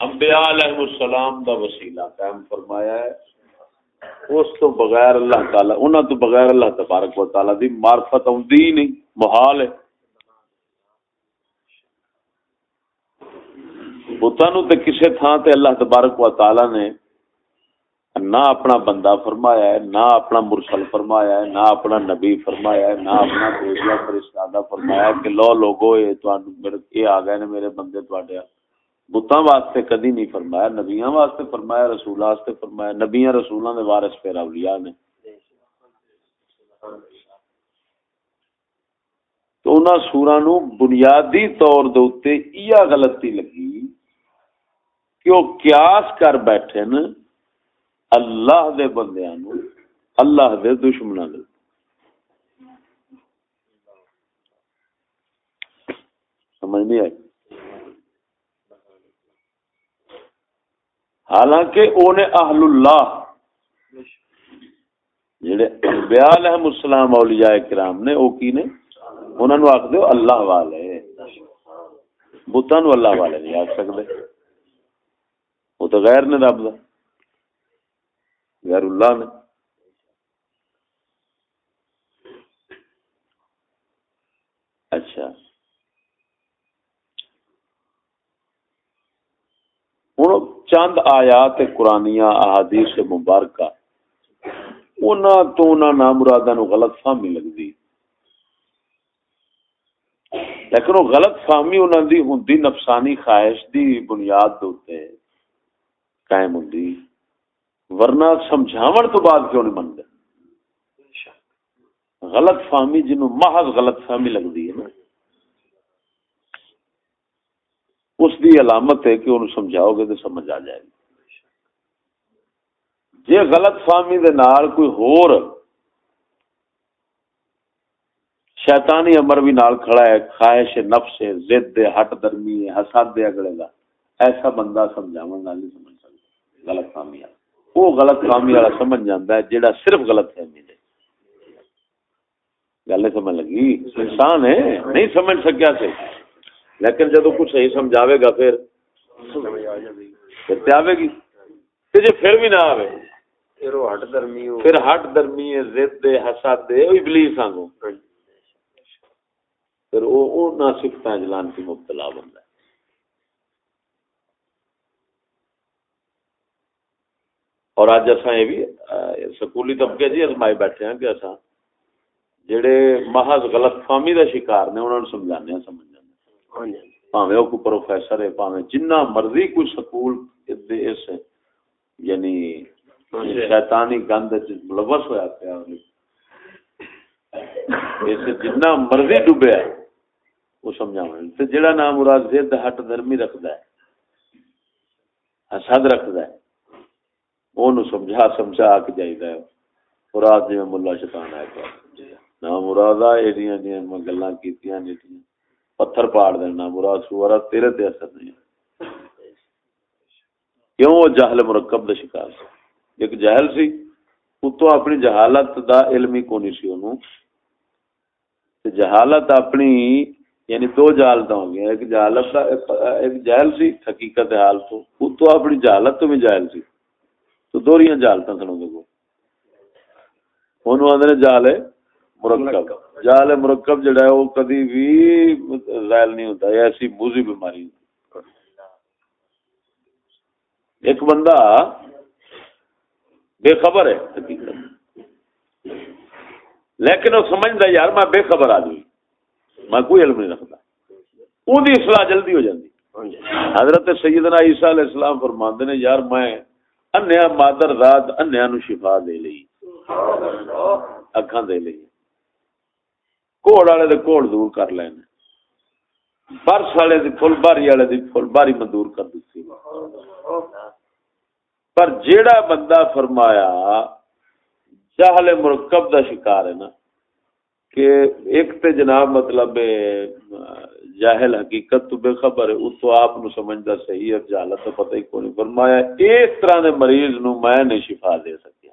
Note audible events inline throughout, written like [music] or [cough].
انبیاء علیہ السلام دا وسیلہ قائم فرمایا ہے۔ اس تو بغیر اللہ تعالی انہاں تو بغیر اللہ تبارک و تعالی دی معرفت اوندی ہی نہیں، محال ہے۔ بتاں نو تے کسے تھاں تے اللہ تبارک و تعالی نے نہ اپنا بندہ فرمایا ہے، نہ اپنا مرسل فرمایا ہے، نہ اپنا نبی فرمایا ہے، نہ اپنا بھیجا فرشتہ فرمایا ہے کہ لو لوگو، یہ تانوں میرے، یہ آ گئے نے میرے بندے تواڈے بتاں واسطے کدی نہیں فرمایا، نبیاں واسطے فرمایا، رسول واسطے فرمایا، نبیاں رسولاں دے وارث پھر اولیاء نے۔ تو انہاں سوراں نو بنیادی طور دے اوتے یہ غلطی لگی کہ وہ قیاس کر بیٹھے نا اللہ دے بندیاں نو، اللہ دے دشمناں دے سمجھ نہیں آئی؟ حالانکہ اونے اہل اللہ، جڑے انبیاء علیہ السلام اولیاء کرام نے، او کی نے؟ انہاں نو آکھ دیو اللہ والے۔ بتاں نو اللہ والے نہیں آکھ سکدے۔ وہ تو غیر نے رب دا۔ غیر اللہ نے اچھا۔ ہوں چند آیات قرآنیا احادیث مبارکہ انہاں تو انہاں نامرادہ نو غلط فہمی لگدی۔ لیکن وہ غلط فہمی انہاں دی ہوندی نفسانی خواہش دی بنیاد دے قائم ہوندی۔ ورنہ سمجھاون تو بعد کیوں نہیں منتے غلط فہمی جنوں محض غلط فہمی لگتی ہے نا، اس دی علامت ہے کہ انہوں سمجھاؤ گے تو سمجھ آ جائے گی۔ جی غلط فہمی دے نال کوئی ہور شیطانی امر بھی نال کھڑا ہے، خواہش نفس ہے، ضد ہے، ہٹ درمی ہے، حسد ہے اگلے کا ایسا بندہ سمجھاون نال نہیں سمجھ سکتا، غلط فہمی ہے۔ وہ غلط فہمی والا سمجھ جاتا ہے جیڑا صرف غلط فہمی دے۔ گل سمجھ لگی؟ انسان ہے نہیں سمجھ سکیا سے۔ لیکن جدو کچھ صحیح سمجھاوے گا پھر پھر آوے گی۔ جی پھر بھی نہ آوے۔ پھر ہٹ درمی ہے ضد ہے حسد ہے ابلیس آنگو پھر وہ نہ جلان کی مبتلا بندہ ہے۔ اور اج اساں یہ بھی سکولی طبقے جی ازمائے بیٹھے ہیں کہ اساں جڑے محض غلط فہمی دا شکار نے انہاں نوں سمجھانے ہیں سمجھانے ہاں۔ جی۔ پاویں او کوئی پروفیسر ہے پاویں جنہ مرضی کوئی سکول اس یعنی ہاں جی۔ شیطانی گند وچ ملوث ہویا پیا اس جنہ مرضی ڈوبیا ہے وہ سمجھاویں۔ تے جڑا نام مراد زد ہٹ درمی رکھدا ہے حسد رکھدا ہے۔ اونوں سمجھا سمجھا کے جائیدا ہے مراد جی مولا شیطان ہے نہ مراد ایڈیاں جی میں گلاں کیتیاں نہیں پتھر پاڑ دینا مراد سورا تیرے تے اثر نہیں کیوں وہ جہل مرکب دا شکار سی ایک جہل سی اتو اپنی جہالت دا علم ہی کونی سی انہوں جہالت اپنی یعنی دو جہالت ہو گیا ایک جہالت ایک جہل سی حقیقت حال تو اتو اپنی جہالت تو بھی جہل سی تو دوریاں جالتا سنو دے کو انہوں آدھے جال ہے مرکب۔ جال مرکب جڑا ہے وہ کدی بھی زائل نہیں ہوتا ہے ایسی موزی بیماری ایک بندہ بے خبر ہے لیکن وہ سمجھتا یار میں بے خبر آدمی میں کوئی علم نہیں رکھتا۔ ان کی اصلاح جلدی ہو جاتی حضرت سیدنا عیسیٰ علیہ السلام فرماندے نے یار میں انیا مادر ذات انیا نو شفا دے لئی۔ اکھاں دے لئی۔ کوڑ والے دے کوڑ دور کر لینے برس والے دی فل باری والے دی فل باری مندور کر دتی۔ پر جیڑا بندہ فرمایا، جہل مرکب دا شکار ہے نا، کہ ایک تے جناب مطلب جاہل حقیقت تو بے خبر ہے، اس تو آپ نو سمجھدا صحیح ہے جہالت تو پتہ ہی کوئی نہیں فرمایا۔ اس طرح دے مریض نو میں نہیں شفا دے سکیا۔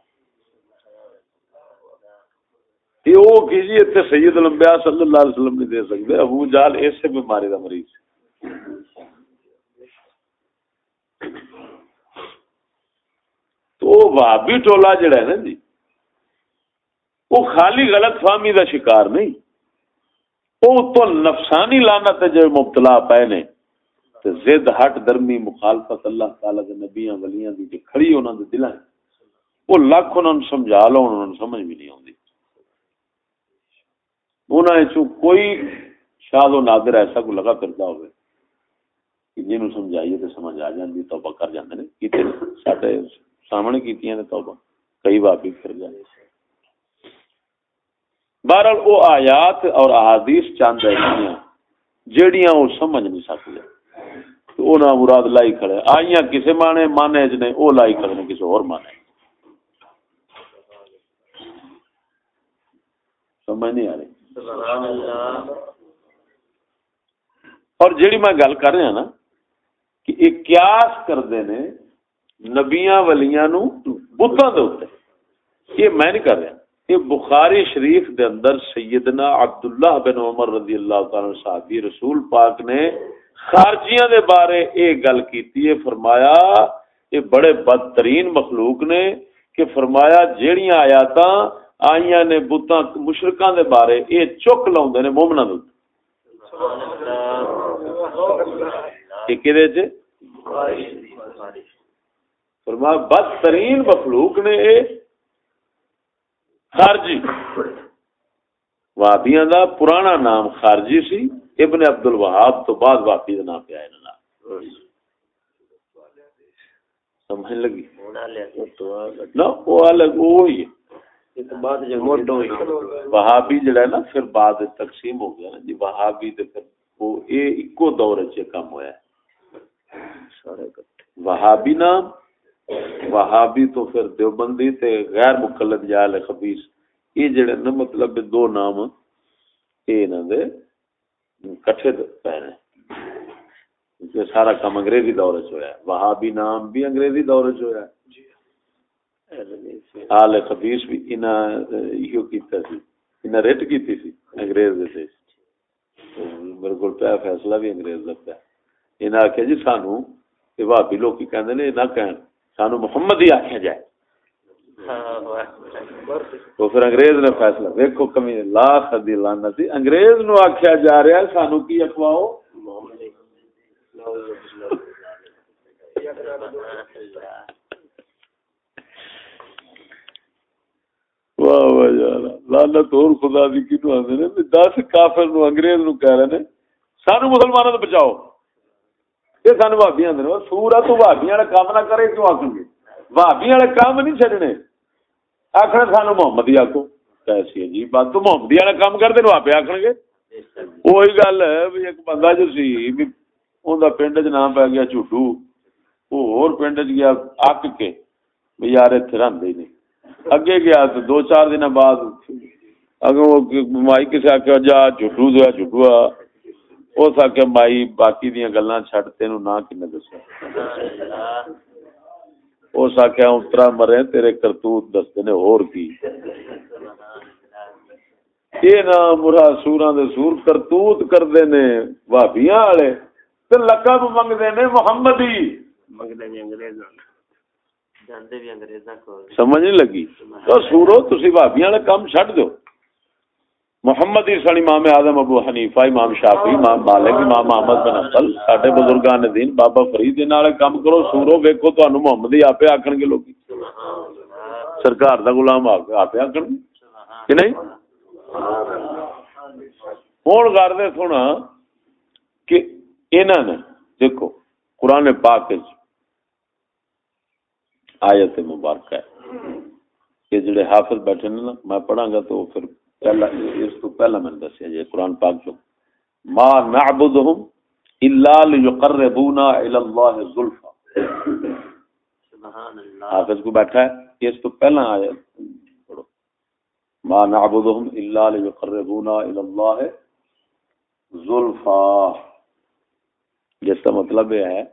یہ جی اتنے سید لمبیا صلی اللہ علیہ وسلم نہیں دے سکتے ابو جال اسے بیماری کا مریض ہے۔ تو بھابی ٹولا جڑا ہے نا جی وہ خالی غلط فہمی کا شکار نہیں۔ وہ تو نفسانی لانت ہے جو مبتلا پے نے۔ زد ہٹ درمی مخالفت اللہ تعالی دے نبیاں ولیاں دی جو کھڑی انہاں دے دلاں وہ لاکھ انہاں سمجھا لو، انہاں سمجھ بھی نہیں آوندی۔ انہاں چ کوئی شاد و نادر ایسا کو لگا کرتا ہوئے کہ جنہوں سمجھائیے تو سمجھ آ جاندی، توبہ کر جاندے نے۔ کیتے ساڈے سامنے کیتیاں نے توبہ؟ کئی بار بھی پھر جائے بہرحال وہ آیات اور احادیث چاند ایسیاں جیڑیاں وہ سمجھ نہیں سکتے۔ تو وہ نہ مراد لائی کھڑے۔ آئیاں کسے مانے مانے جنے وہ لائی کھڑے نے کسے اور مانے۔ سمجھ نہیں آ رہی۔ اور جیڑی میں گل کر رہا نا کہ ایک قیاس کردے نے نبیاں ولیاں نو بتاں دے اوتے یہ میں نہیں کر رہا۔ یہ بخاری شریف دے اندر سیدنا عبداللہ بن عمر رضی اللہ تعالی صحابی رسول پاک نے خارجیاں دے بارے اے گل کیتی ہے، فرمایا، یہ بڑے بدترین مخلوق نے کہ فرمایا، جیڑیاں آیاتاں آئیاں نے بتاں مشرکاں دے بارے اے چک لاوندے نے مومناں دے کہ کدے چ فرمایا، بدترین مخلوق نے اے خارجی۔ وابیاں دا پرانا نام خارجی سی، ابن عبد الوہاب تو بعد واپی دا نام پہ آئے نا سمجھ لگی؟ نا وہ الگ وہی وہابی جڑا ہے نا، پھر بعد تقسیم ہو گیا نا۔ جی وہابی تے پھر وہ اے اکو دور چ کم ہویا ہے۔ وہابی نام وہابی تو پھر دیوبندی تے غیر مقلد جال خبیث یہ جڑے نا مطلب دو نام اے نہ دے کٹھے پہ رہے سارا کام انگریزی دور چ ہوا وہابی نام بھی انگریزی دور چ ہوا آل خبیث بھی انہاں ایو کیتا سی۔ انہاں ریٹ کیتی سی انگریز دے تے۔ میرے کول پیا فیصلہ بھی انگریز دا پیا۔ انہاں آکھیا جی سانو کہ وہابی لوگ کی کہندے نے نہ کہن۔ سانو محمد ہی آخیا جائے۔ تو پھر انگریز نے فیصلہ ویکو کمی لا سدی لانا سی انگریز نو آخیا جا رہا ہے سانو کی اخواؤ؟ واہ واہ یار لعنت اور خدا دی کینو آندے نے؟ کافر نو انگریز نو کہہ رہے نے سانو مسلمانوں تو بچاؤ۔ یہ سن بھابی آدھے سور آ تو بھابی والے کام نہ کرے، کیوں آخ گے؟ بھابی والے کام نہیں چڈنے آخر سانو محمد ہی آخو کیسی عجیب بات تو محمد والے کام کرتے بھابے آخ گے۔ وہی گل ہے ایک بندہ جو سی، بھی ان پنڈ چ نام پی گیا جھوٹو۔ وہ ہور پنڈ چ گیا اک کے۔ بھی یار اتنے رنگ ہی نہیں۔ اگے گیا تو دو چار دن بعد اگر وہ مائی کسی آخیا جا جھوٹو دیا جھوٹو آ۔ ہو سکے مائی باقی دیا گلا چڈ تین نہ کن دسیا ہو سکیا اترا مرے تیرے کرتوت دستے نے ہور کی یہ نہ مرا سورا دے سور کرتوت کرتے نے بھابیاں والے تے لقب منگتے نے محمد ہی سمجھ نہیں لگی تو سورو تسی بھابیاں والے کام چڈ دو محمد عرصان امام اعظم ابو حنیفہ، امام شافعی، امام مالک، امام احمد بن حنبل، ساڈے بزرگان دین، بابا فرید دے نال کام کرو، سورو ویکھو تانوں محمد ہی آپے آکھن گے لوگ سرکار دا غلام آپے آکھن گے؟ کہ نہیں؟ ہن کر دے سنا کہ انہاں نے دیکھو، قرآن پاک وچ آیت مبارکہ ہے۔ کہ جڑے حافظ بیٹھے نے نا، میں پڑھاں گا تو پھر پہلا اس تو پہلا میں دسیا جی قرآن پاک جو ما نعبدهم الا ليقربونا الى الله زلفا سبحان اللہ۔ حافظ کو بیٹھا ہے اس تو پہلا آیا۔ ما نعبدهم الا ليقربونا الى الله زلفا جس کا مطلب یہ ہے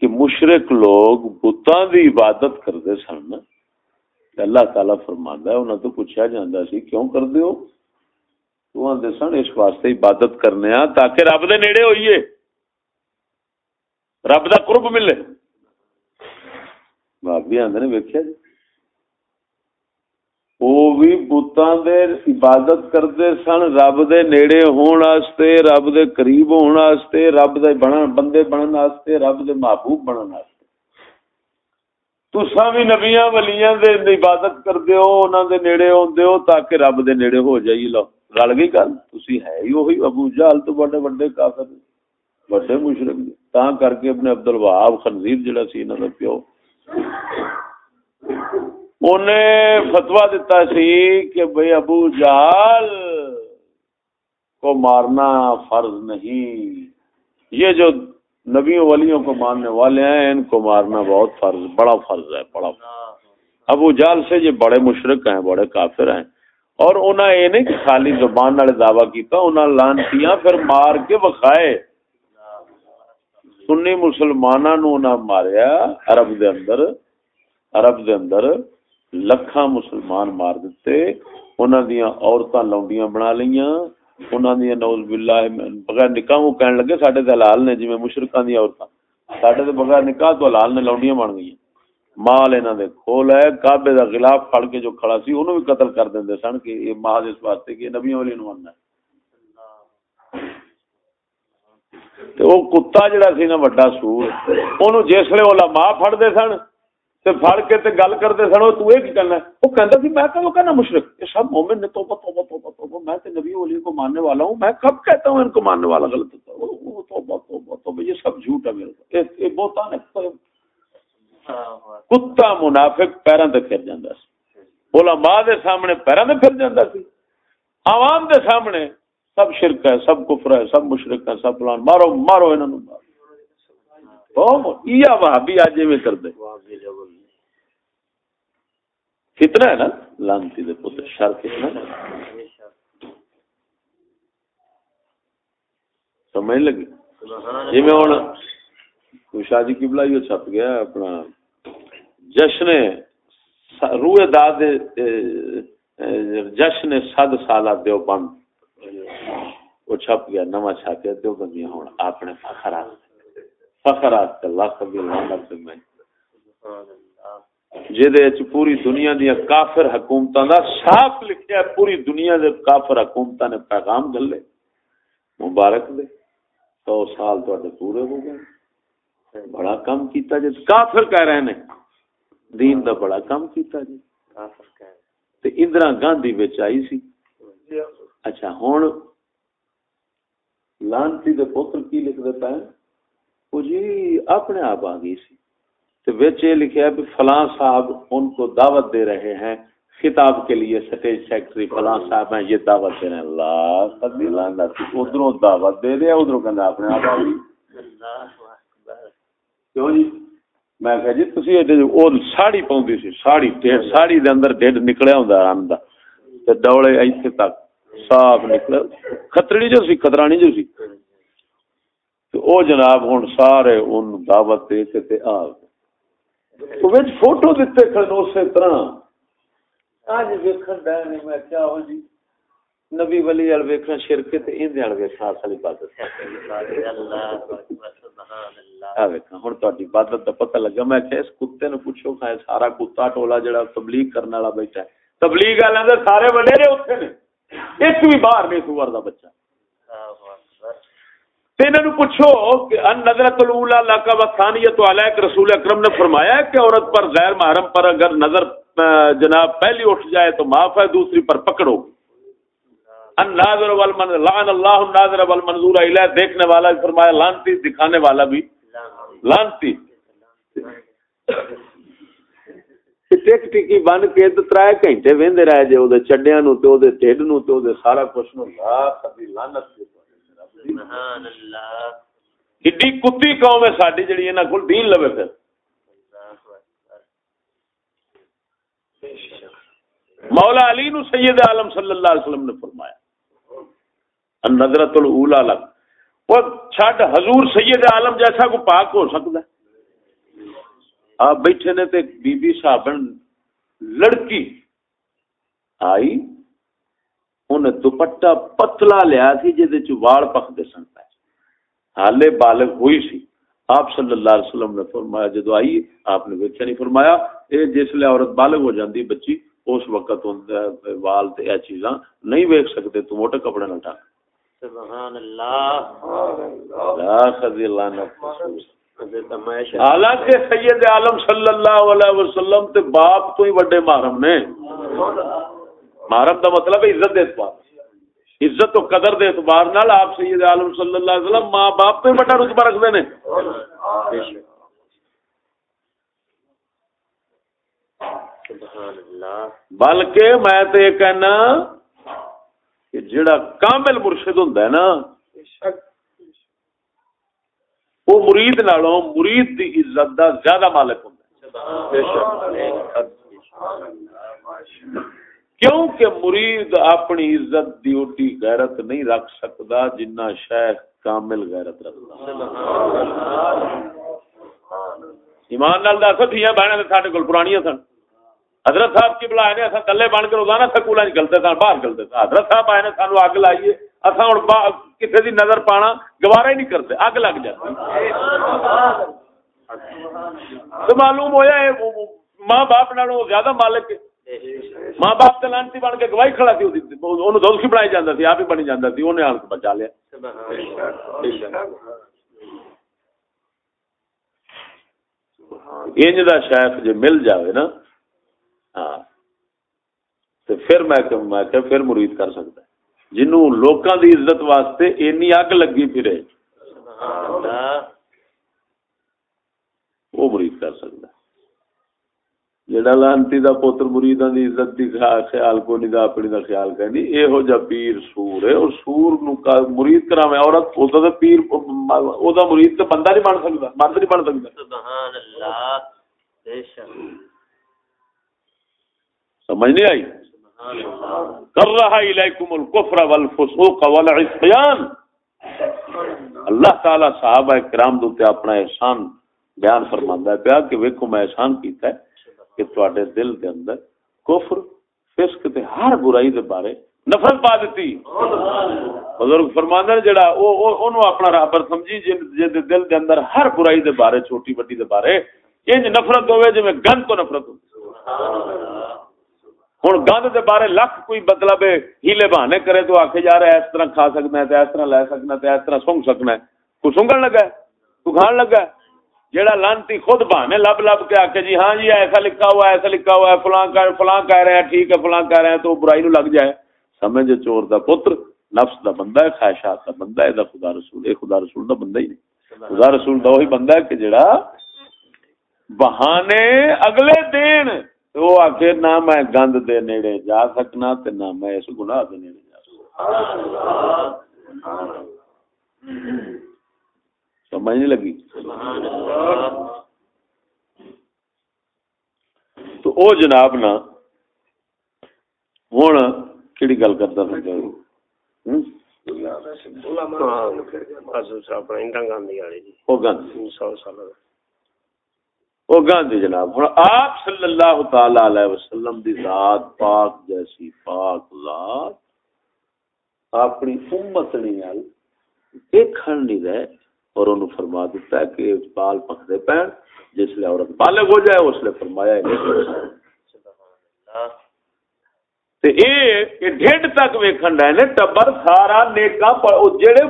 کہ مشرق لوگ بتاں دی عبادت کرتے سن۔ اللہ تعالی فرماندا ہے، انہاں تو پوچھا جاندا سی، کیوں کردے ہو؟ تو آندے سن، اس واسطے عبادت کرنے آ تاکہ رب دے نیڑے ہوئیے۔ رب دا قرب ملے۔ بابی آندے نے ویکھیا جی۔ وہ بھی بتاں دے عبادت کرتے سن، رب دے نیڑے ہون واسطے رب دے قریب ہون واسطے رب دے بنن بندے بنن واسطے رب دے محبوب بنن واسطے تسا بھی نبیاں ولیاں دے عبادت کردے ہو، انہاں دے نیڑے ہوندے ہو تاکہ رب دے نیڑے ہو جائیے۔ لو، رل گئی گل؟ تسی ہے ہی وہی ابو جہل تو بڑے بڑے کافر بڑے مشرک تا کر کے اپنے عبد الوہاب خنزیر جڑا سی، انہاں دا پیو۔ انہیں فتوا دیتا سی کہ بھئی ابو جہل کو مارنا فرض نہیں۔ یہ جو نبیوں ولیوں کو ماننے والے ہیں، ان کو مارنا بہت فرض، بڑا فرض ہے، بڑا ابو جال سے یہ بڑے مشرق ہیں، بڑے کافر ہیں۔ اور انہیں یہ نہیں کہ خالی زبان والے دعوی کیتا انہیں لان کیا پھر مار کے بخائے سنی مسلمانوں نو نہ ماریا، عرب دے اندر، عرب دے اندر لکھاں مسلمان مار دیتے، انہاں دیاں عورتاں لونڈیاں بنا لیاں انہاں دی نوز باللہ بغیر نکاح وہ کہن لگے ساڈے تے حلال نے، جویں مشرکاں دی عورتاں۔ ساڈے تے بغیر نکاح تو حلال نے لونڈیاں بن گئی مال انہاں دے کھول ہے، کعبے دا غلاف پھڑ کے جو کھڑا سی اونوں بھی قتل کر دیندے سن کہ یہ محض اس واسطے کہ نبیوں والی نو مننا ہے۔ تے او کتا جڑا سی نا بڑا سور اونوں جس لے علماء پھڑ دے سن۔ تے پھڑ کے تے گل کردے سن، او تو اے کی کرنا او کہندا سی، میں کہوں کہنا مشرک یہ سب مومن نے توبہ توبہ توبہ توبہ، میں تے نبی ولی کو ماننے والا ہوں، میں کب کہتا ہوں ان کو ماننے والا غلط ہوتا ہے؟ توبہ توبہ توبہ، یہ سب جھوٹ ہے میرے کو یہ بہتان ہے کتا منافق پیراں تے پھر جاندا سی۔ علماء دے سامنے پیراں تے پھر جاندا سی۔ عوام دے سامنے سب شرک ہے، سب کفر ہے، سب مشرک ہے، سب پلان مارو مارو انہاں نو مارو۔ وہابی کتنا ہے نا؟ لانتی دے پتر شر کتنا؟ سمجھ لگی؟ جی میں ہوں شادی کی بلائی چھپ گیا اپنا جشن روئے داد جشن سد سالہ دیو بند وہ چھپ گیا نواں چھاپیا دیو بندیاں ہوں اپنے فخر آتے فخرات لاکھ بھی لعنت میں۔ جے پوری دنیا دیا کافر حکومتاں دا صاف لکھیا پوری دنیا دے کافر حکومتاں نے پیغام گلے۔ مبارک دے سو سال تو پورے ہو گئے۔ بڑا کم کیتا جی کافر کہہ رہے ہیں دین دا بڑا کم کیتا جی تے اندرا گاندھی بچ آئی سی۔ اچھا ہن لانتی دے پوتر کی لکھ دیتا ہے؟ وہ جی اپنے آپ آ گئی سی۔ تو بچ یہ لکھا ہے فلاں صاحب ان کو دعوت دے رہے ہیں، خطاب کے لیے سٹیج سیکٹری فلاں صاحب ہیں، یہ دعوت دے رہے ہیں۔ اللہ ادھر دعوت دے دیا ادھر کہ اپنے آپ آ گئی کیوں جی؟ میں کہ جی تھی وہ ساڑی پاؤں سی، ساڑی ڈیڑھ ساڑی دے اندر ڈیڈ نکلیا ہوندا ہوں رن کا ڈولے اتنے تک، صاف نکل کترانی جو سی، کترانی جو سی۔ تو او جناب ہوں سارے ان دعوت دے کے تے آ گئے۔ فوٹو دیتے کھڑے اسی طرح۔ اج ویکھن ڈے نے میں کیا ہو جی؟ نبی ولی ال ویکھنا شرک تے این دے ال ویکھنا اصل عبادت آ ویکھا ہن تہاڈی عبادت دا پتہ لگا۔ میں کہ اس کتے نو پوچھو کہ سارا کتا ٹولا جڑا تبلیغ کرنے والا بیٹھا ہے۔ تبلیغ والے سارے بڑے اوتھے نے۔ ایک بھی باہر نہیں سور دا بچہ۔ انہوں پوچھو کہ ان نظرت الاولا لاکا و ثانیت علیہ رسول اکرم نے فرمایا کہ عورت پر غیر محرم پر اگر نظر جناب پہلی اٹھ جائے تو معاف ہے، دوسری پر پکڑو۔ ان ناظر والمن، لعن اللہ ناظر والمنظور الیہ، دیکھنے والا بھی فرمایا، لانتی، دکھانے والا بھی۔ لانتی۔ ٹک ٹکی بن کے تے ترائے گھنٹے ویندے رہ جے، او دے چڈیاں نو تے او دے ٹھڈ نو تے او دے سارا کچھ نو لا کبھی لعنت۔ کڈی کتی قوم ہے ساری جڑی انہاں کول دین لوے پھر۔ مولا علی نو سید عالم صلی اللہ علیہ وسلم نے فرمایا۔ نظرت الاولا لگ وہ چھڈ حضور سید عالم جیسا کو پاک ہو سکتا ہے۔ آپ بیٹھے نے تے بی بی صاحب لڑکی آئی۔ انہیں دوپٹا پتلا لیا سی جی وال پکتے سن پہ۔ حالے بالغ ہوئی سی۔ آپ صلی اللہ علیہ وسلم نے فرمایا جدو آئی آپ نے ویکیا نہیں فرمایا۔ اے جس لیے عورت بالغ ہو جاندی بچی اس وقت وال تے یہ چیزاں نہیں ویک سکتے تو موٹے کپڑے نہ ٹاک سبحان اللہ۔ لا خذی اللہ نفس حالانکہ سید عالم صلی اللہ علیہ وسلم تے باپ تو ہی بڑے محرم نے۔ محرم دا مطلب ہے عزت دے اعتبار عزت و قدر دے اعتبار نال آپ سید عالم صلی اللہ علیہ وسلم ماں باپ تو بڑا رتبہ رکھتے ہیں۔ بلکہ میں تو یہ کہنا کہ جڑا کامل مرشد ہوں نا وہ مرید نالوں مرید دی عزت دا زیادہ مالک ہوں کیونکہ مرید اپنی عزت دی اٹھی غیرت نہیں رکھ سکتا، جنہ شیخ کامل غیرت رکھتا۔ ایمان نال دس دیا بہن سارے کول پرانیاں سن۔ حضرت صاحب کی بلا نے اصل کلے بن کے روزانہ سکول چلتے سن، باہر چلتے سن۔ حضرت صاحب آئے نے سانو اگ لائیے اصا ہوں کسی کی نظر پانا گوارا ہی نہیں کرتے، اگ لگ جاتی۔ تو معلوم ہوا ماں باپ نالوں زیادہ مالک ہے۔ ماں باپ لانتی بن کے گواہی کھڑا تھی دوست بنائی جاتا سی آپ ہی بنی جاتا سی انہیں کے بچا لیا۔ انج دا شیخ جی مل جاوے نا ہاں پھر میں میں کہ پھر مرید کر سکتا ہے۔ جنوں لوکاں دی عزت واسطے اینی اگ لگی پھرے وہ مرید کر سکتا ہے۔ جڑا لانتی دا پوتر مریداں دی عزت دی خیال کو نہیں دا اپنی دا خیال کرنی اے ہو جا پیر سور ہے۔ اور سور نو مرید کراوے عورت او دا پیر او دا مرید تے بندہ نہیں بن سکدا مرد نہیں بن سکدا سبحان اللہ بے شک۔ سمجھ نہیں آئی؟ کر رہا الیکم الکفر والفسوق والعصیان۔ اللہ تعالی صحابہ کرام دو تے اپنا احسان بیان فرماندا ہے۔ پیا کہ ویکھو میں احسان کیتا ہے۔ کہ تواڈے دل دے اندر کفر، فسق تے ہر برائی دے بارے نفرت پا دیتی بزرگ فرماندے جڑا او اونوں اپنا رہبر سمجھی جے دل دے اندر ہر برائی دے بارے، چھوٹی بڑی دے بارے، انج نفرت ہوے جے گند تو نفرت ہو سبحان ہوں گند کے بارے لکھ کوئی مطلب ہیلے بہانے کرے تو آخے جا رہا اس طرح کھا سکنا ہے اس طرح لے سکنا ہے اس طرح سونگ سکنا ہے۔ تو سونگن لگا ہے تو کھان لگا ہے۔ جیڑا لانتی خود بہانے لب لب کے آکے جی ہاں جی ایسا لکھا ہوا ہے ایسا لکھا ہوا ہے، فلاں فلاں کہہ رہے ہیں، ٹھیک ہے، فلاں کہہ رہے ہیں، تو برائی نو لگ جائے۔ سمجھ چور دا پتر، نفس دا بندہ ہے، خواہشات دا بندہ ہے دا خدا رسول اے خدا رسول دا بندہ ہی نہیں۔ خدا رسول دا وہی بندہ ہے کہ جیڑا بہانے اگلے دن وہ آخر نہ میں گند دے نیڑے جا سکنا تے نہ میں اس گناہ دے نیڑے جا سکنا۔ سمجھ نہیں لگی۔ تو او جناب نا، ہوں کہڑی گل کرتا گاندھی۔ جناب، ہوں آپ صلی اللہ تعالی علیہ وسلم دی ذات پاک جیسی پاک ذات اپنی امت نہیں دیکھن نہیں رہے اور انہوں فرما دیتا ہے کہ بال پکڑے پین جس لیے عورت بالغ ہو جائے، اس لیے فرمایا ہے تے اے ڈھڈ تک ویکھن رہے نے، ٹبر سارا نیکا جڑے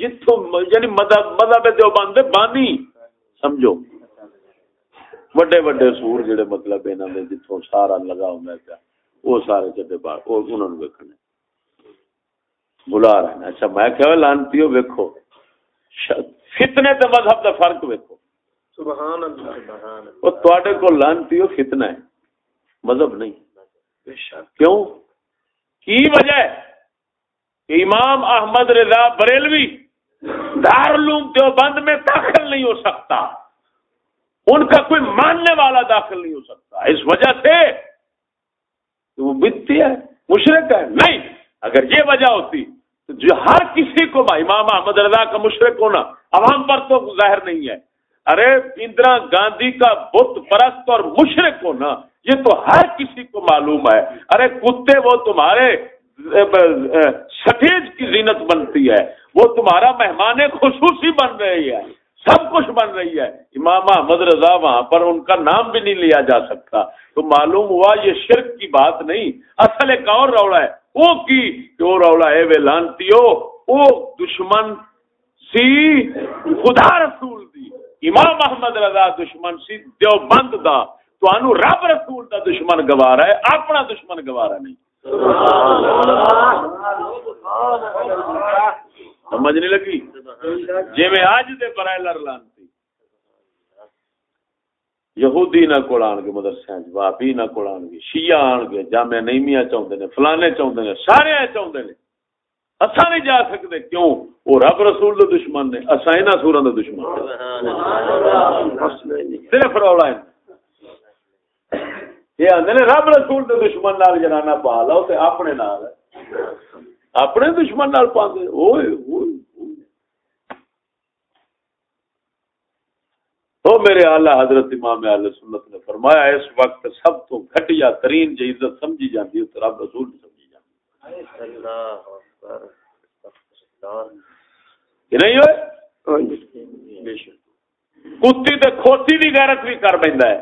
جتھوں یعنی مذہب مذہب دیوبند بانی۔ سمجھو؟ وڈے وڈے سور جڑے مطلب انہاں دے جتھوں سارا لگا ہوندا ہے پیا وہ سارے چٹے بار او انہاں نوں ویکھنے۔ بلا رہے ہیں اچھا میں کہ لانتی ویکھو۔ فتنے تے مذہب دا فرق ویکھو۔ سبحان اللہ او تواڈے کو لانتی ہو فتنہ ہے۔ مذہب نہیں۔ کیوں؟ کی وجہ ہے؟ کہ امام احمد رضا بریلوی دارالعلوم دیوبند میں داخل نہیں ہو سکتا۔ ان کا کوئی ماننے والا داخل نہیں ہو سکتا۔ اس وجہ سے وہ بتتی ہے مشرق ہے۔ نہیں اگر یہ وجہ ہوتی جو ہر کسی کو امام احمد رضا کا مشرق ہونا عوام پر تو ظاہر نہیں ہے۔ ارے، اندرا گاندھی کا بت پرست اور مشرق ہونا، یہ تو ہر کسی کو معلوم ہے۔ ارے، کتے وہ تمہارے سٹیج کی زینت بنتی ہے۔ وہ تمہارا مہمان خصوصی بن رہی ہے۔ سب کچھ بن رہی ہے۔ امام احمد رضا وہاں پر ان کا نام بھی نہیں لیا جا سکتا۔ تو معلوم ہوا یہ شرک کی بات نہیں۔ اصل ایک اور روڑا ہے۔ وہ کی جو روڑا ہے وہ لانتی وہ دشمن سی خدا رسول دی۔ امام احمد رضا دشمن سی، دیو بند دا۔ تو انو رب رسول دا دشمن گوارا ہے، اپنا دشمن گوارا نہیں۔ سمجھ نہیں لگی؟ جی میں آج دے برائے لر لانتی۔ یہودی نہ کول آن گے، مدرسے واپی نہ کول آن گے، شیعہ آن گے جامع نیمیا چاہتے نے، فلانے چاہتے نے، سارے چاہتے نے۔ اصا نہیں جا سکتے، کیوں؟ وہ رب رسول دے دشمن نے اصا یہاں سورا دے دشمن صرف رولا ہے یہ آدھے نے، رب رسول دے دشمن نال جنانا پا لو تے اپنے نال اپنے دشمن نال پا دے، اوئے اوئے۔ تو میرے اعلی حضرت امام اہل سنت نے فرمایا اس وقت سب تو گھٹیا ترین جو عزت سمجھی جاتی ہے رب رسول سمجھی جاتی نہیں ہوئے؟ کتی تے کھوتی دی غیرت بھی کر بیندا ہے۔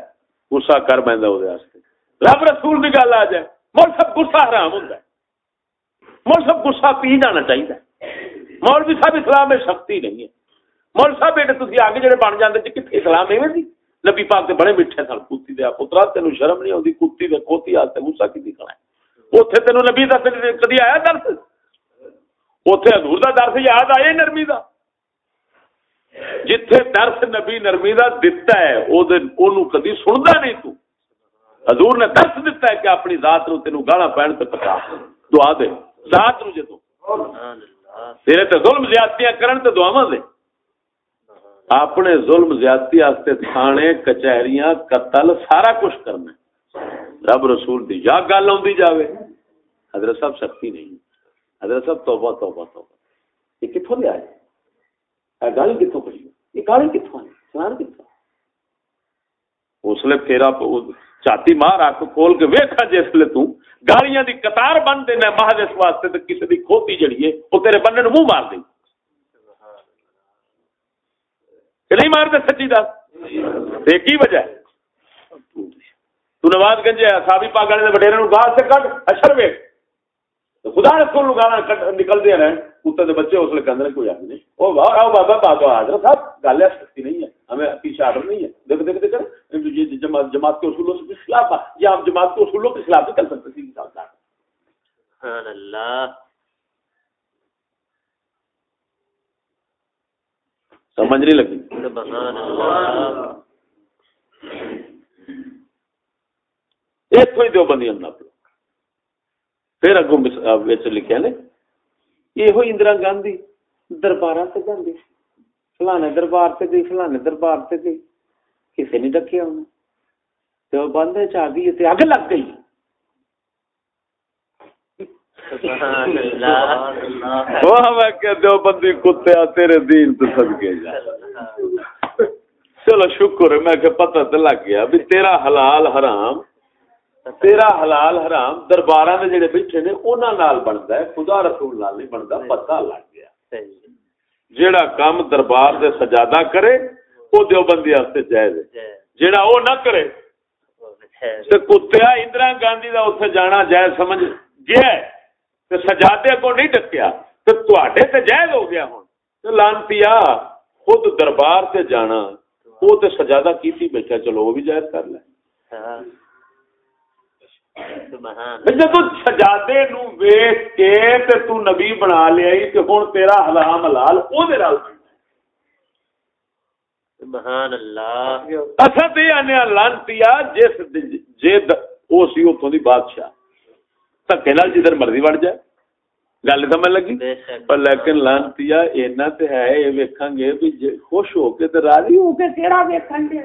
غصہ کر بیندا او دے واسطے۔ رب رسول دی گل آ جائے مول سب غصہ حرام ہوندا ہے۔ مول سب غصہ پی جانا چاہیے مولوی صاحب اسلام میں سختی نہیں ہے۔ مول صاحب بیٹے تھی آگے جڑے بن جاتے جی کتنے اسلام ایویں سی نبی پاک بڑے میٹھے سن کتی دیا پترا تین شرم نہیں آتی کتی دے کھوتی آتے گسا کی دکھنا ہے اتنے تین نبی کا کدی آیا درس اتنے حضور کا درس یاد آئے نرمی کا جتھے درس نبی نرمی کا دتا ہے وہ کدی سنتا نہیں تو حضور نے درس دتا ہے کہ اپنی ذات نو تینوں گالا پہن سے پکا دعا دے ذات نو جے تو تیرے تے ظلم زیادتیاں کرن تے دعاواں دے اپنے ظلم زیادتی آستے تھانے، کچہریاں، قتل، سارا کچھ کرنا رب رسول دی یا گل آدھی جاوے۔ حضرت صاحب سختی نہیں۔ حضرت صاحب توبہ توبہ توبہ۔ یہ کتوں لیا ہے گل کتوں پڑی یہ گالی کتوں آئی سنان کتوں اس لیے پھیرا چاتی مار آ کھول کے ویکھا جس لیے تو گالیاں دی قطار بن دینا مہد اس واسطے کسی دی کھوتی جڑی ہے وہ تیرے بننے منہ مار دیں کہ نہیں مارتے سچی دس؟ ایک ہی وجہ تو نواز گنج سابی پاگل نے وڈیرے نو گاہ سے کٹ اشر وے خدا رسول گانا نکل دیا رہے کتے بچے اس لیے کہتے کوئی آدمی نہیں۔ وہ بابا بابا حاضر صاحب، گل ہے سختی نہیں ہے۔ ہمیں پیچھے آڈر نہیں ہے۔ دیکھ دیکھ دیکھ جماعت جماعت کے اصولوں سے خلاف ہے۔ یا ہم جماعت کے اصولوں کے خلاف بھی کر سکتے تھے اللہ۔ سمجھ نہیں لگی۔ اتو ہی دو بندی نپ پھر اگوں لکھا نے یہ اندرا گاندھی دربار سے جاندی فلانے دربار سے گئی، فلانے دربار سے گئی۔ کسی نے ڈکیا انہیں تو بند چاہ گئی اگ لگ گئی۔ بندی کتے تیرے دین تو سدکے جا۔ چلو شکر ہے میں پتہ تو لگ گیا بھی تیرا حلال حرام تیرا حلال حرام دربار میں جڑے بیٹھے نے انہاں نال بندا ہے خدا رسول نال نہیں بندا پتہ لگ گیا۔ جیڑا کام دربار دے سجادہ کرے او دیوبندی واسطے جائز ہے۔ جیڑا او نہ کرے تے اندرا گاندھی دا اوتھے جانا جائز سمجھ گیا ہے۔ تے سجادے کو نہیں ڈکیا تواڈے تے جائز ہو گیا ہن تے لانتیا خود دربار تے جانا وہ تے سجادہ کیتی بیٹھا چلو وہ بھی جائز کر لے۔ جدو سجادے نو ویخ کے تے تو نبی بنا لیا تے ہن تیرا حلال حلال او دے نال سبحان اللہ۔ اساں تے آنے لانتیا جس جے او سی اوتھوں دی بادشاہ۔ دکے نال جدھر مرضی وڑ جائے گل سمجھ لگی پر لیکن لانتی اینا تے ہے یہ ویکھاں گے بھی خوش ہو کے تے راضی ہو کے کیڑا ویکھاں گے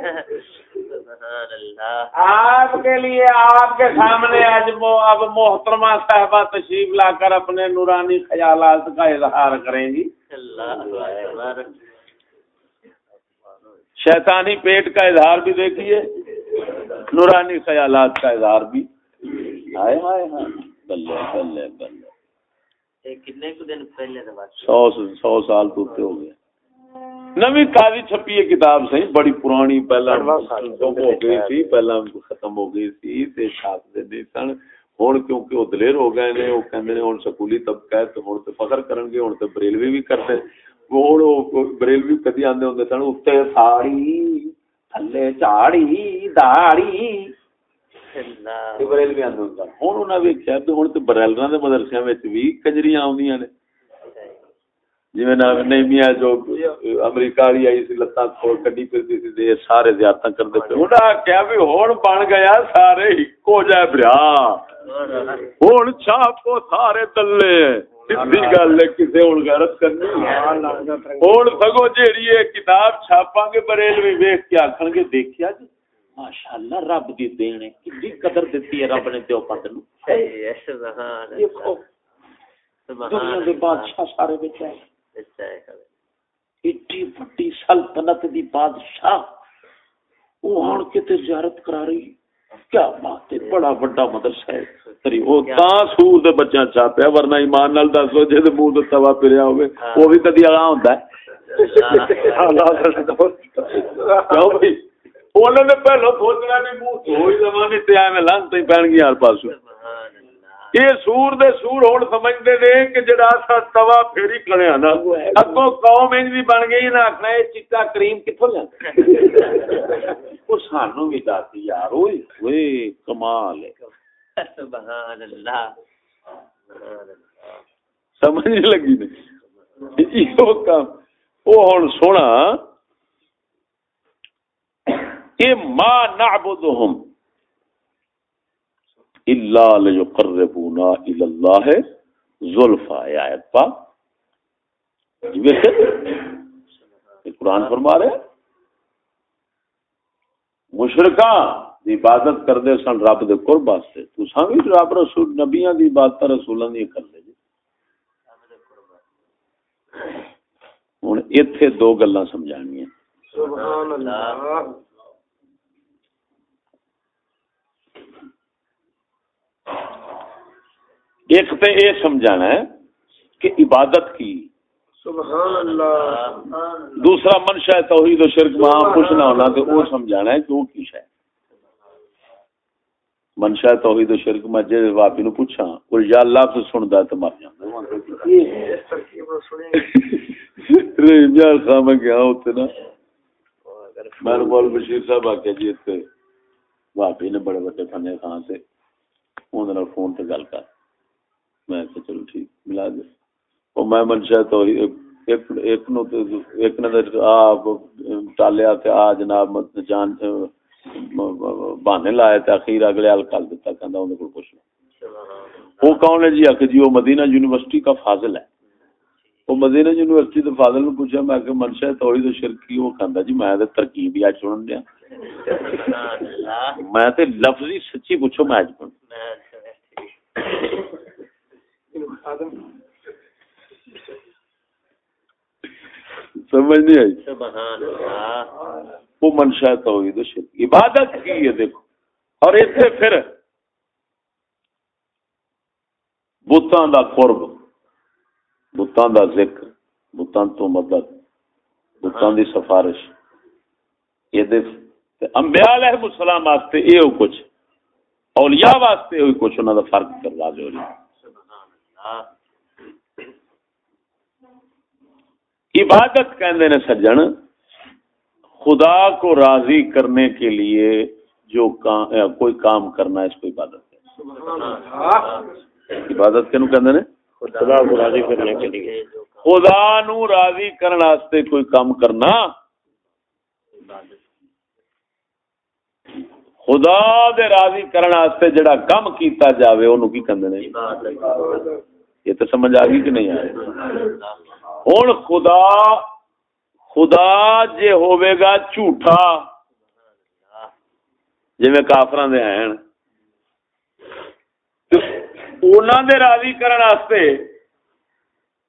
آپ کے لیے آپ کے سامنے آج اب محترمہ صاحبہ تشریف لا کر اپنے نورانی خیالات کا اظہار کریں گی شیطانی پیٹ کا اظہار بھی دیکھیے نورانی خیالات کا اظہار بھی ہائے ہائے ہائے بلے بلے بلے۔ سو سو سال تو ہو گئے۔ نوی قاضی چھپی ہے کتاب سے بڑی پرانی پہلا ہو گئی تھی پہلا ختم ہو گئی تھی تے چھاپ دے دے سن۔ ہن کیونکہ او دلیر ہو گئے نے او کہندے نے ہن سکولی طبقہ ہے تے ہن تے فخر کرن گے ہن تے بریلوی بھی کرتے۔ ہن او بریلوی کدی آندے ہوندے سن اوتے ساڑی تھلے چاڑی داڑی۔ کجریاں نے جی جو امریکہ والی آئی سی لتاں کھول کڈی پھرتی سی تے سارے زیادتاں کردے پے انہاں کیا بھی ہن بن گیا سارے اکو جے برا ہن چھاپو سارے تلے سیدھی گل ہے کسے ہن غیرت کرنی ہن سگو جیڑی کتاب چھاپاں گے بریلوی ویکھ کے آکھن گے دیکھیا جی ماشاءاللہ رب دی دین ہے۔ کتنی قدر دتی ہے رب نے دیوبند نو۔ سبحان اللہ دنیا دے بادشاہ سارے وچ ہے۔ ایڈی بڑی سلطنت دی بادشاہ۔ وہ ہن کتے زیارت کرا رہی۔ کیا بات ہے بڑا بڑا مدرسہ ہے۔ تری وہ تا سور دے بچیاں چھاپیا ورنہ ایمان نال دسو جے دے منہ تے توا پھریا ہوے وہ بھی کدی اگا ہوندا ہے۔ [laughs] [laughs] کیوں بھائی؟ انہوں نے پہلو سوچنا نہیں منہ دھوئی زمانے تے ایویں لنگ تے پین گیا ہر پاسوں یہ سور دے سور ہون سمجھتے نے کہ جڑا سا توا پھیری کھڑے نا اگوں قوم انج دی بن گئی نا آکھنا اے چٹا کریم کتھوں لیا او سانو بھی دس یار اوئے اوئے کمال ہے سبحان اللہ سمجھ نہیں لگی کام او ہن سونا اے ما نعبدہم اللہ لیقربونا الاللہ ظلفا ہے آیت پا جی یہ قرآن فرما رہے مشرکاں دی عبادت کر دے سن رب دے قرب واسطے۔ تو سان بھی رب رسول، نبیاں دی عبادت رسولاں دی کر لے جی۔ ہن ایتھے دو گلاں سمجھانیاں سبحان اللہ۔ ایک تو یہ سمجھانا ہے کہ عبادت کی۔ سبحان اللہ دوسرا منشا ہے توحید و شرک وہاں کچھ نہ ہونا تو وہ سمجھانا ہے کہ وہ کی ہے۔ منشا توحید و شرک میں جے واپی نو پوچھا اور یا اللہ سے سندا تو مر جاندا رے یا خام گیا نا۔ میں بول بشیر صاحب آ کے جی تے واپی نے بڑے بڑے فنے خان سے اون فون تے گل کر۔ میں کہ چلو ٹھیک، ملا دے۔ او میں منشا تو ایک ایک نو تے ایک نے آ ٹالیا تے آ جناب جان بہانے لائے تے اخیر اگلے حال کل دیتا، کہندا اون کو پوچھ لو وہ کون ہے جی؟ کہ جی وہ مدینہ یونیورسٹی کا فاضل ہے۔ وہ مدینہ یونیورسٹی دے فاضل نے پوچھا، میں کہ منشا توحید و شرک کی، وہ کہندا جی میں تے ترکیب ہی اج سنن دیا۔ میں تے لفظی سچی پوچھو میں اج سمجھ نہیں آئی؟ وہ منشا توحید عبادت کی ہے دیکھو۔ اور پھر بتان دا قرب بتان دا ذکر بتان تو مدد بتان دی سفارش۔ یہ انبیاء علیہ السلام واسطے یہ کچھ اولیاء واسطے ہوئی کچھ انہوں دا فرق کر واضح ہو رہی عبادت کہندے نے سجن خدا کو راضی کرنے کے لیے جو کام کوئی کام کرنا اس کو عبادت ہے۔ عبادت کینو کہندے نے؟ خدا کو راضی کرنے کے لیے۔ خدا نو راضی کرنے واسطے کوئی کام کرنا۔ خدا دے راضی کرنے واسطے جڑا کم کیتا جاوے، اونوں کی کہندے نے یہ تو سمجھ آ گئی کہ نہیں آئے ہوں خدا خدا جے ہوئے گا جھوٹا جی کافر دے ہیں۔ دے راضی کرنے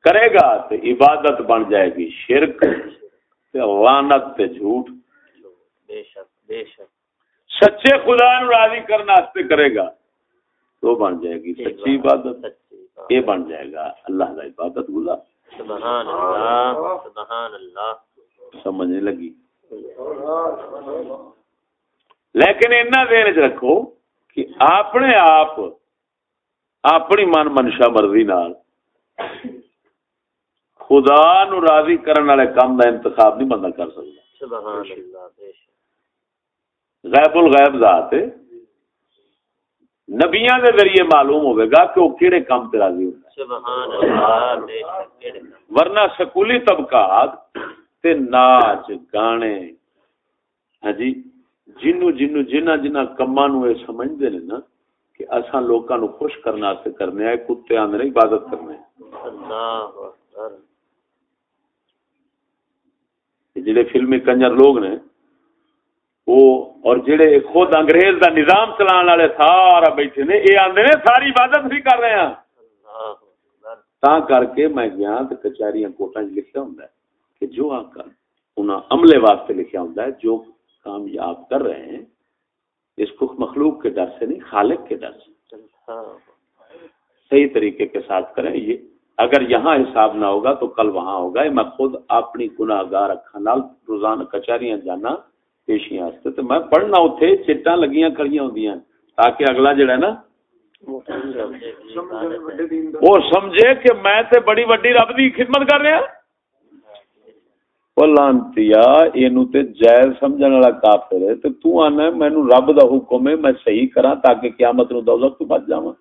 کرے گا تو عبادت بن جائے گی، شرک تے وانت تے جھوٹ۔ بے شک بے شک۔ سچے خدا نو راضی کرنے کرے گا تو بن جائے گی سچی عبادت یہ بن جائے گا اللہ کا عبادت گلا سبحان اللہ سبحان اللہ۔ سمجھنے لگی۔ لیکن اینا دین چ رکھو کہ اپنے آپ اپنی من منشا مرضی نال خدا نو راضی کرنے والے کام دا انتخاب نہیں بندہ کر سکتا۔ سبحان اللہ غیب الغیب ذات نبیاں دے ذریعے معلوم ہوئے گا کہ وہ کیڑے کام تے راضی ہوتا ہے ورنہ سکولی طبقات تے ناچ گانے ہاں جی جنو جنو جنہ جنہ کما نو یہ سمجھتے ہیں نا کہ اصا لوکاں نو خوش کرنے سے کرنے آئے کتے آندے عبادت کرنے جڑے فلمی کنجر لوگ نے وہ اور جڑے خود انگریز دا نظام چلان والے سارا بیٹھے نے، یہ آدھے نے ساری عبادت بھی کر رہے ہیں۔ تا کر کے میں گیا تو کچہری کوٹا چ لکھا ہوں کہ جو آکر انہاں عملے واسطے لکھا ہوں جو کامیاب کر رہے ہیں، اس کو مخلوق کے ڈر سے نہیں، خالق کے ڈر سے۔ صحیح طریقے کے ساتھ کریں۔ یہ اگر یہاں حساب نہ ہوگا تو کل وہاں ہوگا۔ میں خود اپنی گناہ گار اکھا روزانہ کچہریاں جانا پیشیاں تو میں پڑھنا اتنے چٹا لگیاں کھڑیاں ہوں تاکہ اگلا جڑا ہے نا وہ سمجھے کہ میں تے بڑی وڈی رب دی خدمت کر رہا لانتی جائز سمجھنے والا کافر ہے تو آنا مینو رب دا حکم ہے میں صحیح کرا تاکہ قیامت نو دوزخ تو بچ جاواں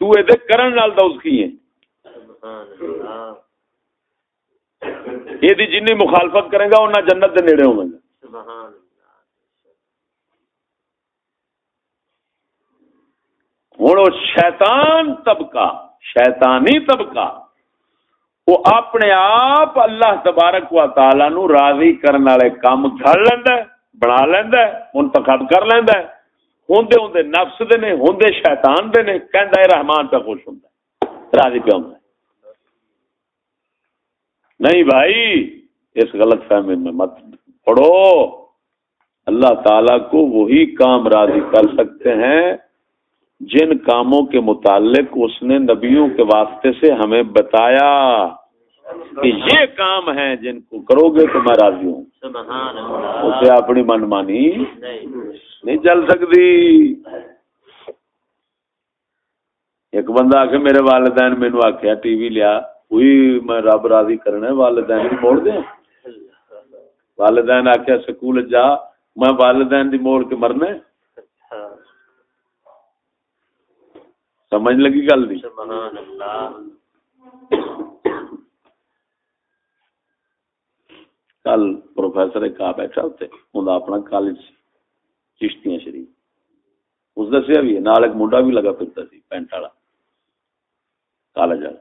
تو اے دے کرن نال دوزخ کی ہے یہ جن مخالفت کرے گا انہیں جنت دے نیڑے ہوں گے ہوں شیطان طبقہ، شیطانی طبقہ، وہ اپنے آپ اللہ تبارک و تعالی نو راضی کرنے والے کام کر لینا بنا لینا منتخب کر لینا ہوں ہوں نفس دے نے ہوں شیطان دے نے کہ رحمان پہ خوش ہوں راضی پہ ہوں نہیں بھائی، اس غلط فہمی میں مت پڑھو۔ اللہ تعالی کو وہی کام راضی کر سکتے ہیں۔ جن کاموں کے متعلق اس نے نبیوں کے واسطے سے ہمیں بتایا کہ یہ کام ہے جن کو کرو گے تو میں راضی ہوں۔ اسے اپنی من مانی۔ نہیں چل سکتی۔ ایک بندہ آ کے میرے والدین مینو آخیا ٹی وی لیا۔ کوئی میں رب راضی کرنا والدین موڑ دیا والدین آخیا سکول جا۔ میں والدین دی موڑ کے مرنا سمجھ لگی گل دی؟ کل پروفیسر ایک آ بیٹھا ہوتے ہوں اپنا کالج چشتیاں شریف۔ اس دسیا بھی نال ایک منڈا بھی لگا پھرتا سی پینٹ والا۔ کالج والا۔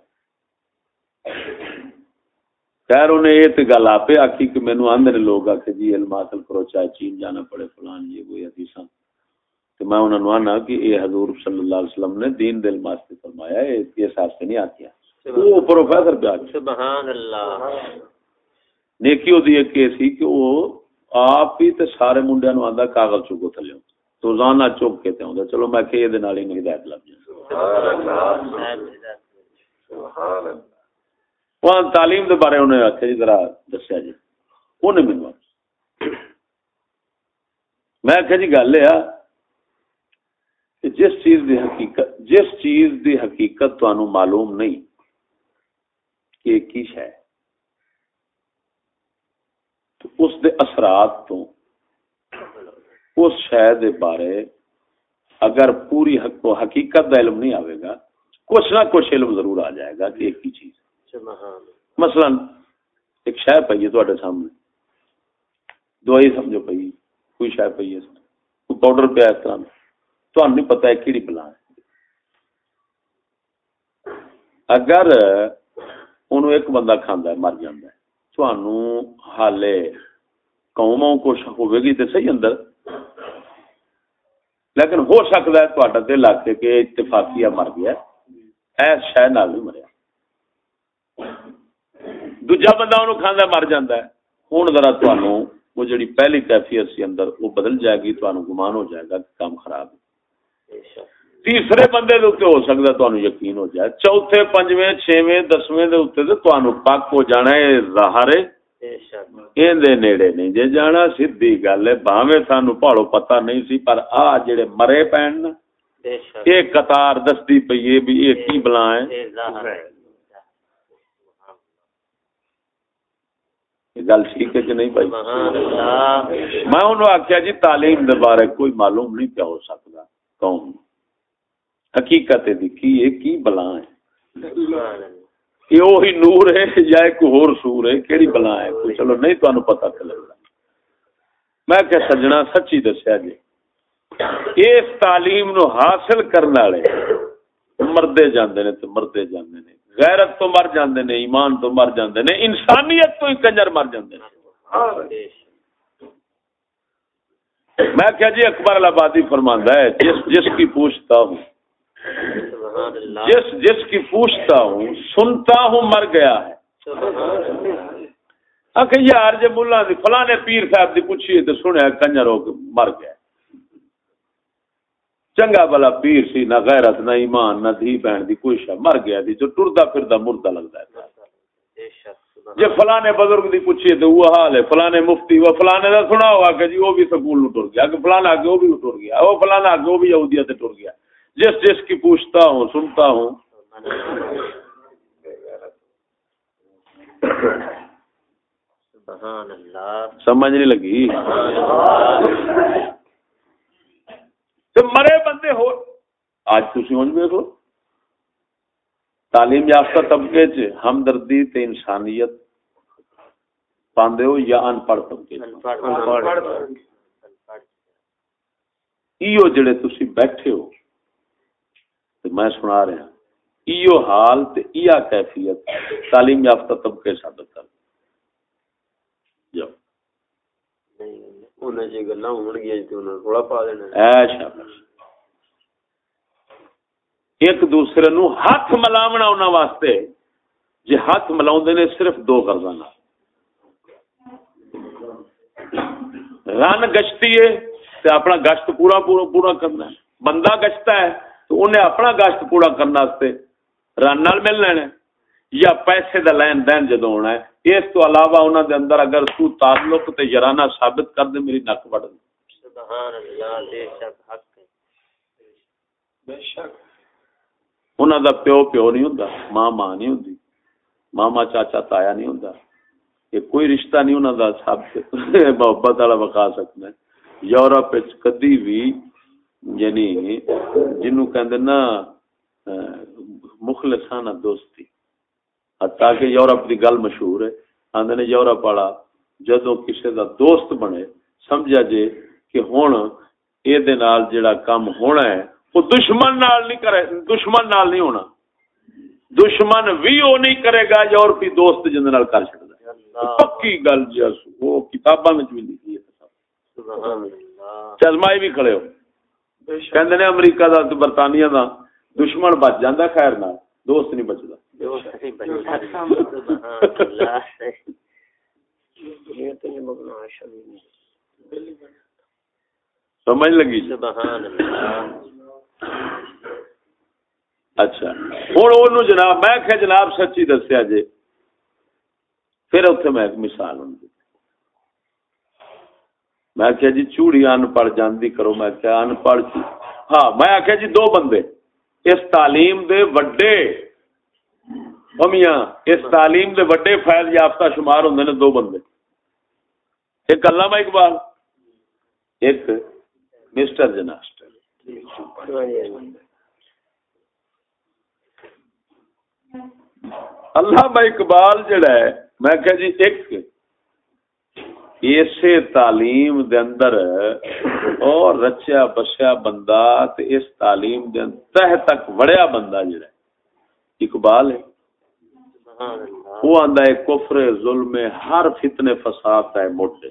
خیر انہیں یہ تو گل آپ آخی کہ مینو آدھے لوگ آخ جی علم حاصل کرو چاہے چین جانا پڑے فلان یہ کوئی حدیث تو میں انہوں نے آنا کہ یہ حضور صلی اللہ علیہ وسلم نے دین دل ماستے فرمایا اس حساب سے نہیں آتی وہ پروفیسر پہ سبحان اللہ۔ نیکی ہوتی ایک یہ سی کہ وہ آپ ہی تے سارے منڈیا نو آندا کاغذ چکو تھلے روزانہ چوک کے تے ہوندا چلو میں کہ یہ نال ہی ہدایت لگ جائے سبحان اللہ۔ وہاں تعلیم دے بارے انہیں آخیا جی ذرا دسیا جی۔ انہیں مینو میں آخیا جی گل یہ جس چیز دی حقیقت جس چیز دی حقیقت تو معلوم نہیں کہ کی ہے۔ تو اس دے اثرات تو اس شہ دے بارے اگر پوری حقیقت دا علم نہیں آئے گا، کچھ نہ کچھ علم ضرور آ جائے گا کہ ایک ہی چیز مثلا، ایک شہ پی ہے تے سامنے۔ دوائی سمجھو پی کوئی شہ پی ہے۔ کوئی پاؤڈر پیا اس طرح۔ تو نہیں پتا ہے کہڑی بلا ہے۔ اگر انہوں ایک بندہ کھانا ہے، مر جانا ہے تو حالے قوم کچھ ہوئے گی تو صحیح اندر۔ لیکن ہو سکتا ہے تا دل آ کے اتفاقیہ مر گیا ایس شہ نال نہیں مریا۔ دوجا بندہ انہوں کھانا مر جاتا ہے۔ ہوں ذرا تمہوں وہ جڑی پہلی کیفیت سی اندر وہ بدل جائے گی تو گمان ہو جائے گا کہ کام خراب ہے۔ تیسرے بندے دے ہو سکتا تو یقین ہو جائے چوتھے پنجویں چھویں دسویں دے پک ہو جانا ہے ظاہر نیڑے نہیں جے جانا سیدھی گل ہے۔ باوے سانو پہاڑو پتہ نہیں سی پر آ جڑے مرے پین یہ قطار دستی ہے بھی یہ کی بلا ہے۔ گل ٹھیک ہے کہ نہیں بھائی؟ میں انہوں آخیا جی تعلیم دے بارے کوئی معلوم نہیں کیا ہو سکتا۔ قوم۔ حقیقت دیکھی یہ کی بلا ہے۔ یہ وہی نور ہے یا ایک اور سور ہے، کیڑی بلا ہے؟ چلو، نہیں تو پتا چلے گا میں کہ سجنا، سچی دسیا جی۔ اس تعلیم نو حاصل کرنے والے مردے جاندے نے تو مردے جاندے نے۔ غیرت تو مر جاندے نے، ایمان تو مر جاندے نے، انسانیت تو ہی کنجر مر جاندے نے۔ ہاں، میں کیا جی اکبر آبادی فرماندا ہے، جس جس کی پوچھتا ہوں، جس جس کی پوچھتا ہوں، سنتا ہوں مر گیا ہے۔ یار جی ملا فلاں پیر صاحب کی پوچھیے تو سنیا کنجر ہو کے مر گیا چنگا بلا پیر سی، نہ غیرت، نہ ایمان، نہ دھی بہن دی کوئی شا مر گیا دی جو ٹردا پھردا، مردہ لگتا ہے۔ جی فلانے بزرگ دی پوچھیے تو وہ حال ہے فلانے مفتی وہ فلانے دا سنا ہوا کہ جی وہ بھی سکول ٹر گیا کہ فلانا آگے وہ بھی ٹر گیا وہ فلانا آگے وہ بھی یہودیت ٹر گیا۔ جس جس کی پوچھتا ہوں سنتا ہوں۔ سمجھ نہیں لگی۔ مرے بندے ہو آج تھی ہوں دیکھ لو۔ تعلیم یافتہ طبقے چ ہمدردی تے انسانیت پاندے ہو یا ان پڑھ طبقے ایو جڑے تسی بیٹھے ہو تے میں سنا رہا ایو حال تے ایا کیفیت تعلیم یافتہ طبقے ثابت کر۔ جاؤ۔ ایک دوسرے نو ہاتھ ملاونا واسطے جی ہاتھ ملاؤ نے صرف دو کرزا رن گشتی ہے تو اپنا گشت پورا پورا پورا کرنا ہے۔ بندہ گشتا ہے تو انہیں اپنا گشت پورا کرنا رن نال مل لینا یا پیسے دا لین دین جدو ہونا ہے۔ اس تو علاوہ انہوں دے اندر اگر تو تعلق تے یارانہ ثابت کر دے میری نک وڈ سبحان اللہ بے شک حق بے شک۔ انہاں دا پیو پیو نہیں ہوندا ماں ماں نہیں ہوندی ماما چاچا تایا نہیں ہوندا۔ یہ کوئی رشتہ نہیں انہاں دا ثابت [laughs] محبت والا بقا سکنا ہے۔ یورپ کدی بھی یعنی جنوں کہندے نا مخلصانہ دوستی۔ حتیٰ کہ یورپ کی گل مشہور ہے۔ آدھے نے یورپ والا جدو کسی کا دوست بنے، سمجھا جے کہ ہوں یہ جڑا کام ہونا ہے وہ دشمن نال نہیں کرے، دشمن نال نہیں ہونا۔ دشمن بھی وہ نہیں کرے گا، یورپی دوست جن کر چکتا پکی گل جس وہ کتاباں میں بھی لکھی ہے چزمائی بھی کھڑے ہو۔ کہ امریکہ دا برطانیہ دا دشمن بچ جانا خیر نہ دوست نہیں بچتا سمجھ لگی؟ جی؟ اچھا۔ ہوں جناب میں کہ جناب سچی دسیا جی پھر اتنے میں ایک مثال ہوں میں کیا جی چوڑی ان پڑھ جاندی کرو، میں کیا ان پڑھ ہاں میں آخیا جی دو بندے۔ اس تعلیم دے وڈے میاں اس تعلیم دے وڈے فیض یافتہ شمار ہوں نے دو بندے۔ ایک علامہ اقبال، ایک مسٹر جناسٹر علامہ اقبال جڑا ہے میں کہ جی ایک اسی تعلیم دے اندر اور رچیا بسیا بندہ تے اس تعلیم دے تہ تک وڑیا بندہ جڑا ہے، اقبال ہے۔ وہ آندا ہے، کفر، ظلم، ہر فتنے فساد ہے، موٹے۔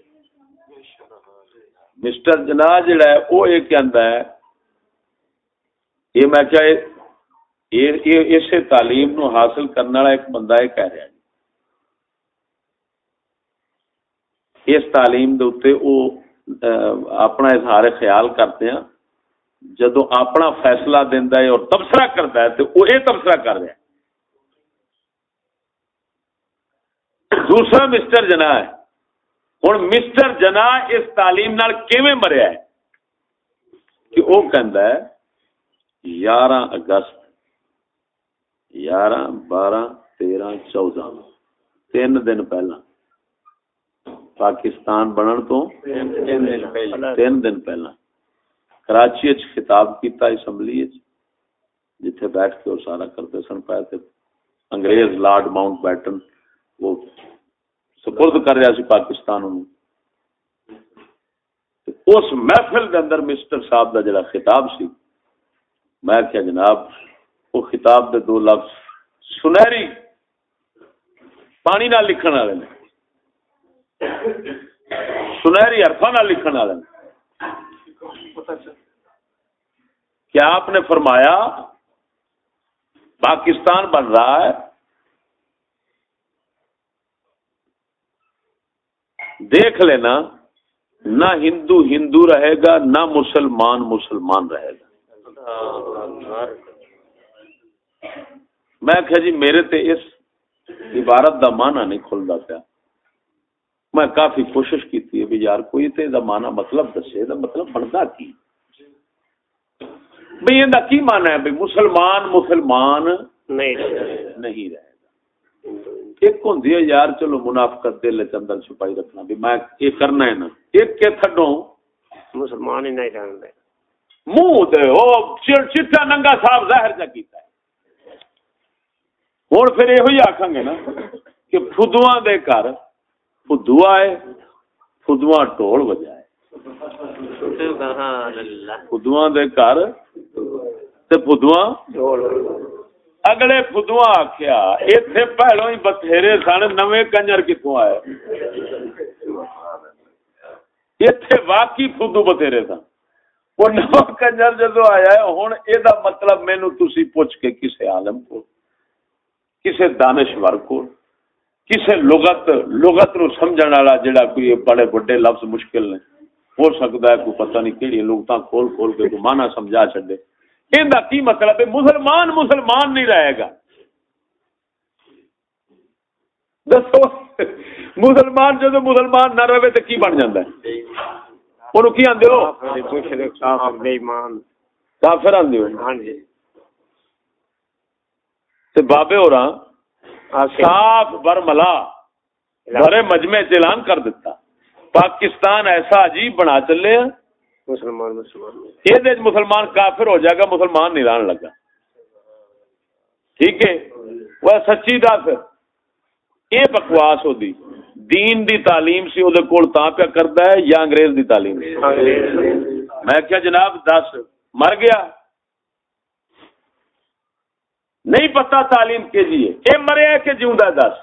مسٹر جنا جڑا ہے، وہ ایک آندا ہے، یہ میں کیا اسے تعلیم نو حاصل کرنے والا ایک بندہ ہے کہہ رہا ہے۔ اس تعلیم دے اوتے او اپنا اظہار خیال کرتے ہیں۔ جدو اپنا فیصلہ دینا ہے اور تبصرہ کرتا ہے تو وہ یہ تبصرہ کر رہا ہے۔ دوسرا مسٹر جنا ہے۔ ہوں مسٹر جنا اس تعلیم نال کیویں مریا ہے؟ کہ وہ کہندا ہے یارہ اگست یارہ بارہ تیرہ چودہ تین دن پہلا پاکستان بنن تو تین دن پہلا۔ کراچی خطاب کیتا اسمبلی جتھے بیٹھ کے وہ سارا کرتے سن پائے تھے انگریز لارڈ ماؤنٹ بیٹن وہ سپرد کر رہا سی پاکستان اس محفل کے اندر مسٹر صاحب کا جڑا خطاب سی میں کیا جناب وہ خطاب دے دو لفظ سنہری پانی نہ لکھن والے نے۔ سنہری ارفا نہ لکھن والے کیا آپ نے فرمایا پاکستان بن رہا ہے؟ دیکھ لینا، نہ ہندو ہندو رہے گا، نہ مسلمان مسلمان رہے گا۔ میں کہ جی میرے تے اس عبارت دا معنی نہیں کھلتا پیا۔ میں کافی کوشش کی تھی بھی یار کوئی تے دا معنی مطلب دسے دا مطلب بنتا کی؟ بھئی یہ کی معنی ہے؟ بھئی مسلمان مسلمان نہیں نہیں رہے گا۔ ایک ہوں یار چلو منافقت دل چندر چھپائی رکھنا۔ بھی میں یہ کرنا ہے نا۔ ایک کے تھڈو۔ مسلمان ہی نہیں رہنے منہ دے او چٹا ننگا صاحب ظاہر جا کیتا ہے۔ ہوں پھر یہ آخان گے نا کہ فدوا دے گھر فدو آئے فدوا ٹول بجائے۔ فدوا دے گھر فدوا اگلے فدوا آخیا اتنے پہلو ہی بتھیرے سن، نویں کنجر کتوں آئے؟ اتنے واقعی فدو بتھیرے سن۔ وہ نو کنجر جدو آیا ہے ہوں یہ مطلب مینو تھی پوچھ کے کسی عالم کو کسی دانشور کو کسی لغت لغت نو سمجھن والا جڑا کوئی بڑے بڑے لفظ مشکل نے ہو سکتا ہے کوئی پتہ نہیں کہڑی لغت کھول کھول کے کوئی مانا سمجھا چڈے ان کی مطلب ہے؟ مسلمان مسلمان نہیں رہے گا۔ دسو مسلمان جب مسلمان نہ رہے تو کی بن جاتا ہے؟ انہوں کی آدھے ہو؟ کافر آدھے ہو۔ ہاں جی۔ بابے ہو رہا۔ صاف برملا۔ بڑے مجمع اعلان کر دیتا۔ پاکستان ایسا عجیب بنا چلے مسلمان مسلمان۔ مسلمان کافر ہو جائے گا مسلمان نہیں رہن لگا۔ ٹھیک ہے؟ وہ سچی دس یہ بکواس ہو دی۔ دین دی تعلیم سی وہ کول تا پیا کرتا ہے یا انگریز دی تعلیم میں کیا جناب دس۔ مر گیا۔ نہیں پتا تعلیم کے لیے۔ یہ مریا کہ جیوں دس۔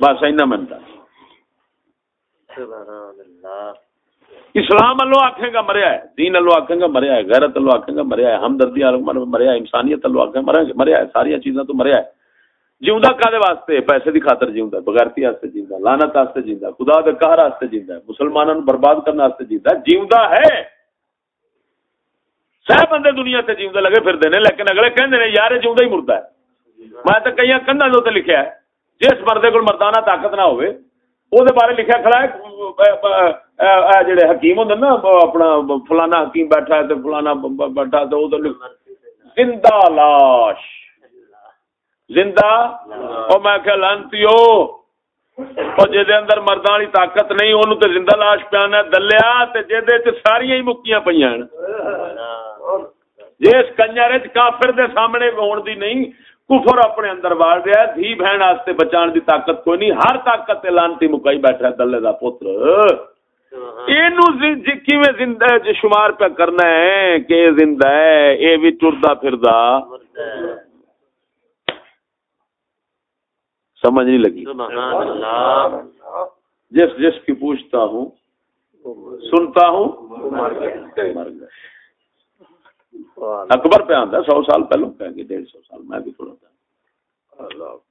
بس اینا منتا۔ اسلام اللہ آخے گا مریا ہے دین اللہ آخے گا مریا ہے غیرت اللہ آخے گا مریا ہے ہمدردی مریا ہے انسانیت اللہ آخے مریا ہے ساری چیزاں تو مریا ہے جیوندا کالے واسطے؟ پیسے دی خاطر جیوندا بغیرتی واسطے جیوندا لعنت واسطے جیوندا خدا دے قہر واسطے جیوندا مسلمانوں برباد کرنے واسطے جیوندا جیوندا ہے۔ سہ بندے دنیا سے جیوندا لگے پھردے نے، لیکن اگلے کہندے نے، یار جیوندا ہی مردا ہے۔ میں تے کئی کندا دے تے لکھیا ہے، جس مردے کول مردانہ طاقت نہ ہوے او دے بارے لکھیا کھڑا ہے جڑے حکیم ہوندے نا، اپنا فلانا حکیم بیٹھا ہے تے فلانا بیٹھا تے او تے زندہ لاش۔ زندہ؟ او میں کہ لانتیو او جے دے اندر مرداں والی طاقت نہیں، اونوں تے زندہ لاش پیانا دلیا تے جے دے تے ساری ہی مکیاں پیاں جس کنجر کافر دے سامنے ہون دی نہیں، کفر اپنے اندر وال رہا ہے، دھی بہن واسطے بچان دی طاقت کوئی نہیں، ہر طاقت لانتی مکائی بیٹھا دلے دا پتر۔ اینو جی، کیویں زندہ جی، شمار پہ کرنا ہے، کہ زندہ ہے اے بھی ٹردا پھردا۔ سمجھ نہیں لگی۔ جس جس کی پوچھتا ہوں، سنتا ہوں، مر گئے اکبر پہ آتا سو سال پہلو کہیں گے ڈیڑھ سو سال میں بھی تھوڑا تھا۔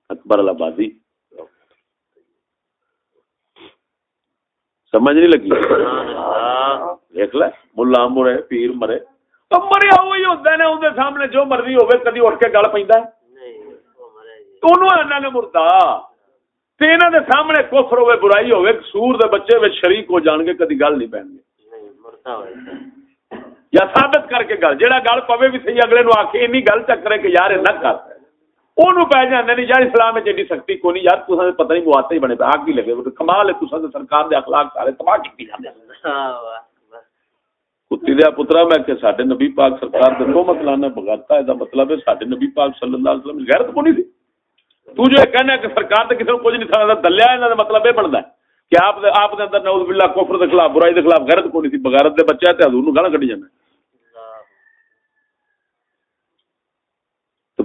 اکبر آبادی سمجھ نہیں لگی؟ دیکھ لے ملا مرے پیر مرے۔ مریا وہی ہوتا ہے اندر سامنے جو مرضی ہوے کدی اٹھ کے گل پہ نے مردہ۔ تینا دے سامنے کفر ہوئے برائی ہوئے سور دے بچے وچ شریک ہو جان گے کدی گل نہیں پہن گے۔ یا ثابت کر کے گل جیڑا گل پوے بھی صحیح اگلے نو آکھے اینی گل چکرے کہ یار نہ کر۔ اونوں پہ جاندے نہیں یار اسلام وچ ایڈی سختی کوئی نہیں؟ یار تساں پتہ نہیں مواتے ہی بنے پہ آگ ہی لگے کمال ہے تساں تے سرکار دے اخلاق سارے تباہ کیتی جاندے کتی دیا پترا میں کہ ساڈے نبی پاک سرکار دے تو مطلب بغاتا ہے دا مطلب ہے ساڈے نبی پاک صلی اللہ علیہ وسلم غیرت کونی تھی تو جو کہنا کہ سرکار تے کسی کو کچھ نہیں سکتا دلیا دا مطلب یہ بندا ہے کہ آپ آپ دے اندر نعوذ باللہ کفر دے خلاف برائی دے خلاف غیرت کونی تھی بغیرت دے بچے تے حضور نو گالاں کڈی جانا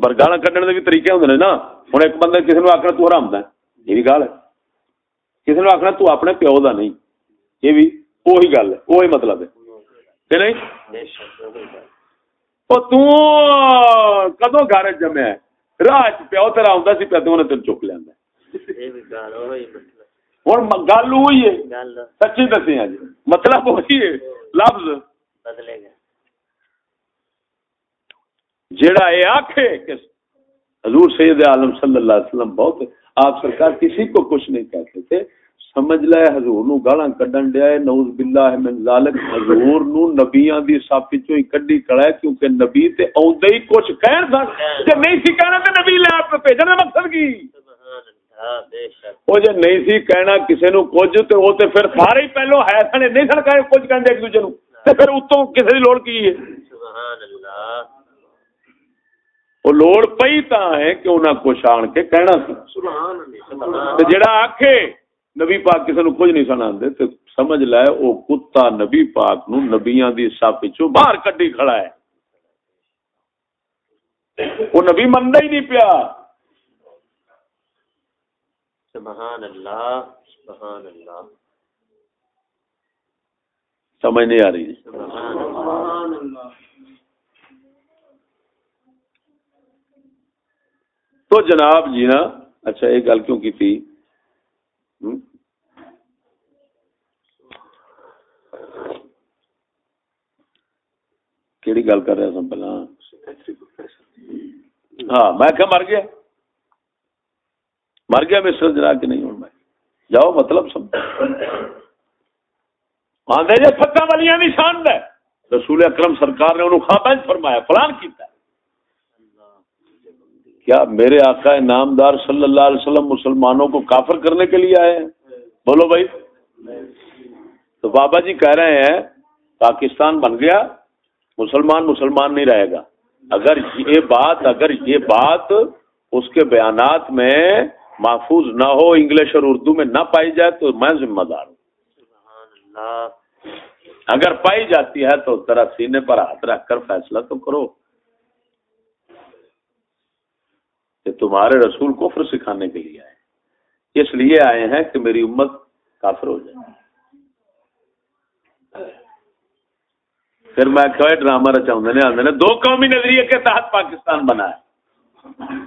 پر گالا کھڈن کے بھی طریقے ہوں نا ہوں ایک بندے کسی نے آخنا تو حرام ہے یہ بھی گال ہے کسی نے آخنا تو اپنے پیو کا نہیں یہ بھی وہی گل ہے وہی مطلب ہے کہ نہیں کدو گھر جمیا راہ پیو تیرا آتا سی پیا تو تین چک لیا ہوں گل وہی ہے سچی دسی جی مطلب وہی ہے لفظ بدلے گا جیڑا یہ آخے کہ حضور سید عالم صلی اللہ علیہ وسلم بہت آپ سرکار کسی کو کچھ نہیں کہتے تھے۔ سمجھ لے حضور نو گالاں کڈن دیا ہے، نعوذ باللہ من ذالک، حضور نو نبیاں دی صف وچوں ہی کڈی کڑا ہے کیونکہ نبی تے اوندے ہی کچھ کہن سن۔ کہ نہیں سی کہنا تے نبی لے آپ بھیجن دا مقصد کی؟ وہ جے نہیں سی کہنا کسے نو کچھ تے او تے پھر سارے پہلو ہے سن نہیں سن کہے کچھ کہندے ایک دوسرے نو۔ تے پھر اتوں کسے دی لوڑ کی ہے؟ سبحان اللہ وہ لوڑ پئی تا ہے کہ انہاں کچھ آن کے کہنا سی۔ جڑا آکھے نبی پاک کسی نو کچھ نہیں سنا دے تے سمجھ لے او کتا نبی پاک نو نبیاں دی صف وچوں باہر کڈی کھڑا ہے۔ وہ نبی مندا ہی نہیں پیا۔ سبحان اللہ سبحان اللہ سمجھ نہیں آ رہی۔ سبحان اللہ تو جناب جی نا اچھا یہ گل کیوں کی تھی؟ کیڑی گل کر رہا سن پہلا؟ ہاں میں کیا مر گیا۔ مر گیا مسٹر جناب کہ نہیں، ہوں میں۔ جاؤ مطلب سب آدھے جی فتح والیاں نشان ہے۔ رسول اکرم سرکار نے انہوں خواب فرمایا پلان کیتا ہے۔ کیا میرے آقا نامدار صلی اللہ علیہ وسلم مسلمانوں کو کافر کرنے کے لیے آئے ہیں؟ بولو بھائی۔ تو بابا جی کہہ رہے ہیں پاکستان بن گیا مسلمان مسلمان نہیں رہے گا۔ اگر یہ بات اگر یہ بات اس کے بیانات میں محفوظ نہ ہو انگلش اور اردو میں نہ پائی جائے تو میں ذمہ دار ہوں۔ اگر پائی جاتی ہے تو ذرا سینے پر ہاتھ رکھ کر فیصلہ تو کرو۔ کہ تمہارے رسول کفر سکھانے کے لیے آئے اس لیے آئے ہیں کہ میری امت کافر ہو جائے۔ پھر میں کہ ڈرامہ رچاؤں نے آدھے دو قومی نظریے کے تحت پاکستان بنا ہے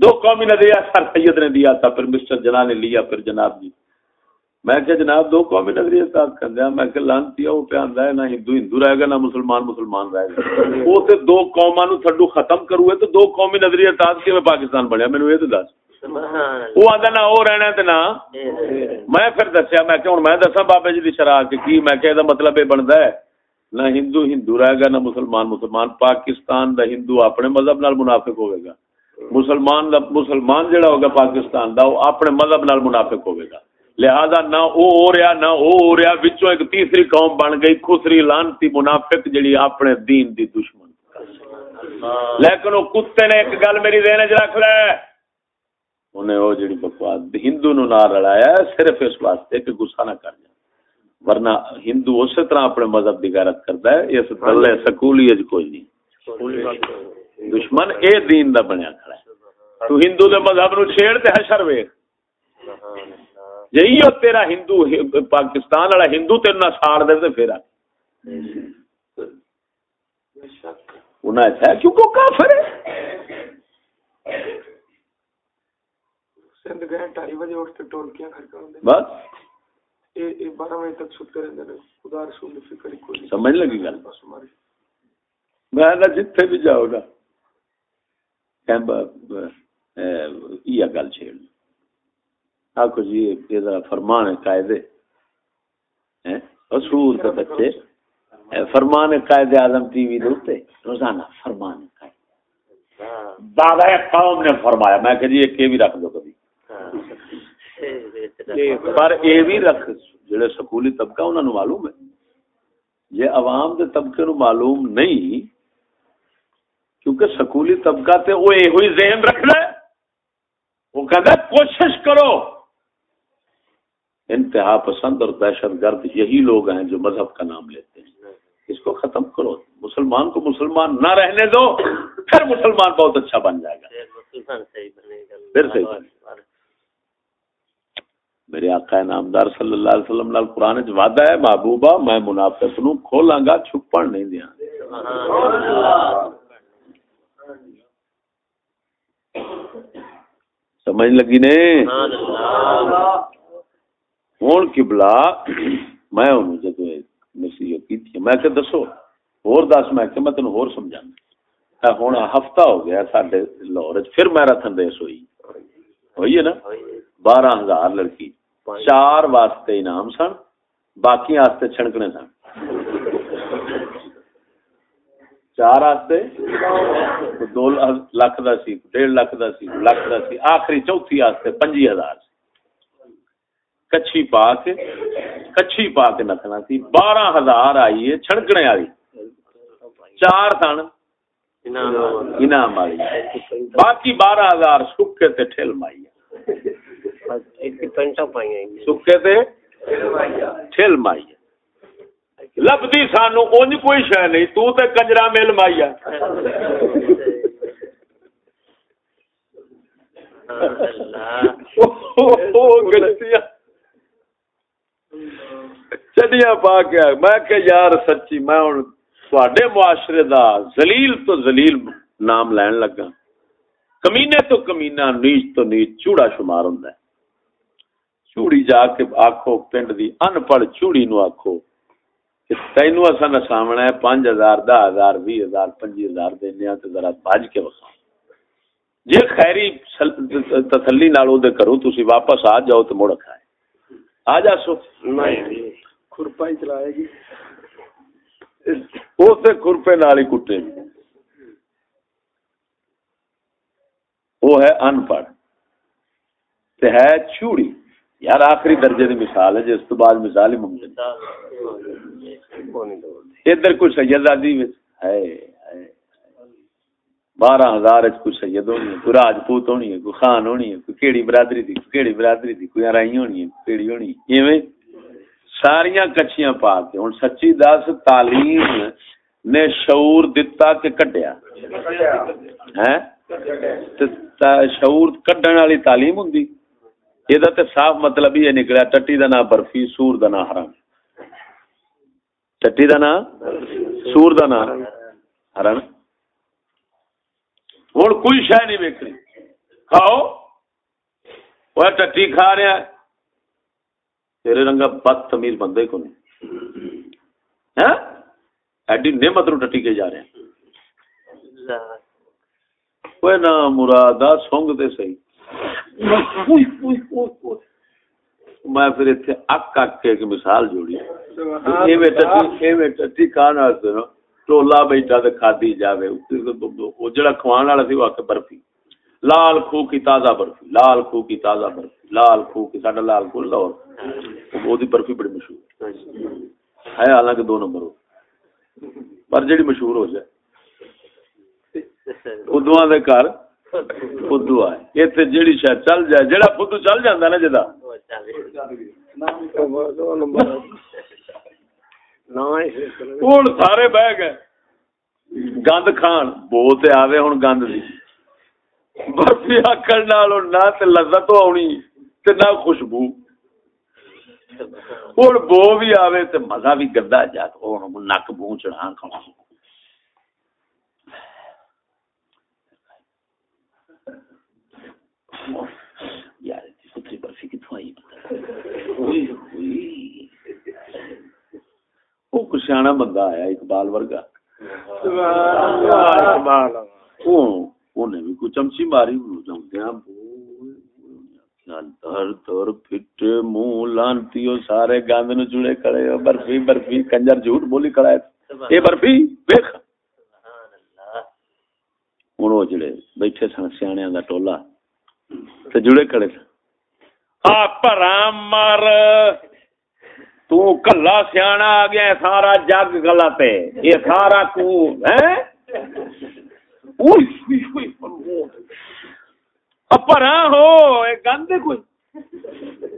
دو قومی نظریہ سر سید نے دیا تھا، پھر مسٹر جنا نے لیا، پھر جناب جی۔ میں کہ جناب دو قومی نظریے ساتھ کر دیا میں کہ لانتی وہ پہ آندا ہے نہ ہندو ہندو رہے گا نہ مسلمان مسلمان رہے گا۔ [laughs] وہ تے دو قوماں نو تھڈو ختم کروے تو دو قومی نظریے ساتھ کے پاکستان بنیا؟ مینوں یہ تے دس۔ وہ آندا نہ او رہنا تے نہ۔ میں پھر دسیا میں کہ ہن میں دساں بابے جی دی شرح کہ کی؟ میں کہ دا مطلب یہ بندا ہے۔ نہ ہندو ہندو رہے گا نہ مسلمان مسلمان۔ پاکستان دا ہندو اپنے مذہب نال منافق ہوے گا۔ مسلمان دا مسلمان جڑا ہوگا پاکستان دا وہ اپنے مذہب نال منافق ہوے گا۔ لہذا نہ او ہو رہا، نہ او ہو رہا، وچوں ایک تیسری قوم بن گئی، خسری لانتی منافق جڑی اپنے دین دی دشمن۔ لیکن وہ کتے نے ایک گل میری دین چ رکھ لے۔ انہیں وہ جڑی بکواس، ہندو نو نہ رلایا، صرف اس واسطے کہ غصہ نہ کر جائے۔ ورنہ ہندو اسی طرح اپنے مذہب کی غیرت کرتا ہے، اس دلے سکولی اج کوئی نہیں۔ دشمن اے دین دا بنیا کھڑا ہے۔ تو ہندو دے مذہب نو چھیڑ تے حشر ویکھ۔ یہی تیرا ہندو پاکستان والا ہندو تیر نہ ساڑ دے تو پھر انہیں کیوں کو کافر ہے بس سمجھ لگی گل میں جتھے بھی جاؤ نا گل چھیڑ آخو جی یہ فرمان قائدے اصول کے بچے فرمان قائد اعظم ٹی وی دے روزانہ فرمان قائد دادا قوم نے فرمایا میں کہ جی ایک بھی رکھ دو کبھی پر یہ بھی رکھ جڑے سکولی طبقہ انہوں نے معلوم ہے یہ عوام دے طبقے نو معلوم نہیں کیونکہ سکولی طبقہ تے وہ یہ ہوئی ذہن رکھنا ہے وہ کہتا ہے کوشش کرو انتہا پسند اور دہشت گرد یہی لوگ ہیں جو مذہب کا نام لیتے ہیں۔ اس کو ختم کرو۔ مسلمان کو مسلمان نہ رہنے دو، پھر مسلمان بہت اچھا بن جائے گا۔ پھر صحیح میرے آقا نامدار صلی اللہ علیہ وسلم لال قرآن وعدہ ہے، محبوبہ، میں منافق نو کھولاں گا، چھپن نہیں دیا سمجھ لگی نے؟ ہوں کبلا میں انہوں جب نصیحت کی تھی، میں کہ دسو، اور دس، میں کہ میں تینوں اور سمجھانا۔ ہوں ہفتہ ہو گیا سارے لاہور پھر میراتھن ریس ہوئی۔ ہوئی ہے نا؟ بارہ ہزار لڑکی۔ چار واسطے انعام سن، باقی واسطے چھڑکنے سن۔ چار واسطے دو لاکھ دا سی، ڈیڑھ لاکھ دا سی، لاکھ دا سی۔ آخری چوتھی واسطے پنجی ہزار۔ کچھی پا کے کچھی پا کے نکنا سی۔ بارہ ہزار آئی ہے چھڑکنے والی۔ چار سن انعام والی۔ باقی بارہ ہزار سکے تے ٹھل مائی سکے تے ٹھل مائی لبدی سانو اونج کوئی شے نہیں تو تے کنجرا مل مائی [laughs] چڈیا پا کے میں کہ یار سچی، میں ہوں تھوڑے معاشرے دا زلیل تو زلیل نام لین لگا۔ کمینے تو کمینا نیچ تو نیچ، چوڑا شمار ہوں چوڑی جا کے آخو پنڈ دی ان پڑھ چوڑی نو آخو تینو اصا نساونا ہے پانچ ہزار، دہ ہزار بھی ہزار، پنجی ہزار دینا تو ذرا بج کے وقا جی خیری تسلی نال دے کرو، تسی واپس آ جاؤ تو مڑ کھائے آ جا سو۔ کھرپا ہی چلائے گی۔ اسے کھرپے نال ہی کٹے۔ گی وہ ہے ان پڑھ۔ ہے چوڑی یار آخری درجے کی مثال ہے جس تو بعد مثال ہی ممکن۔ ادھر کوئی سید آدی ہے بارہ ہزار کوئی سید ہونی ہے، کوئی راجپوت ہونی ہے، کوئی خان ہونی ہے، کوئی کیڑی برادری دی، کوئی کیڑی برادری دی، کوئی ارائی ہونی ہے کیڑی ہونی ہے۔ ایویں ساریاں کچھیاں پا کے، ہن سچی دس تعلیم نے شعور دتا کہ کڈیا؟ ہیں؟ شعور کڈن والی تعلیم ہوندی۔ یہ تے صاف مطلب یہ نکلا ٹٹی دا نام برفی، سور دا نام حرام ٹٹی دا نام سور دا نام حرام ہوں کوئی شہ نہیں ویکنی کھاؤ۔ وہ ٹٹی کھا رہا ہے تیرے رنگا بد تمیز بندے کو نہیں ہاں؟ ایڈی نعمت نو ٹٹی کے جا رہے ہیں۔ وہ نہ مرادہ سونگ دے صحیح میں پھر اتنے اک اک کے ایک مثال جوڑی۔ ٹولا بیٹھا تو کھادی جائے وہ جڑا کھوان والا سی وہ برفی لال خو کی تازہ برفی لال خو کی تازہ برفی لال خو کی ساڈا لال خو لاہور وہ برفی بڑی مشہور ہے حالانکہ دو نمبر ہو پر جڑی مشہور ہو جائے ادو دے گھر فدو آئے اتنے جیڑی شاید چل جائے جڑا فدو چل جانا نا جدا ہوں سارے بہ گئے گند کھان بہت آوے ہوں گند دی برفی آکڑ نال نہ تے لذت آنی تے نہ خوشبو ہوں بو بھی آوے تے مزہ بھی گندا جا نک بو چڑھا کھانا یار برفی کتوں آئی سیاح بندہ آیا اقبال ورگا بھی کوئی چمچی ماری منہ لانتی سارے گاند نو جڑے کھڑے برفی برفی کنجر جھوٹ بولی ہے اے برفی دیکھ ہوں وہ جڑے بیٹھے سن سیاح کا ٹولا جڑے کھڑے سن تلا سیاح آ گیا سارا جگ گلا یہ سارا کو ہو گند کوئی۔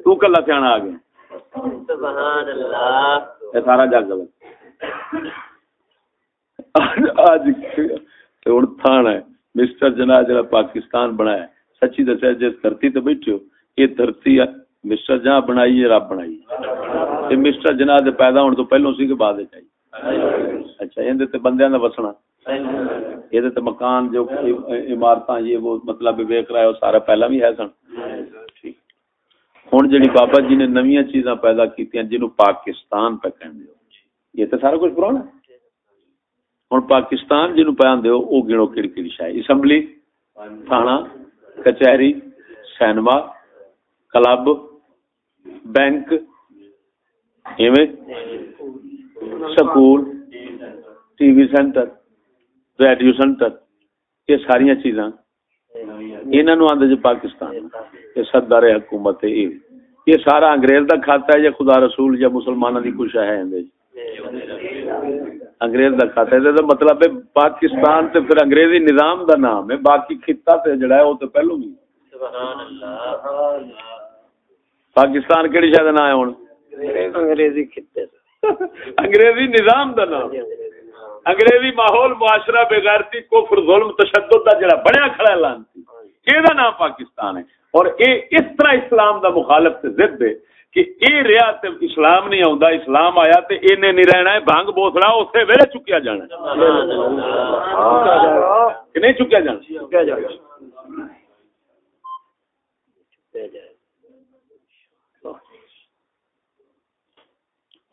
تو کلا سیاح آ گیا۔ سارا جگ گلا۔ ہوں ہے۔ مسٹر جنا جا پاکستان بنایا سچی دسیا جس دھرتی تے بیٹھے ہو یہ دھرتی مسٹر جہاں بنائی رب بنائی مسٹر جناح دے پیدا ہونے تو پہلو سی کہ بعد اچھا یہ بندے کا وسنا۔ یہ مکان جو عمارت یہ وہ مطلب ویک رہا ہے، وہ سارا پہلا بھی ہے سن۔ ہوں جی بابا جی نے نویاں چیزاں پیدا کی جنہوں پاکستان پہ کہ یہ تو سارا کچھ پرانا ہوں پاکستان جنہوں پہ آدھے وہ گنو کہڑی کہڑی شاید اسمبلی تھانہ کچہری، cinema, club bank school, T V centre, radio centre, یہ ساری چیزاں انہوں آدھے جی پاکستان، یہ سدار حکومت ہے، یہ۔ سارا انگریز کا کھاتا ہے یا خدا رسول یا مسلمانوں کی کچھ ہے انگریز کا کھاتا ہے مطلب ہے پاکستان تے پھر انگریزی نظام دا نام ہے، باقی خطہ تے جڑا ہے، وہ تو پہلو بھی۔ سبحان اللہ۔ پاکستان کہڑی شاید نہ ہوں انگریزی انگریزی نظام دا نام انگریزی ماحول معاشرہ بغیرتی کفر ظلم تشدد دا جڑا بڑیا کھڑا لانتی یہ دا نام پاکستان ہے اور اے اس طرح اسلام دا مخالف تے ضد ہے کہ اے ریا تے اسلام نہیں آوندا اسلام آیا تے اینے نہیں رہنا ہے بھنگ بوسڑا اوتھے ویلے چکیا جانا کہ نہیں چکیا جانا چکیا جانا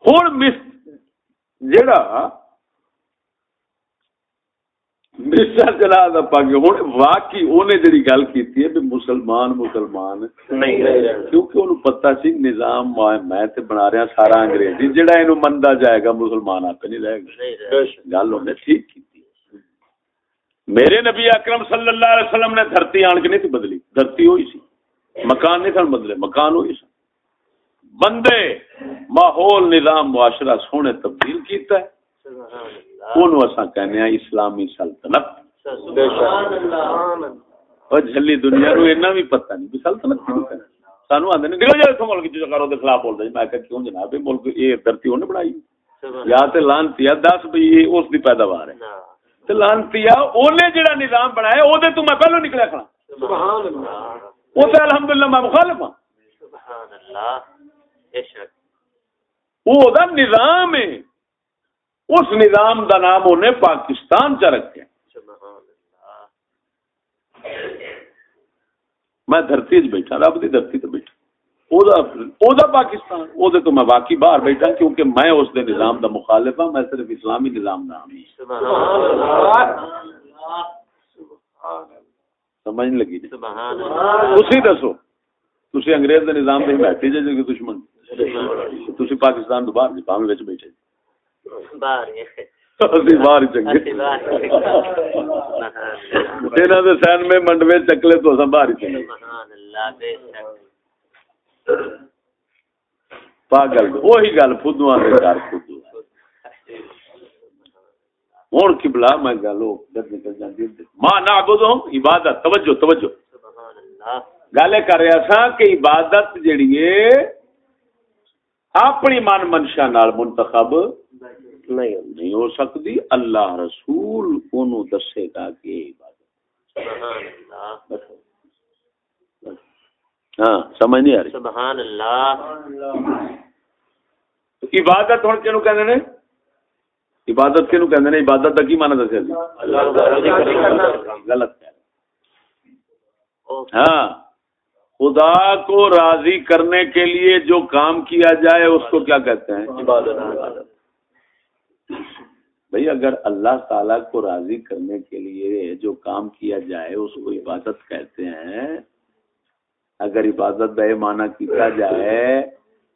ہوں جڑا مسٹر چلا پاگ ہوں واقعی انہیں جڑی گل کی ہے مسلمان مسلمان کیونکہ انہوں پتا سی نظام میں تے بنا رہا سارا انگریزی جڑا یہ منتا جائے گا مسلمان آپ نہیں رہے گا گل انہیں ٹھیک کی میرے نبی اکرم صلی اللہ علیہ وسلم نے دھرتی آن کے نہیں تھی بدلی دھرتی ہوئی سی مکان نہیں سن بدلے مکان ہوئی سن بندے ماحول نظام معاشرہ سونے تبدیل کیتا ہے۔ کہنے ہیں اسلامی سلطنت۔ اور جھلی دنیا نو اینا بھی پتہ نہیں بھی سلطنت کیوں کہنا سانو آندے نکل تو ملک جو کرو دے خلاف بول دے میں کہا کیوں جناب؟ ملک یہ دھرتی انہیں بنائی۔ یا تے لانتی ہے دس بھی یہ اس دی پیداوار ہے۔ تے لانتی ہے اونے جڑا نظام بنایا او دے تو میں پہلو نکلیا کھڑا۔ سبحان اللہ۔ او تے الحمدللہ میں مخالف ہوں سبحان اللہ۔ وہ نظام ہے۔ اس نظام دا نام انہیں پاکستان چ رکھے۔ میں دھرتی بیٹھا رب کی دھرتی تے بیٹھا۔ پاکستان او دے تو میں باقی باہر بیٹھا کیونکہ میں اس دے نظام دا مخالف ہوں میں صرف اسلامی نظام دا سمجھ لگی۔ اسی دسو تھی انگریز دے نظام دے بیٹھے جی دشمن۔ تھی پاکستان تو باہر پاویں بچ بیٹھے۔ باہر چنگے۔ [laughs] سین میں منڈوے چکلے تو باہر چنگے۔ پاگل وہی گل فدو گھر فدو۔ ہوں کبلا میں گل نکل جاتی ماں نہ عبادت توجہ توجہ۔ گل کر رہا سا کہ عبادت جیڑی ہے اپنی من منشا نال منتخب نہیں ہو سکتی۔ اللہ رسول دسے گا کہ عبادت ہاں سمجھ نہیں آ رہی۔ سبحان اللہ۔ عبادت ہوں کینو کہندے نے؟ عبادت کینو کہندے نے؟ عبادت دا کی معنی دسیا جی؟ غلط ہاں۔ خدا کو راضی کرنے کے لیے جو کام کیا جائے اس کو کیا کہتے ہیں؟ عبادت۔ بھائی اگر اللہ تعالیٰ کو راضی کرنے کے لیے جو کام کیا جائے اس کو عبادت کہتے ہیں اگر عبادت بے معنی کیا جائے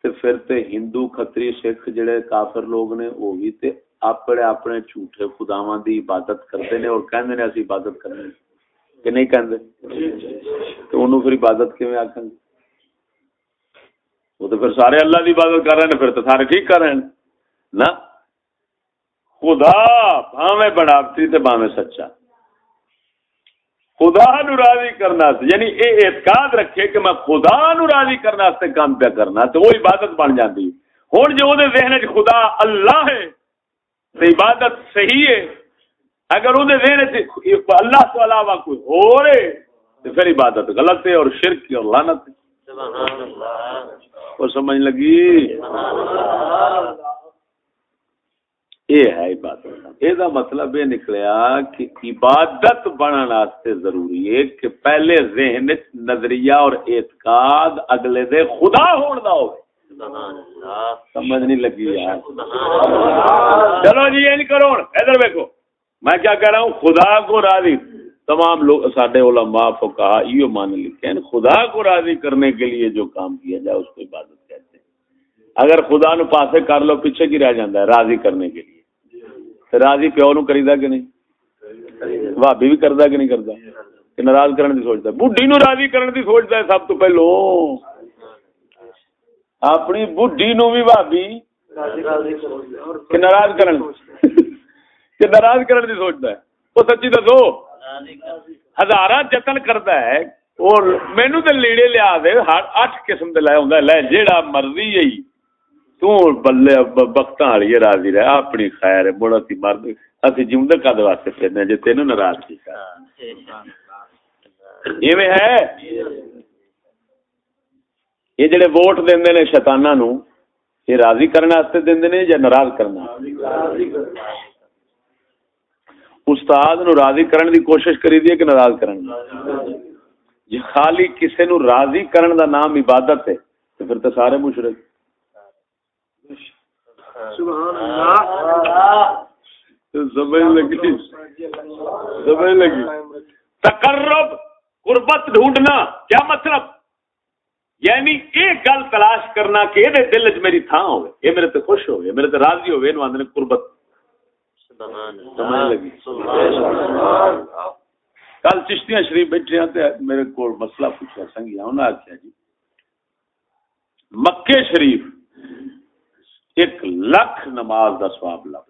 تو پھر تے ہندو کھتری سکھ جڑے کافر لوگ نے وہ بھی تے اپنے اپنے جھوٹے خداواں دی عبادت کرتے ہیں اور کہندے نے اسی عبادت کرنے کہ نہیں کہندے تو انہوں پھر عبادت کیویں آکھن؟ وہ تو پھر سارے اللہ دی عبادت کر رہے ہیں، پھر تو سارے ٹھیک کر رہے ہیں۔ نا خدا بھاویں بناوتی تے بھاویں سچا۔ خدا نو راضی کرنا یعنی اے اعتقاد رکھے کہ میں خدا نو راضی کرنا کام پہ کرنا تو وہ عبادت بن جاتی ہوں جو ذہن چ خدا اللہ ہے تو عبادت صحیح ہے اگر وہ ذہن چ اللہ تو علاوہ کوئی ہو رہے تو پھر عبادت غلط ہے اور شرک کی اور لانت وہ سمجھ لگی؟ یہ ہے عبادت۔ یہ مطلب یہ نکلیا کہ عبادت بننے ضروری ہے کہ پہلے ذہن نظریہ اور اعتقاد اگلے دے خدا ہون دا ہو سمجھ نہیں لگی یار۔ چلو جی یہ کرو ادھر دیکھو میں کیا کہہ رہا ہوں؟ خدا کو راضی۔ تمام لوگ سڈے علماء فقہا یہ مان لکھے ہیں۔ خدا کو راضی کرنے کے لیے جو کام کیا جائے اس کو عبادت کہتے ہیں۔ اگر خدا نو پاسے کر لو پیچھے کی رہ جاتا ہے؟ راضی کرنے کے لیے۔ راضی پیو نو کریدا کہ نہیں؟ بھابی بھی کردا کہ نہیں کردا؟ کہ ناراض کرن دی سوچدا بڈھی نو راضی کرن دی سوچدا ہے سب تو پہلو۔ اپنی بڈھی نو بھی بھابی کہ ناراض کرن۔ کہ ناراض کرن دی سوچدا ہے۔ او سچی دسو۔ ہزاراں جتن کردا ہے، اور مینوں تے لیڑے لیا دے، ہر اٹھ قسم دے لے ہوندا لے، جیڑا مرضی ہے۔ تو بلے بختاں والی راضی رہ اپنی خیر ہے بڑا سی مرد، اسی جیوندے کد واسطے پھرنے جے تینوں ناراض کیتا۔ ایویں ہے؟ یہ جڑے ووٹ دیندے نے شیطاناں نو یہ راضی کرنے واسطے دیندے نے یا ناراض کرنا استاد نو راضی کرنے دی کوشش کری دی کہ ناراض کرن جی خالی کسے نو راضی کرن دا نام عبادت ہے تو پھر تو سارے مشرک۔ سبحان اللہ۔ سمجھ لگی۔ سمجھ لگی۔ تقرب، قربت ڈھونڈنا، کیا مطلب؟ یعنی یہ گل تلاش کرنا کہ یہ دل چ میری تھان ہو یہ میرے تے خوش ہو گئے میرے تے راضی ہو گئے آدھے قربت کل چشتیاں شریف بیٹھے میرے کو مسئلہ پوچھا سنگیا انہیں آخیا جی مکے شریف ایک لکھ نماز دا سواب لب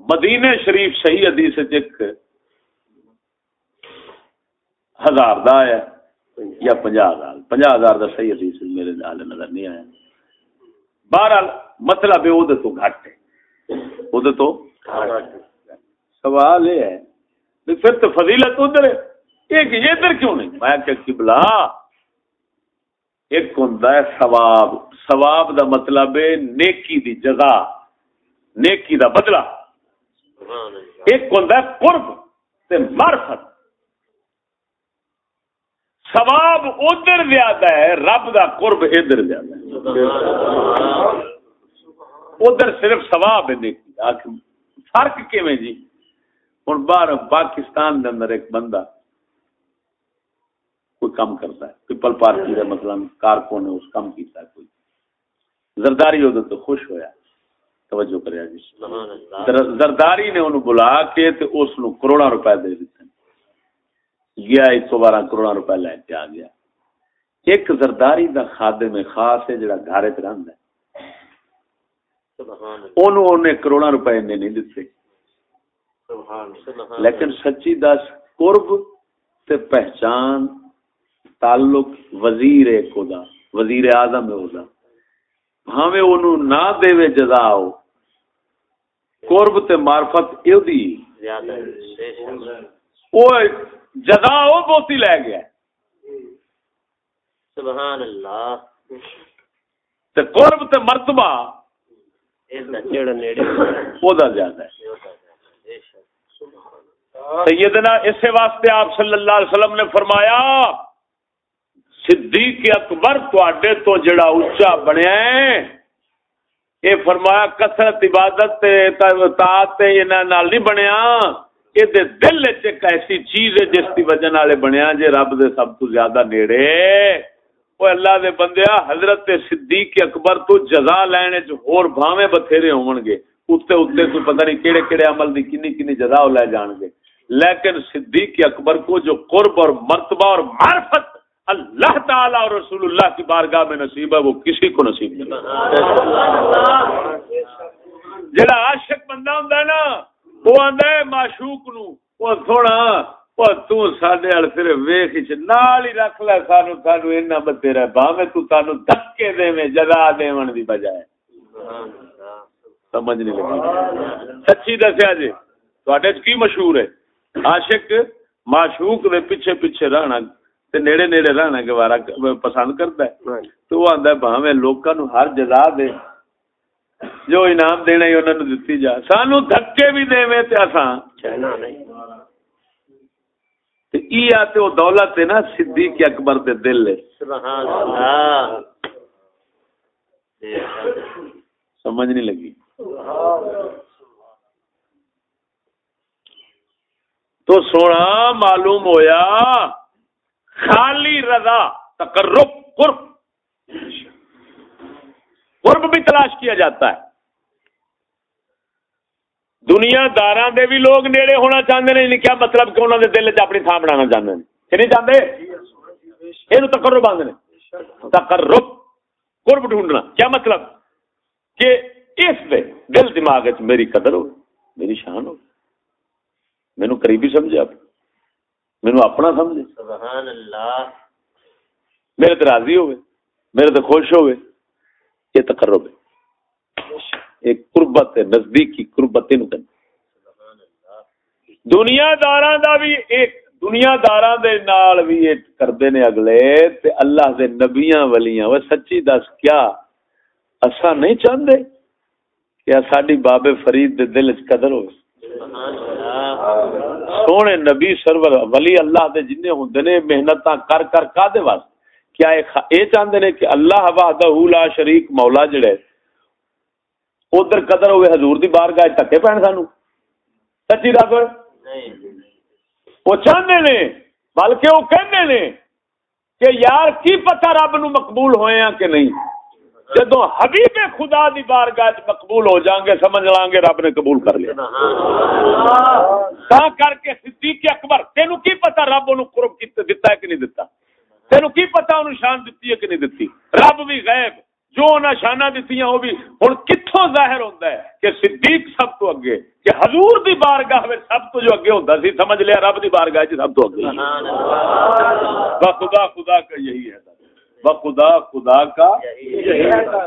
مدینے شریف صحیح حدیث ایک ہزار دا ہے یا پنجا ہزار۔ پنجا ہزار دا صحیح حدیث میرے حال نظر نہیں آیا۔ بہرحال مطلب ہے وہ تو گھٹ ہے۔ وہ تو سوال یہ ہے پھر تو فضیلت ادھر ہے۔ ایک یہ ادھر کیوں نہیں؟ میں کہ بلا ایک ہوں ثواب۔ ثواب دا مطلب ہے نیکی دی جزا نیکی دا بدلہ۔ ایک ہوں قرب تے معرفت۔ ثواب ادھر زیادہ ہے رب دا قرب ادھر زیادہ ہے۔ ادھر صرف ثواب ہے نیکی فرق کیویں جی؟ ہوں باہر پاکستان دے اندر ایک بندہ کوئی کام کرتا ہے پیپل پارٹی کا مثلا کارکن نے اس کام کیتا ہے کوئی۔ زرداری ہو تو خوش ہویا۔ توجہ کریا جی زرداری نے انہوں بلا کے تے اس نو کروڑا روپے دے دیتے گیا ایک سو بارہ کروڑا روپے لے کے آ گیا۔ ایک زرداری دا خادم خاص ہے جڑا گھر چ رہندا ہے۔ انہوں کروڑا روپے نہیں دیتے لیکن سچی دس قرب تے پہچان تعلق وزیر ایک دا وزیر اعظم ہے دا بھاوے اونوں نہ دے جزا او قرب تے معرفت ایو دی۔ او جزا او بہتی لے گیا۔ سبحان اللہ۔ تے قرب تے مرتبہ او دا زیادہ ہے سیدنا اسے واسطے آپ صلی اللہ علیہ وسلم نے فرمایا، صدیق اکبر تو جڑا اچا بنیا ہے یہ فرمایا، کثرت عبادت تا تے نال نہیں بنیا۔ یہ دل ایک ایسی چیز ہے جس کی وجہ بنیا جی رب دے سب تو زیادہ نیڑے۔ وہ اللہ دے بندیا حضرت صدیق اکبر تو جزا لینے اور بھاویں بتھیرے ہون گے۔ اتنے اتنے تو پتہ نہیں کیڑے کیڑے عمل دی کنی کنی جزا لے جان گے۔ لیکن صدیق اکبر کو جو قرب اور مرتبہ اور معرفت اللہ تعالی اور رسول اللہ کی بارگاہ میں نصیب ہے، وہ کسی کو نصیب نہیں۔ جڑا عاشق بندہ ہوندا ہے نا، وہ آندا ہے معشوق نو۔ وہ تھوڑا رکھ لے سانو سانو اینا بتیرا باویں تو تانو دھکے دیویں جزا دیون دی بجائے سمجھ نہیں لگی سچی دسیا جی تواڈے کی مشہور ہے عاشق معشوق دے پیچھے پیچھے رہنا تے نیڑے نیڑے رہنا گوارا پسند کرتا ہے۔ تو وہ آندا بھاویں لوکاں نو ہر جزا دے جو انعام دینا ہی انہاں نو دتی جا سانو دھکے بھی دیویں تے اساں چہنا نہیں تے او دولت ہے نا صدیق اکبر دے دل ہے سبحان اللہ سمجھ نہیں لگی۔ تو سونا معلوم ہویا، خالی رضا، تقرب، قرب۔ قرب بھی تلاش کیا جاتا ہے۔ دنیا دار دے بھی لوگ نیڑے ہونا چاہتے ہیں کیا مطلب کہ انہوں نے دل چ اپنی تھان بنا چاہتے ہیں کہ نہیں چاہتے یہ تقرب آدھے تقرب قرب ڈھونڈنا۔ کیا مطلب؟ کہ اس دے دل دماغ میری قدر ہو میری شان ہو۔ مینو قریبی سمجھے آپ۔ مینو اپنا سمجھے۔ سبحان اللہ میرے تو راضی ہوئے میرے تو خوش ہوئے یہ تقرب ہے۔ ایک قربت ہے، نزدیکی قربت نو دنیا دار دا بھی ایک، دنیا دار دے نال بھی کردے نے اگلے تے اللہ دے نبیاں ولیاں۔ وہ سچی دس کیا؟ اسا نہیں چاہندے کہ ساڈی بابے فرید دے دل وچ قدر ہوئے۔ سونے نبی سرور ولی اللہ دے جننے ہوندے نے محنتاں کر کر کا دے واسطے؟ کیا اے چاہندے نے کہ اللہ وحدہ لا شریک مولا جڑے ادھر قدر ہوئے حضور دی بارگاہ ٹکے پین سانو؟ سچی دس وہ چاہتے نے بلکہ وہ کہندے نے کہ یار کی پتہ رب نو مقبول ہوئے ہیں کہ نہیں؟ جدو حبیب خدا دی بارگاہ مقبول ہو جائیں گے سمجھ لیں گے رب نے قبول کر لیا۔ تا کر کے صدیق اکبر تینو کی پتا رب انہوں قرب دیتا ہے کہ نہیں دیتا تینو کی پتا انہوں شان دیتی ہے کہ نہیں دیتی رب بھی غیب۔ جو انہیں شانہ دیتی ہیں وہ بھی ہوں کتوں ظاہر ہوتا ہے کہ صدیق سب تو اگے، کہ حضور دی بارگاہ میں سب تو جو اگے ہوتا سی، سمجھ لیا رب دی بارگاہ سب تو اگے خدا خدا کا یہی ہے۔ خدا خدا کا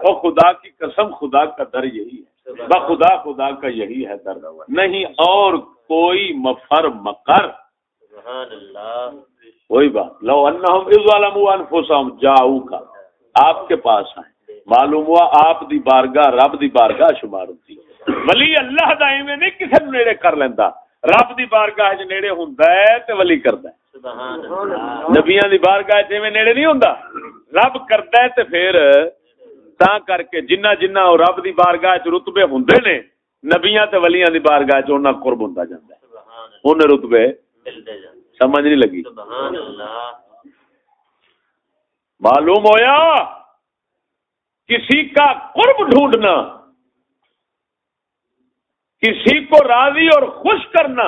وہ خدا کی قسم، خدا کا در یہی ہے۔ خدا خدا کا یہی ہے در۔ نہیں اور کوئی مفر مکر وہی بات۔ لو انہم اذ علموا انفسهم جاؤ کا آپ کے پاس آئے معلوم ہوا آپ دی بارگاہ رب دی بارگاہ شمار ہوتی ولی اللہ دا ایویں نہیں کسی نیڑے کر لینا رب دی بارگاہ چ نیڑے ہوندا ہے تے ولی کردا ہے۔ نبیاں دی بارگاہ جی نیڑے نہیں ہوندا۔ رب کردا ہے تے پھر تا کر کے جنہ جنہ رب دی بارگاہ چ رتبے ہوندے نے نبیاں تے ولیاں دی بارگاہ چ انہاں قرب ہوندا جاندا ہے۔ اون رتبے سمجھ نہیں لگی۔ معلوم ہویا؟ کسی کا قرب ڈھونڈنا، کسی کو راضی اور خوش کرنا،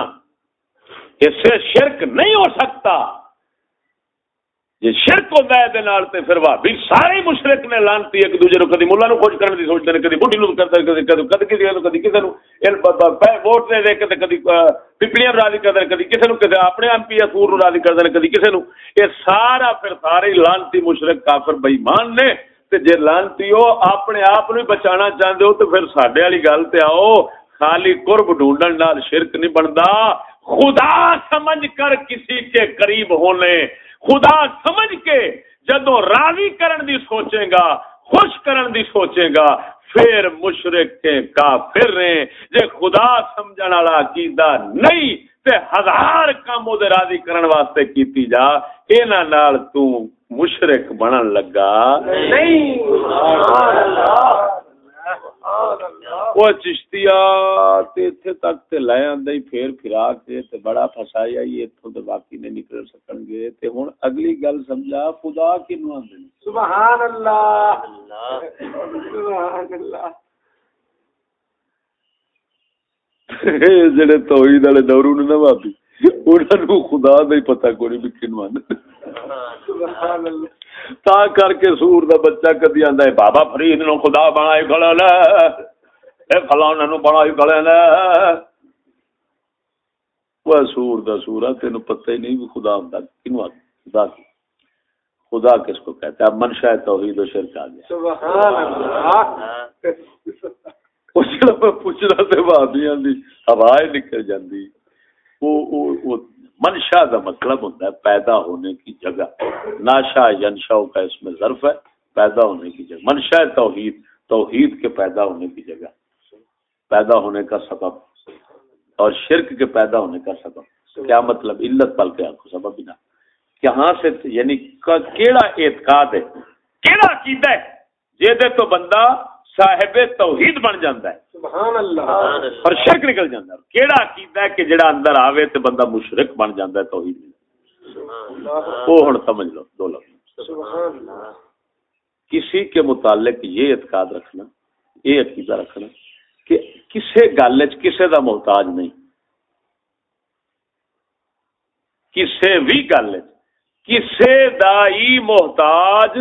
اس سے شرک نہیں ہو سکتا۔ یہ شرک ہوتا ہے تے پھر بھی سارے مشرق نے لانتی ایک دوسرے کدی ملا نو خوش کرنے کی سوچتے ہیں کدی بڑھی نو کرتے کدی کدی کسی کدی کسی ووٹ دے دے کدی کدی پپڑیاں راضی کرتے کدی کسی نو کدی اپنے ایم پی سور راضی کرتے ہیں کدی کسی نو۔ یہ سارا پھر سارے لانتی مشرق کافر بئیمان نے تے جے لانتی ہو، اپنے آپ بچانا چاہتے ہو تو پھر سڈے والی گل تے آؤ۔ خالی قرب ڈھونڈن نال شرک نہیں بنتا خدا سمجھ کر کسی کے قریب ہونے۔ خدا سمجھ کے جدو راضی کرن دی سوچے گا، خوش کرن دی سوچے گا، پھر مشرق کے کافر نے۔ جے خدا سمجھن والا عقیدہ نہیں تے ہزار کام او راضی کرن واسطے کیتی جا انہاں نال تو مشرق بنن لگا۔ نہیں۔ سبحان اللہ وہ چشتیا تک تے لے آندا پھر پھرا کے تے بڑا پھسایا ہی ایتھوں تے باقی نے نکل سکن گے تے ہن اگلی گل سمجھا خدا کینو آندے سبحان اللہ۔ سبحان اللہ۔ [laughs] جڑے توحید والے دورو نے نہ واپی انہاں نو خدا دا ہی پتہ کوئی بھی کینو آندے سبحان اللہ تا کر کے سور دا بچہ کدی آندا ہے بابا فرید نو خدا بنائے کھڑا لے۔ اے فلانا نو بنائے کھڑا لے۔ وہ سور دا سورا تینو پتہ ہی نہیں خدا ہوندا کینو خدا کی۔ خدا کس کو کہتا ہے؟ منشا توحید و شرک آ گیا۔ سبحان اللہ۔ پوچھنا تے بابیاں دی ہوا نکل جاندی۔ وہ منشا کا مطلب ہوتا ہے، پیدا ہونے کی جگہ۔ ناشا ینشا کا اس میں ظرف ہے، پیدا ہونے کی جگہ۔ منشا توحید توحید کے پیدا ہونے کی جگہ۔ پیدا ہونے کا سبب۔ اور شرک کے پیدا ہونے کا سبب۔ کیا مطلب؟ علت پل کے آپ کو سبب بنا کہاں سے یعنی کیڑا اعتقاد ہے؟ کیڑا عقیدہ ہے؟ جے دے تو بندہ صاحب توحید بن جاتا ہے۔ سبحان اللہ۔ اور شرک نکل جاتا ہے۔ کیڑا عقیدہ ہے کہ جڑا اندر آوے تے بندہ مشرک بن جاتا ہے توحید وہ ہن سمجھ لو دو لفظ۔ سبحان اللہ۔ کسی کے متعلق یہ اعتقاد رکھنا یہ عقیدہ رکھنا کہ کسے گل چ کسے دا محتاج نہیں۔ کسے بھی گل کسے دا ہی محتاج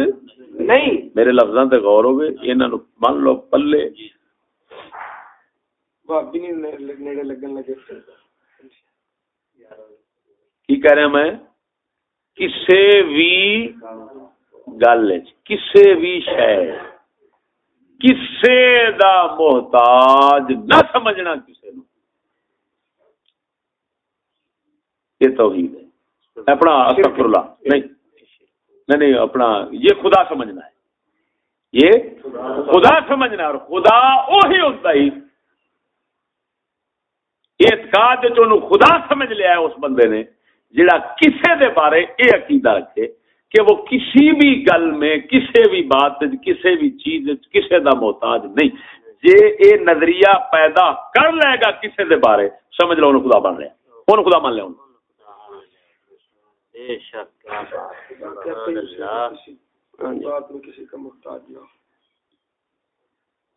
نہیں۔ میرے لفظاں تے غور ہوے انہاں نو من لو پلے۔ کی کہہ رہا میں؟ کسے بھی گل کسے بھی شہر کسے دا محتاج نہ سمجھنا کسے نو یہ توحید ہے۔ اپنا استغفر اللہ۔ نہیں۔ نہیں نہیں، اپنا، یہ خدا سمجھنا ہے۔ یہ خدا سمجھنا اور خدا وہی ہوتا ہی اعتقاد جو خدا سمجھ لیا ہے اس بندے نے، جڑا کسے دے بارے یہ عقیدہ رکھے کہ وہ کسی بھی گل میں کسی بھی بات کسی بھی چیز کسی دا محتاج نہیں۔ جے اے نظریہ پیدا کر لے گا کسی دے بارے، سمجھ لو خدا بن رہا ہے خدا مان لیا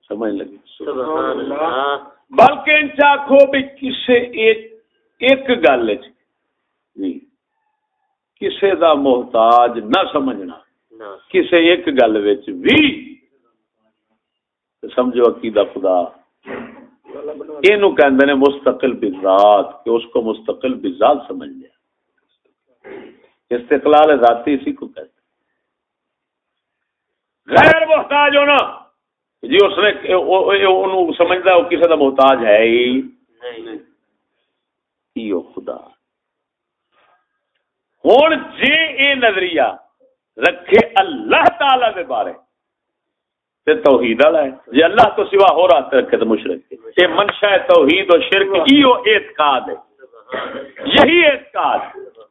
سمجھ لگی۔ بلکہ چاخو بھی کسی ایک گل کسی دا محتاج نہ سمجھنا۔ کسی ایک گل بھی۔ سمجھو عقیدہ خدا۔ یہ مستقل بزاد کہ اس کو مستقل بزاد سمجھ لیا استقلال ذاتی اسی کو کہتے غیر محتاج ہونا۔ جی اس نے سمجھتا وہ کسی کا محتاج ہے ہی۔ خدا۔ ہوں جی یہ نظریہ رکھے اللہ تعالی کے بارے۔ توحید والا ہے۔ جی اللہ تو سوا ہو رہا رکھے تو مشرق یہ منشا توحید و شرک اعتقاد ہے۔ یہی اعتقاد۔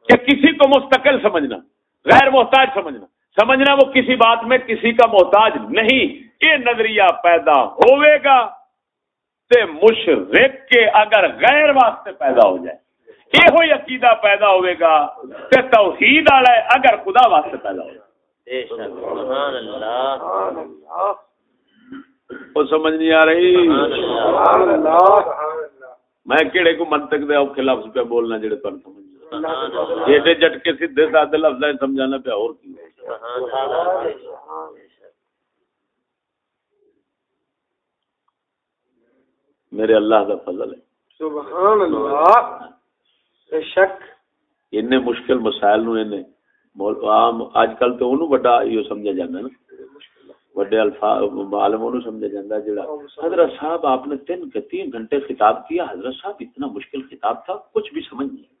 کہ کسی کو مستقل سمجھنا غیر محتاج سمجھنا۔ سمجھنا وہ کسی بات میں کسی کا محتاج نہیں یہ نظریہ پیدا ہوئے گا تے مشرق کے اگر غیر واسطے پیدا ہو جائے۔ یہ عقیدہ پیدا ہوئے گا تے توحید والا اگر خدا واسطے پیدا ہو جائے۔ وہ سمجھ نہیں آ رہی۔ میں کہڑے کو منطق دے اوکھے لفظ پہ بولنا جڑے تم سمجھ ایڈے جٹکے سیدھے سادے لفظ سمجھانا پیا اور کی؟ میرے اللہ کا فضل ہے۔ سبحان اللہ بے شک۔ ان مشکل مسائل نو ان عام اج کل تو اونوں بڑا یہ سمجھا جاندا نا۔ بڑے الفاظ عالم اونوں سمجھا جاندا جڑا حضرت صاحب آپ نے تین تین گھنٹے خطاب کیا حضرت صاحب اتنا مشکل خطاب تھا کچھ بھی سمجھ نہیں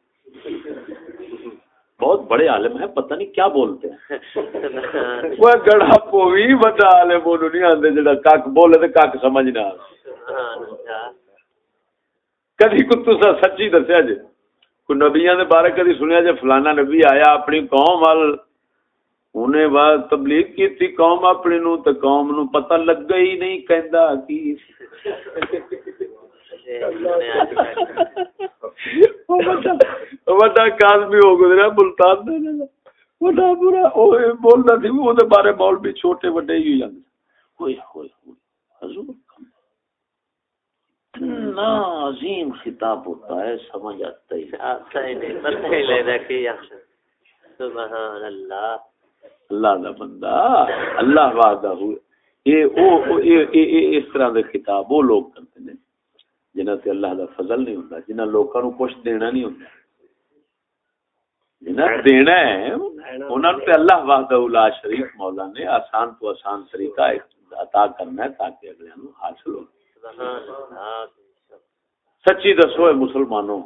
بہت بڑے عالم ہیں، پتہ نہیں کیا بولتے ہیں۔ وہ گڑا پوی بتا عالم بولو نہیں آتے جڑا کک بولے تو کک سمجھ نہ کدی کتو سا سچی دسیا جی کوئی نبیاں دے بارے کدی سنیا جی فلانا نبی آیا اپنی قوم وال، انہیں بعد تبلیغ کی تھی قوم اپنی نو تے قوم نو پتہ لگ گئی نہیں کہندا کی وڈا کاظمی ہو گزرا ملتان دے وڈا برا او بولنا تھی دے بارے مولوی چھوٹے بڑے ہی جاندے ہوئے ہوئے حضور اتنا عظیم خطاب ہوتا ہے سمجھ آتا ہی آتا ہی نہیں سبحان اللہ اللہ دا بندہ اللہ وعدہ ہوئے او اس طرح دے خطاب وہ لوگ کرتے ہیں جنہاں تے اللہ دا فضل نہیں ہوندا جنہاں لوکاں نو کچھ دینا نہیں ہوندا۔ جنہاں دینا ہے، انہاں تے اللہ وحدہ لا شریک مولا نے آسان تو آسان طریقہ عطا کرنا ہے تاکہ اگلے نو حاصل ہو۔ سچی دسو اے مسلمانوں،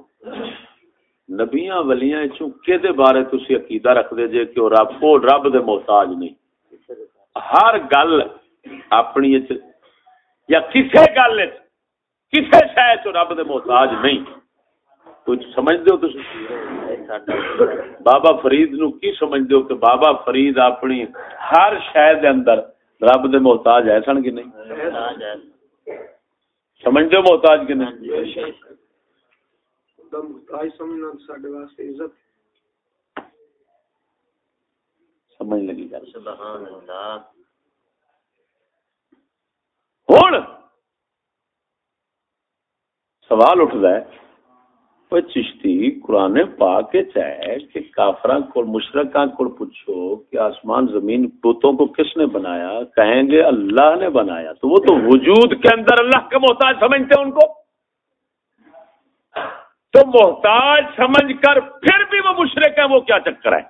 نبیاں ولیاں چوں کدے بارے تسی عقیدہ رکھ دے جے کہ رب کو رب دے محتاج نہیں۔ ہر گل اپنی یا کسے گل وچ کسے شے چ رب دے محتاج نہیں۔ کچھ سمجھ دیو بابا فرید نو کی سمجھ دیو کہ بابا فرید اپنی ہر دے اندر رب دے محتاج ہے سن کہ نہیں؟ سمجھ دیو محتاج کہ نہیں؟ سمجھ لگی گل۔ سوال اٹھتا ہے چشتی قرآن پا کے چاہے کہ کافران کو مشرقہ کو پوچھو کہ آسمان، زمین پوتوں کو کس نے بنایا؟ کہیں گے اللہ نے بنایا۔ تو وہ تو وجود کے اندر اللہ کا محتاج سمجھتے ہیں ان کو۔ تو محتاج سمجھ کر پھر بھی وہ مشرق ہے وہ کیا چکر ہے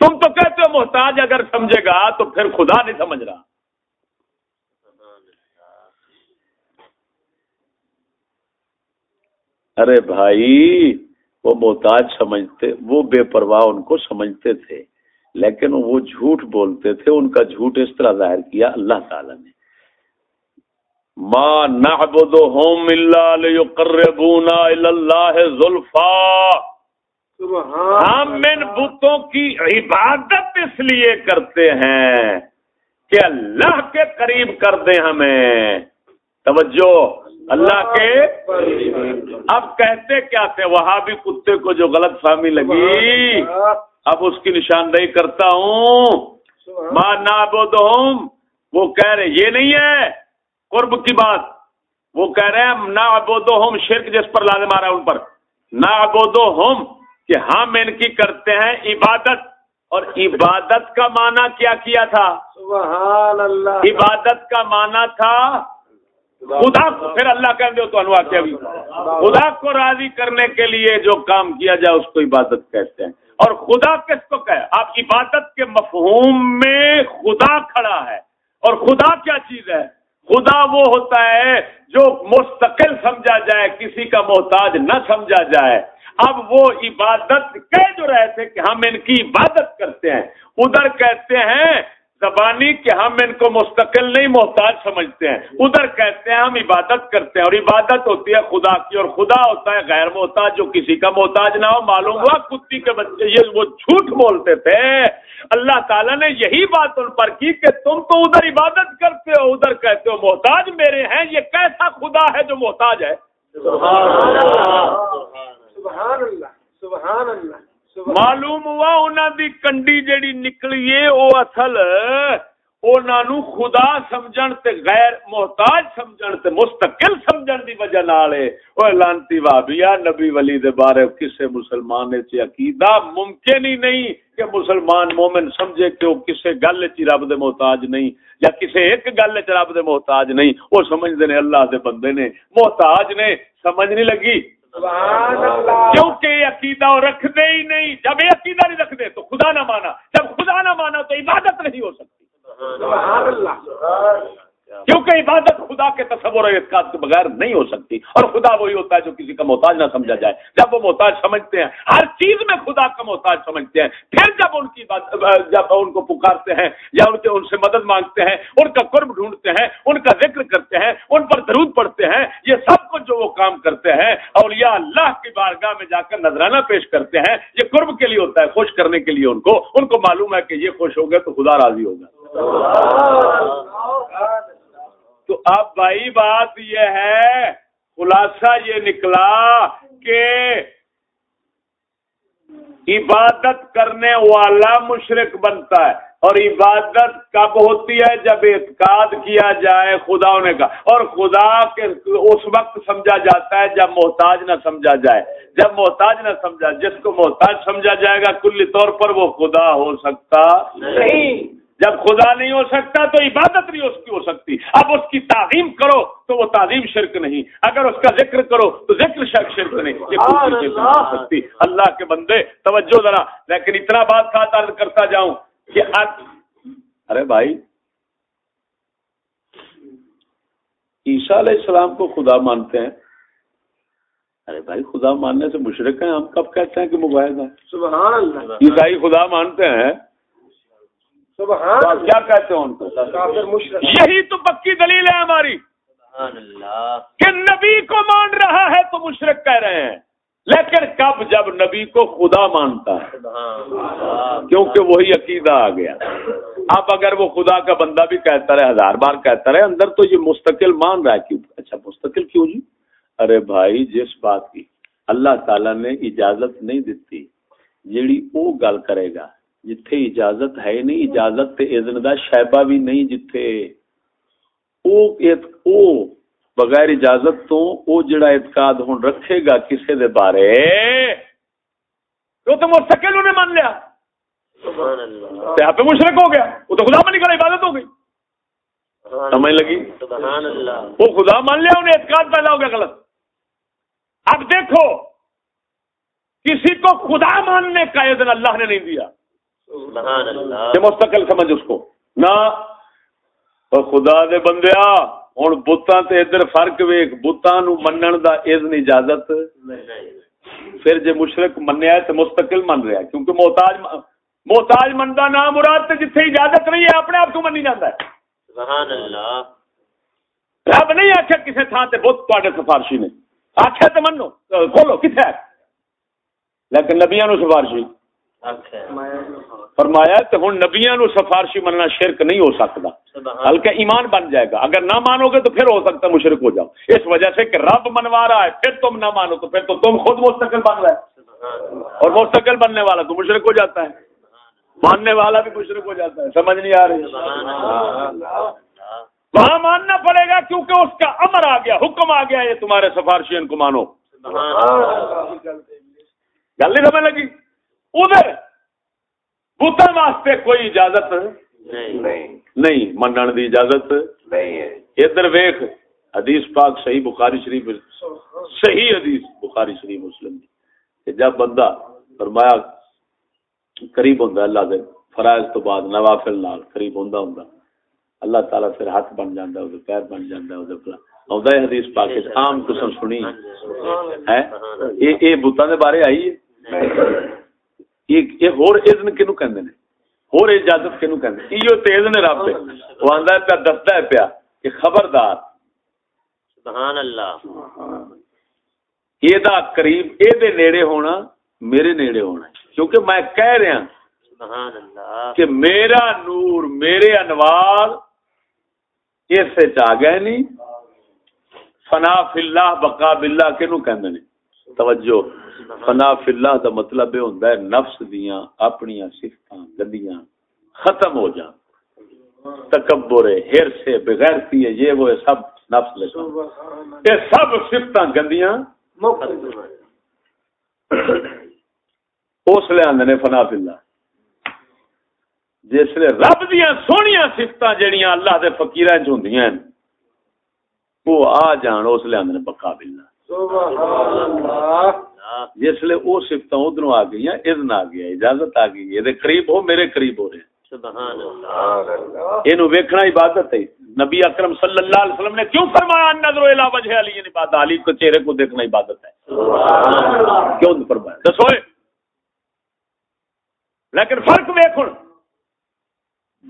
تم تو کہتے ہو محتاج اگر سمجھے گا تو پھر خدا نہیں سمجھ رہا۔ ارے بھائی وہ محتاج سمجھتے وہ بے پرواہ ان کو سمجھتے تھے لیکن وہ جھوٹ بولتے تھے ان کا جھوٹ اس طرح ظاہر کیا اللہ تعالی نے۔ ما نعبدهم الا ليقربونا الى الله زلفا ہم ان بتوں کی عبادت اس لیے کرتے ہیں کہ اللہ کے قریب کر دیں ہمیں۔ توجہ۔ اللہ کے اب کہتے کیا تھے؟ وہاں بھی کتے کو جو غلط فہمی لگی اب اس کی نشاندہی کرتا ہوں۔ ماں نابودہم وہ کہہ رہے یہ نہیں ہے قرب کی بات۔ وہ کہہ رہے ہیں نہ ابودو ہوم شرک جس پر لازم آ رہا ہے ان پر۔ نہ ابودو ہوم کہ ہم ان کی کرتے ہیں عبادت۔ اور عبادت کا معنی کیا کیا تھا؟ سبحان اللہ۔ عبادت کا معنی تھا خدا کو پھر اللہ کہیں گے تو بھی؟ خدا کو راضی کرنے کے لیے جو کام کیا جائے اس کو عبادت کہتے ہیں۔ اور خدا کس کو کہ آپ عبادت کے مفہوم میں خدا کھڑا ہے۔ اور خدا کیا چیز ہے؟ خدا وہ ہوتا ہے جو مستقل سمجھا جائے، کسی کا محتاج نہ سمجھا جائے۔ اب وہ عبادت کہہ جو رہے تھے کہ ہم ان کی عبادت کرتے ہیں۔ ادھر کہتے ہیں زبانی کہ ہم ان کو مستقل نہیں محتاج سمجھتے ہیں۔ ادھر کہتے ہیں ہم عبادت کرتے ہیں اور عبادت ہوتی ہے خدا کی اور خدا ہوتا ہے غیر محتاج جو کسی کا محتاج نہ ہو۔ معلوم ہوا کتی کے بچے یہ وہ جھوٹ بولتے تھے۔ اللہ تعالیٰ نے یہی بات ان پر کی کہ تم تو ادھر عبادت کرتے ہو، ادھر کہتے ہو محتاج میرے ہیں، یہ کیسا خدا ہے جو محتاج ہے سبحان اللہ سبحان اللہ معلوم ہوا انہوں دی کنڈی جیڑی نکلی ہے وہ اصل انہوں خدا سمجھن تے غیر محتاج سمجھن تے مستقل سمجھن دی وجہ نال او لانتی وابیا نبی ولی دے بارے کسے مسلمان چ عقیدہ ممکن ہی نہیں کہ مسلمان مومن سمجھے کہ وہ کسے گل چ رب دے محتاج نہیں یا کسے ایک گل چ رب دے محتاج نہیں۔ وہ سمجھدے نے اللہ دے بندے نے، محتاج نے، سمجھ نہیں لگی۔ کیونکہ یہ عقیدہ رکھتے ہی نہیں۔ جب یہ عقیدہ نہیں رکھتے تو خدا نہ مانا۔ جب خدا نہ مانا تو عبادت نہیں ہو سکتی۔ کیونکہ کیونکہ عبادت خدا کے تصور اور اعتقاد کے بغیر نہیں ہو سکتی۔ اور خدا وہی ہوتا ہے جو کسی کا محتاج نہ سمجھا جائے۔ جب وہ محتاج سمجھتے ہیں، ہر چیز میں خدا کا محتاج سمجھتے ہیں۔ پھر جب ان کی بات، جب ان کو پکارتے ہیں یا ان کے، ان سے مدد مانگتے ہیں، ان کا قرب ڈھونڈتے ہیں، ان کا ذکر کرتے ہیں، ان پر درود پڑھتے ہیں، یہ سب کچھ جو وہ کام کرتے ہیں اور یا اللہ کی بارگاہ میں جا کر نذرانہ پیش کرتے ہیں۔ یہ قرب کے لیے ہوتا ہے، خوش کرنے کے لیے ان کو۔ ان کو معلوم ہے کہ یہ خوش ہو گئے تو خدا راضی ہوگا۔ تو اب بھائی بات یہ ہے، خلاصہ یہ نکلا کہ عبادت کرنے والا مشرق بنتا ہے۔ اور عبادت کب ہوتی ہے؟ جب اعتقاد کیا جائے خدا نے کا۔ اور خدا کے اس وقت سمجھا جاتا ہے جب محتاج نہ سمجھا جائے۔ جب محتاج نہ سمجھا، جس کو محتاج سمجھا جائے گا کل طور پر وہ خدا ہو سکتا نہیں۔ جب خدا نہیں ہو سکتا تو عبادت نہیں اس کی ہو سکتی۔ اب اس کی تعظیم کرو تو وہ تعظیم شرک نہیں۔ اگر اس کا ذکر کرو تو ذکر شرک شرک نہیں۔ یہ ہو سکتی۔ اللہ کے بندے توجہ ذرا۔ لیکن اتنا بات ساتھ عرض کرتا جاؤں کہ ارے بھائی عیسیٰ علیہ السلام کو خدا مانتے ہیں۔ ارے بھائی خدا ماننے سے مشرق ہیں۔ ہم کب کہتے ہیں کہ موبائل ہے عیسائی خدا مانتے ہیں۔ کیا کہتے ہیں ان کو؟ یہی تو پکی دلیل ہے ہماری۔ کہ نبی کو مان رہا ہے تو مشرق کہہ رہے ہیں۔ لیکن کب جب نبی کو خدا مانتا ہے؟ کیونکہ وہی عقیدہ آ گیا۔ اب اگر وہ خدا کا بندہ بھی کہتا رہے ہزار بار کہتا رہے اندر تو یہ مستقل مان رہا ہے کیوں؟ اچھا مستقل کیوں جی؟ ارے بھائی جس بات کی اللہ تعالی نے اجازت نہیں دیتی جیڑی وہ گل کرے گا جتھے اجازت ہے نہیں اجازت تے اذن دا شیبہ بھی نہیں جتھے او او بغیر اجازت تو او جڑا اعتقاد ہن رکھے گا کسے دے بارے۔ تو تو مستقل انہیں مان لیا۔ یہاں پہ مشرک ہو گیا۔ وہ تو خدا مانی کر عبادت ہو گئی۔ سمجھ لگی؟ وہ خدا مان لیا انہیں اعتقاد پیدا ہو گیا غلط۔ اب دیکھو کسی کو خدا ماننے کا اذن اللہ نے نہیں دیا۔ کہ مستقل سمجھ اس کو۔ نہ خدا دے بندیا ہوں بتان تے ادھر فرق ویک بتان منن دا اذن اجازت۔ پھر جے مشرق منیا تو مستقل من رہا کیونکہ محتاج محتاج منتا نہ مراد تے جتھے اجازت نہیں ہے اپنے آپ کو منی جاتا ہے۔ سبحان اللہ۔ رب نہیں آخیا کسی تھان سے بت تے سفارشی نے۔ آخیا تو منو کھولو کتنے لیکن نبیا نو سفارشی۔ فرمایا۔ تو ہوں نبیا نو سفارشی مننا شرک نہیں ہو سکتا۔ ہلکا ایمان بن جائے گا۔ اگر نہ مانو گے تو پھر ہو سکتا مشرک ہو جاؤ۔ اس وجہ سے کہ رب منوا رہا ہے پھر تم نہ مانو تو پھر تو تم خود مستقل بن رہے اور مستقل بننے والا تو مشرک ہو جاتا ہے۔ ماننے والا بھی مشرک ہو جاتا ہے۔ سمجھ نہیں آ رہی۔ وہاں ماننا پڑے گا کیونکہ اس کا امر آ گیا حکم آ گیا یہ تمہارے سفارشی ان کو مانو۔ گل نہیں سمجھ لگی؟ ادھر بتن واسطے کوئی اجازت نہیں. منن دی اجازت ادھر ویخ حدیث پاک صحیح بخاری شریف صحیح حدیث بخاری شریف مسلم کہ جب بندہ فرمایا قریب ہوں اللہ دے فرائض تو بعد نوافل لال قریب ہوں ہوں اللہ تعالیٰ پھر ہاتھ بن جانا ہے پیر بن جانا ہے حدیث پاک عام قسم سنی۔ ہے یہ بتان دے بارے آئی ہے؟ یہ ہور اذن کنو کہندے نے؟ ہور اجازت کنو کہندے ایو تے اذن رب آندا پیا دستا ہے پیا کہ خبردار۔ سبحان اللہ۔ یہ دا قریب اے دے نیڑے ہونا میرے نیڑے ہونا کیونکہ میں کہہ رہا سبحان اللہ۔ کہ میرا نور میرے انوار اس سے آ گئے نہیں۔ فنا فی اللہ بقا باللہ کہندے نے۔ توجہ۔ فنا فی اللہ دا مطلب یہ ہوندا ہے، نفس دیاں اپنی صفتاں گندیاں ختم ہو جان تکبر ہے ہرس ہے بغیرتی ہے یہ وہ سب نفس لے یہ سب صفتاں گندیاں اس لے آندے نے فنا فی اللہ۔ جس لے رب دیاں سونیاں صفتاں جڑیاں اللہ دے فقیراں چ ہوندیاں وہ آ جان، اس لے آندے نے بقا باللہ۔ جس لیے وہ سفت ادھر آ گئی اذن آ گیا اجازت آ گئی یہ قریب ہو میرے قریب ہو رہے یہ ویکھنا عبادت ہے۔ نبی اکرم صلی اللہ علیہ وسلم نے کیوں فرمایا نظر الا وجہ علی یعنی بات علی کو چہرے کو دیکھنا عبادت ہے؟ کیوں فرمایا؟ دسو لیکن فرق ویک ہوں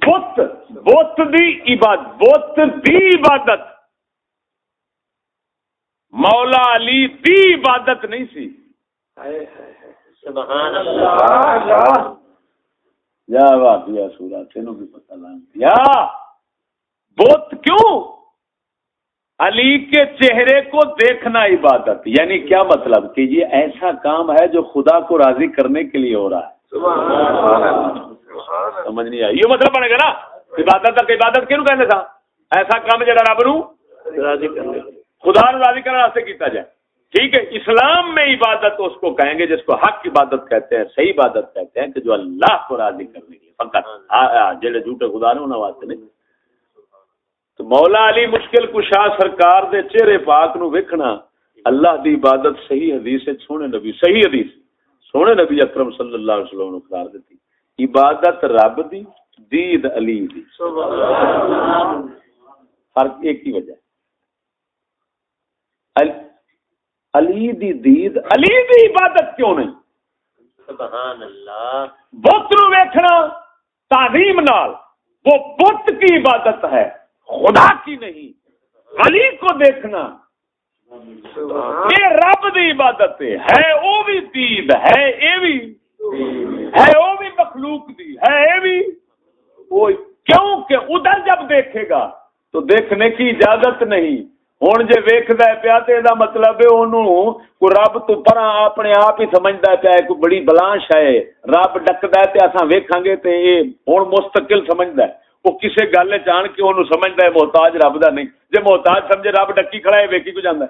بت بت دی عبادت بت دی عبادت۔ مولا علی دی عبادت نہیں سی۔ سبحان اللہ۔ یا سورا تینوں بھی پتہ بت کیوں؟ علی کے چہرے کو دیکھنا عبادت یعنی کیا مطلب؟ کہ یہ ایسا کام ہے جو خدا کو راضی کرنے کے لیے ہو رہا ہے۔ سمجھ نہیں آئی۔ یہ مطلب بنے گا نا۔ عبادت عبادت کیوں کہنے تھا ایسا کام جڑا رب نو خدا نو راضی کرنے واسطے کیتا جائے۔ ٹھیک ہے اسلام میں عبادت اس کو کہیں گے جس کو حق عبادت کہتے ہیں صحیح عبادت کہتے ہیں کہ جو اللہ کو راضی کرنے کے فقط جڑے جھوٹے خدا نے انہوں واسطے نہیں۔ تو مولا علی مشکل کشا سرکار دے چہرے پاک نو ویکھنا اللہ دی عبادت صحیح حدیث سونے نبی صحیح حدیث۔ سونے نبی اکرم صلی اللہ علیہ وسلم قرار دیتی۔ عبادت رب دی دید علی دی۔ فرق ایک ہی وجہ۔ علی دی دید علی دی عبادت کیوں نہیں؟ سبحان اللہ۔ بت نو ویکھنا تعظیم نال وہ بت کی عبادت ہے خدا کی نہیں علی کو دیکھنا۔ یہ رب دی عبادت ہے وہ بھی دید ہے یہ بھی ہے وہ بھی مخلوق دی ہے یہ بھی۔ کیوں کہ ادھر جب دیکھے گا تو دیکھنے کی اجازت نہیں۔ ہوں جی ویکد پیا تو یہ مطلب ہے رب تو پر اپنے آپ ہی سمجھتا پیا کوئی بڑی بلانش ہے رب ڈکد ہے اصا ویکاں گے تو یہ ہوں مستقل سمجھتا ہے۔ وہ کسی گل چان کے انہوں سمجھتا ہے محتاج رب کا نہیں۔ جی محتاج سمجھے رب ڈکی کھڑا ہے ویکی کو جانا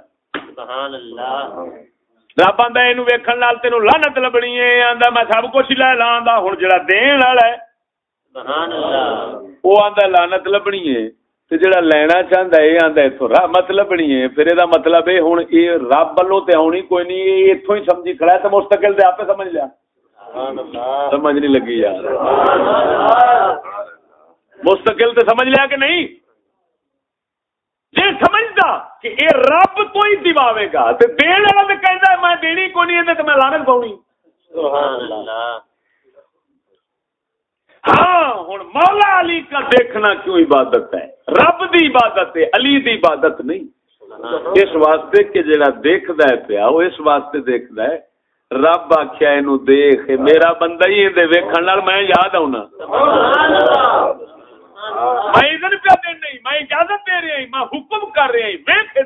رب آدھا یہ ویکن لال تین لانت لبنی ہے آدھا میں سب کچھ لے لا ہوں جا دین والا ہے۔ وہ آدھا لانت لبنی ہے۔ تو جڑا لینا چاہتا ہے یہ آدھا اتو رحمت لبنی ہے پھر یہ مطلب ہے ہوں یہ رب والوں تے آنی کوئی نہیں یہ اتوں ہی سمجھی کھڑا ہے تو مستقل دے آپ سمجھ لیا سمجھ نہیں لگی یار مستقل تو سمجھ لیا کہ نہیں جی سمجھتا کہ یہ رب تو ہی دواوے گا تو دین والا کہتا ہے میں دینی کو نہیں ہے تو میں لانت پاؤنی ہاں ہوں مولا علی کا دیکھنا کیوں عبادت ہے رب دی عبادت ہے، علی دی عبادت نہیں۔ اس واسطے کہ جڑا دیکھد ہے پیا، وہ اس واسطے دیکھد ہے۔ رب آخیا یہ دیکھ میرا بندہ ہی ویکن میں یاد آنا میں ادھر پہ دین نہیں، میں اجازت دے رہا میں حکم کر رہا ویخ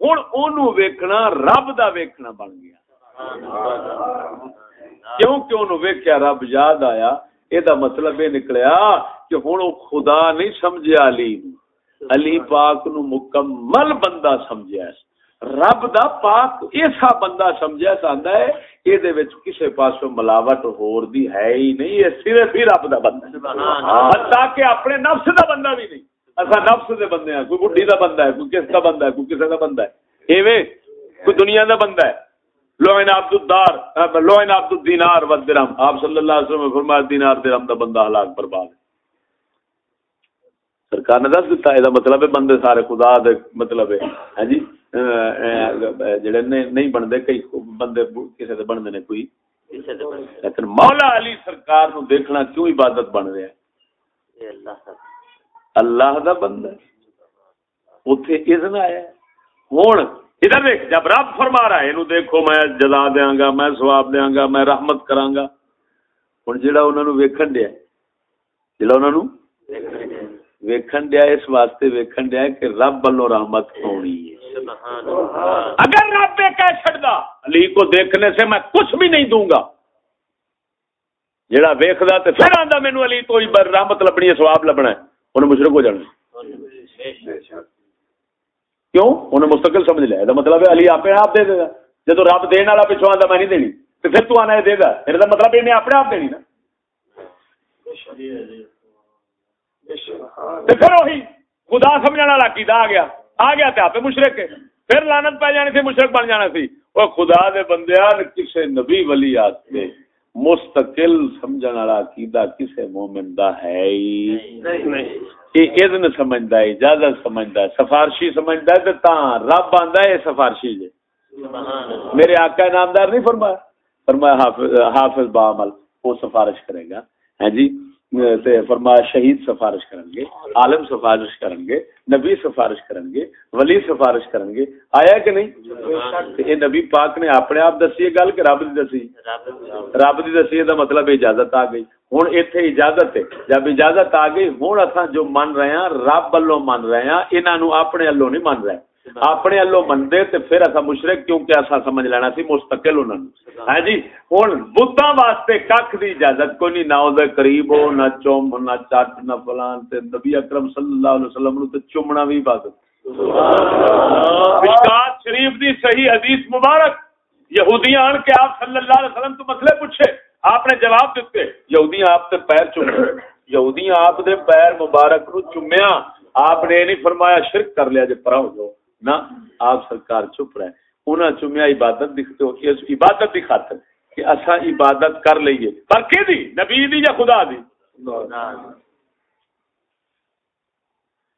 ہوں اونوں ویکھنا رب دا ویکھنا بن گیا۔ کیوں کہ انہوں ویکھیا رب یاد آیا یہ مطلب یہ نکلیا کہ ہوں خدا نہیں سمجھا علی علی پاک نو مکمل بندہ سمجھا رب دا پاک ایسا بندہ سمجھا چاہتا ہے یہ کسی پاس ملاوٹ ہور دی ہے ہی نہیں یہ صرف ہی رب دا بندہ حتیٰ کہ اپنے نفس دا بندہ بھی نہیں اصا نفس دے بندے ہیں کوئی بڈی دا بندہ ہے کوئی کس کا بندہ ہے کوئی کسی کا بندہ ہے ایویں کوئی دنیا دا بندہ ہے لوئن عبد الدار لوئن عبد الدینار و درہم۔ آپ صلی اللہ علیہ وسلم فرمایا دینار درہم دا بندہ ہلاک برباد ہے۔ سرکار نے دس دیتا ہے مطلب ہے بندے سارے خدا دے مطلب ہے۔ ہاں جی؟ جڑے نہیں بنتے کئی بندے کسی دے بنتے نے کوئی۔ لیکن مولا علی سرکار نو دیکھنا کیوں عبادت بن رہا ہے؟ اللہ دا۔ بندہ اتے اذن آیا ہوں ادھر دیکھ جب رب فرما رہا ہے یہ دیکھو میں جلا دیا گا میں سواب دیا گا میں رحمت کرا گا۔ ہوں جا ویکن دیا جا ویکن دیا اس واسطے ویکن دیا کہ رب والو رحمت ہونی ہے۔ اگر رب کہہ چڑا علی کو دیکھنے سے میں کچھ بھی نہیں دوں گا۔ جہاں ویکد تو پھر آتا مینو علی تو رحمت لبنی ہے سواب لبنا ہے۔ انہیں مشرق ہو جانا کیوں؟ انہیں مستقل سمجھ لیا یہ مطلب ہے علی اپنے آپ دے دے گا۔ جب رب دن والا پچھو آتا، میں نہیں دینی۔ تو پھر تو آنا دے گا۔ میرا مطلب انہیں اپنے آپ دینی نا۔ پھر وہی خدا سمجھنے والا کیدا آ گیا۔ آ گیا تو آپ مشرق پھر لانت پی جانی تھی مشرق بن جانا سی۔ وہ خدا دے بندے کسے نبی ولی آتے مستقل سمجھنے والا عقیدہ کسے مومن دا ہے ہی۔ نہیں۔ یہ اذن سمجھدا ہے اجازت سمجھدا ہے سفارشی سمجھدا ہے تے تاں رب آندا ہے سفارشی جے اللہ۔ میرے آقا نامدار نہیں فرمایا؟ فرمایا حافظ حافظ بعمل وہ سفارش کرے گا۔ ہاں جی؟ فرمایا شہید سفارش کریں گے، عالم سفارش کریں گے، نبی سفارش کریں گے، ولی سفارش کریں گے۔ آیا کہ نہیں؟ یہ نبی پاک نے اپنے آپ دسی ہے گل کہ رب دی دسی؟ رب رب دی دسی دا مطلب اجازت آ گئی۔ ہوں ایتھے اجازت ہے۔ جب اجازت آ گئی ہوں اساں جو من رہے ہیں رب والوں من رہے ہیں انہاں نو اپنے والوں نہیں من رہے۔ اپنے والوں مندے تے پھر اسا مشرک کیونکہ اسا سمجھ لینا سی مستقل انہاں نو ہاں جی؟ ہن بتاں واسطے ککھ دی اجازت کوئی نہیں نہ او دے قریب ہو نہ چوم نہ چٹ نہ فلان تے۔ نبی اکرم صلی اللہ علیہ وسلم نو تے چومنا بھی عبادت۔ مشکات شریف دی صحیح حدیث مبارک۔ یہودیاں آن کے آپ صلی اللہ علیہ وسلم تو مسئلے پوچھے۔ آپ نے جواب دیتے۔ یہودیاں آپ تے پیر چومے۔ یہودیاں آپ دے پیر مبارک نو چومیا۔ آپ نے نہیں فرمایا شرک کر لیا جے پرا ہو جاؤ۔ نہ آپ سرکار چپ رہے۔ انہاں چومیا عبادت دکھتے ہو اس عبادت دی خاطر کہ اسا عبادت کر لئیے۔ پر کی دی؟ نبی دی یا خدا دی؟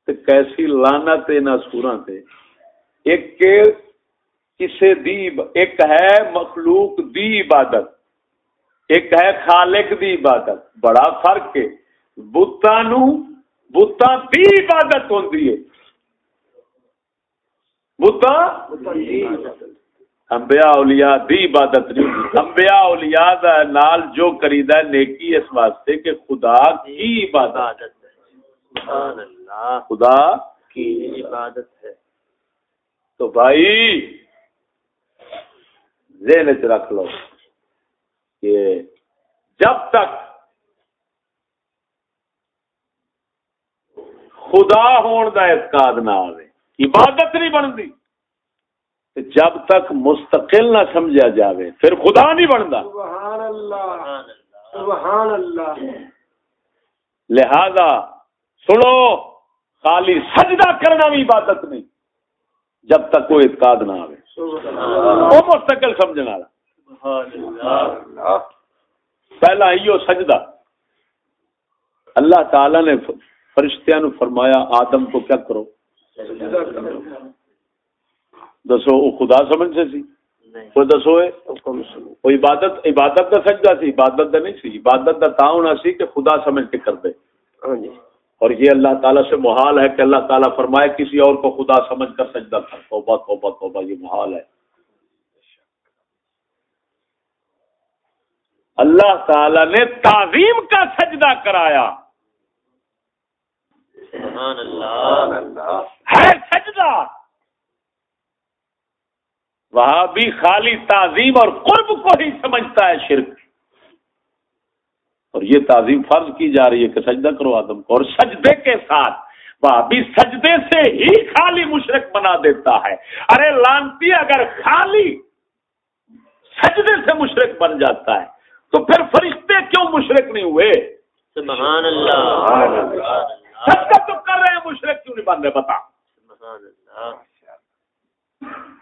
تے کیسی لعنت نہ سوراں تے۔ ایک کے کسے دی ایک ہے مخلوق دی عبادت۔ ایک ہے خالق دی عبادت۔ بڑا فرق ہے۔ بتاں نو بتاں دی عبادت ہوندی ہے۔ بتاں انبیاء اولیاء دی عبادت نہیں انبیاء اولیاء دا نال جو کریدا ہے نیکی اس واسطے کہ خدا کی عبادت ہے. سبحان اللہ. خدا کی عبادت ہے. تو بھائی ذہن چ رکھ لو کہ جب تک خدا ہون دا اعتقاد نہ آوے عبادت نہیں بنتی۔ جب تک مستقل نہ سمجھا جاوے پھر خدا نہیں بنتا۔ سبحان اللہ سبحان اللہ۔ سبحان اللہ لہذا سنو خالی سجدہ کرنا بھی عبادت نہیں جب تک کوئی اعتقاد نہ آوے۔ وہ مستقل سمجھنا اللہ۔ پہلا ہی سجدہ۔ اللہ تعالی نے فرشتیاں فرمایا آدم کو کیا کرو؟ دسو وہ خدا سمجھ سے سی وہ دسو وہ عبادت عبادت دا سجدہ سی عبادت دا نہیں سی عبادت دا تا ہونا سی کہ خدا سمجھ کے کر دے۔ ہاں جی۔ اور یہ اللہ تعالیٰ سے محال ہے کہ اللہ تعالیٰ فرمائے کسی اور کو خدا سمجھ کر سجدہ کر۔ توبہ توبہ توبہ یہ محال ہے۔ اللہ تعالیٰ نے تعظیم کا سجدہ کرایا۔ سبحان اللہ۔ ہے سجدہ۔ وہاں بھی خالی تعظیم اور قرب کو ہی سمجھتا ہے شرک۔ اور یہ تعظیم فرض کی جا رہی ہے کہ سجدہ کرو آدم کو اور سجدے کے ساتھ بھی سجدے سے ہی خالی مشرق بنا دیتا ہے۔ ارے لانتی اگر خالی سجدے سے مشرق بن جاتا ہے تو پھر فرشتے کیوں مشرق نہیں ہوئے؟ سبحان اللہ۔ سجدہ تو کر رہے ہیں مشرق کیوں نہیں بن رہے، بتا۔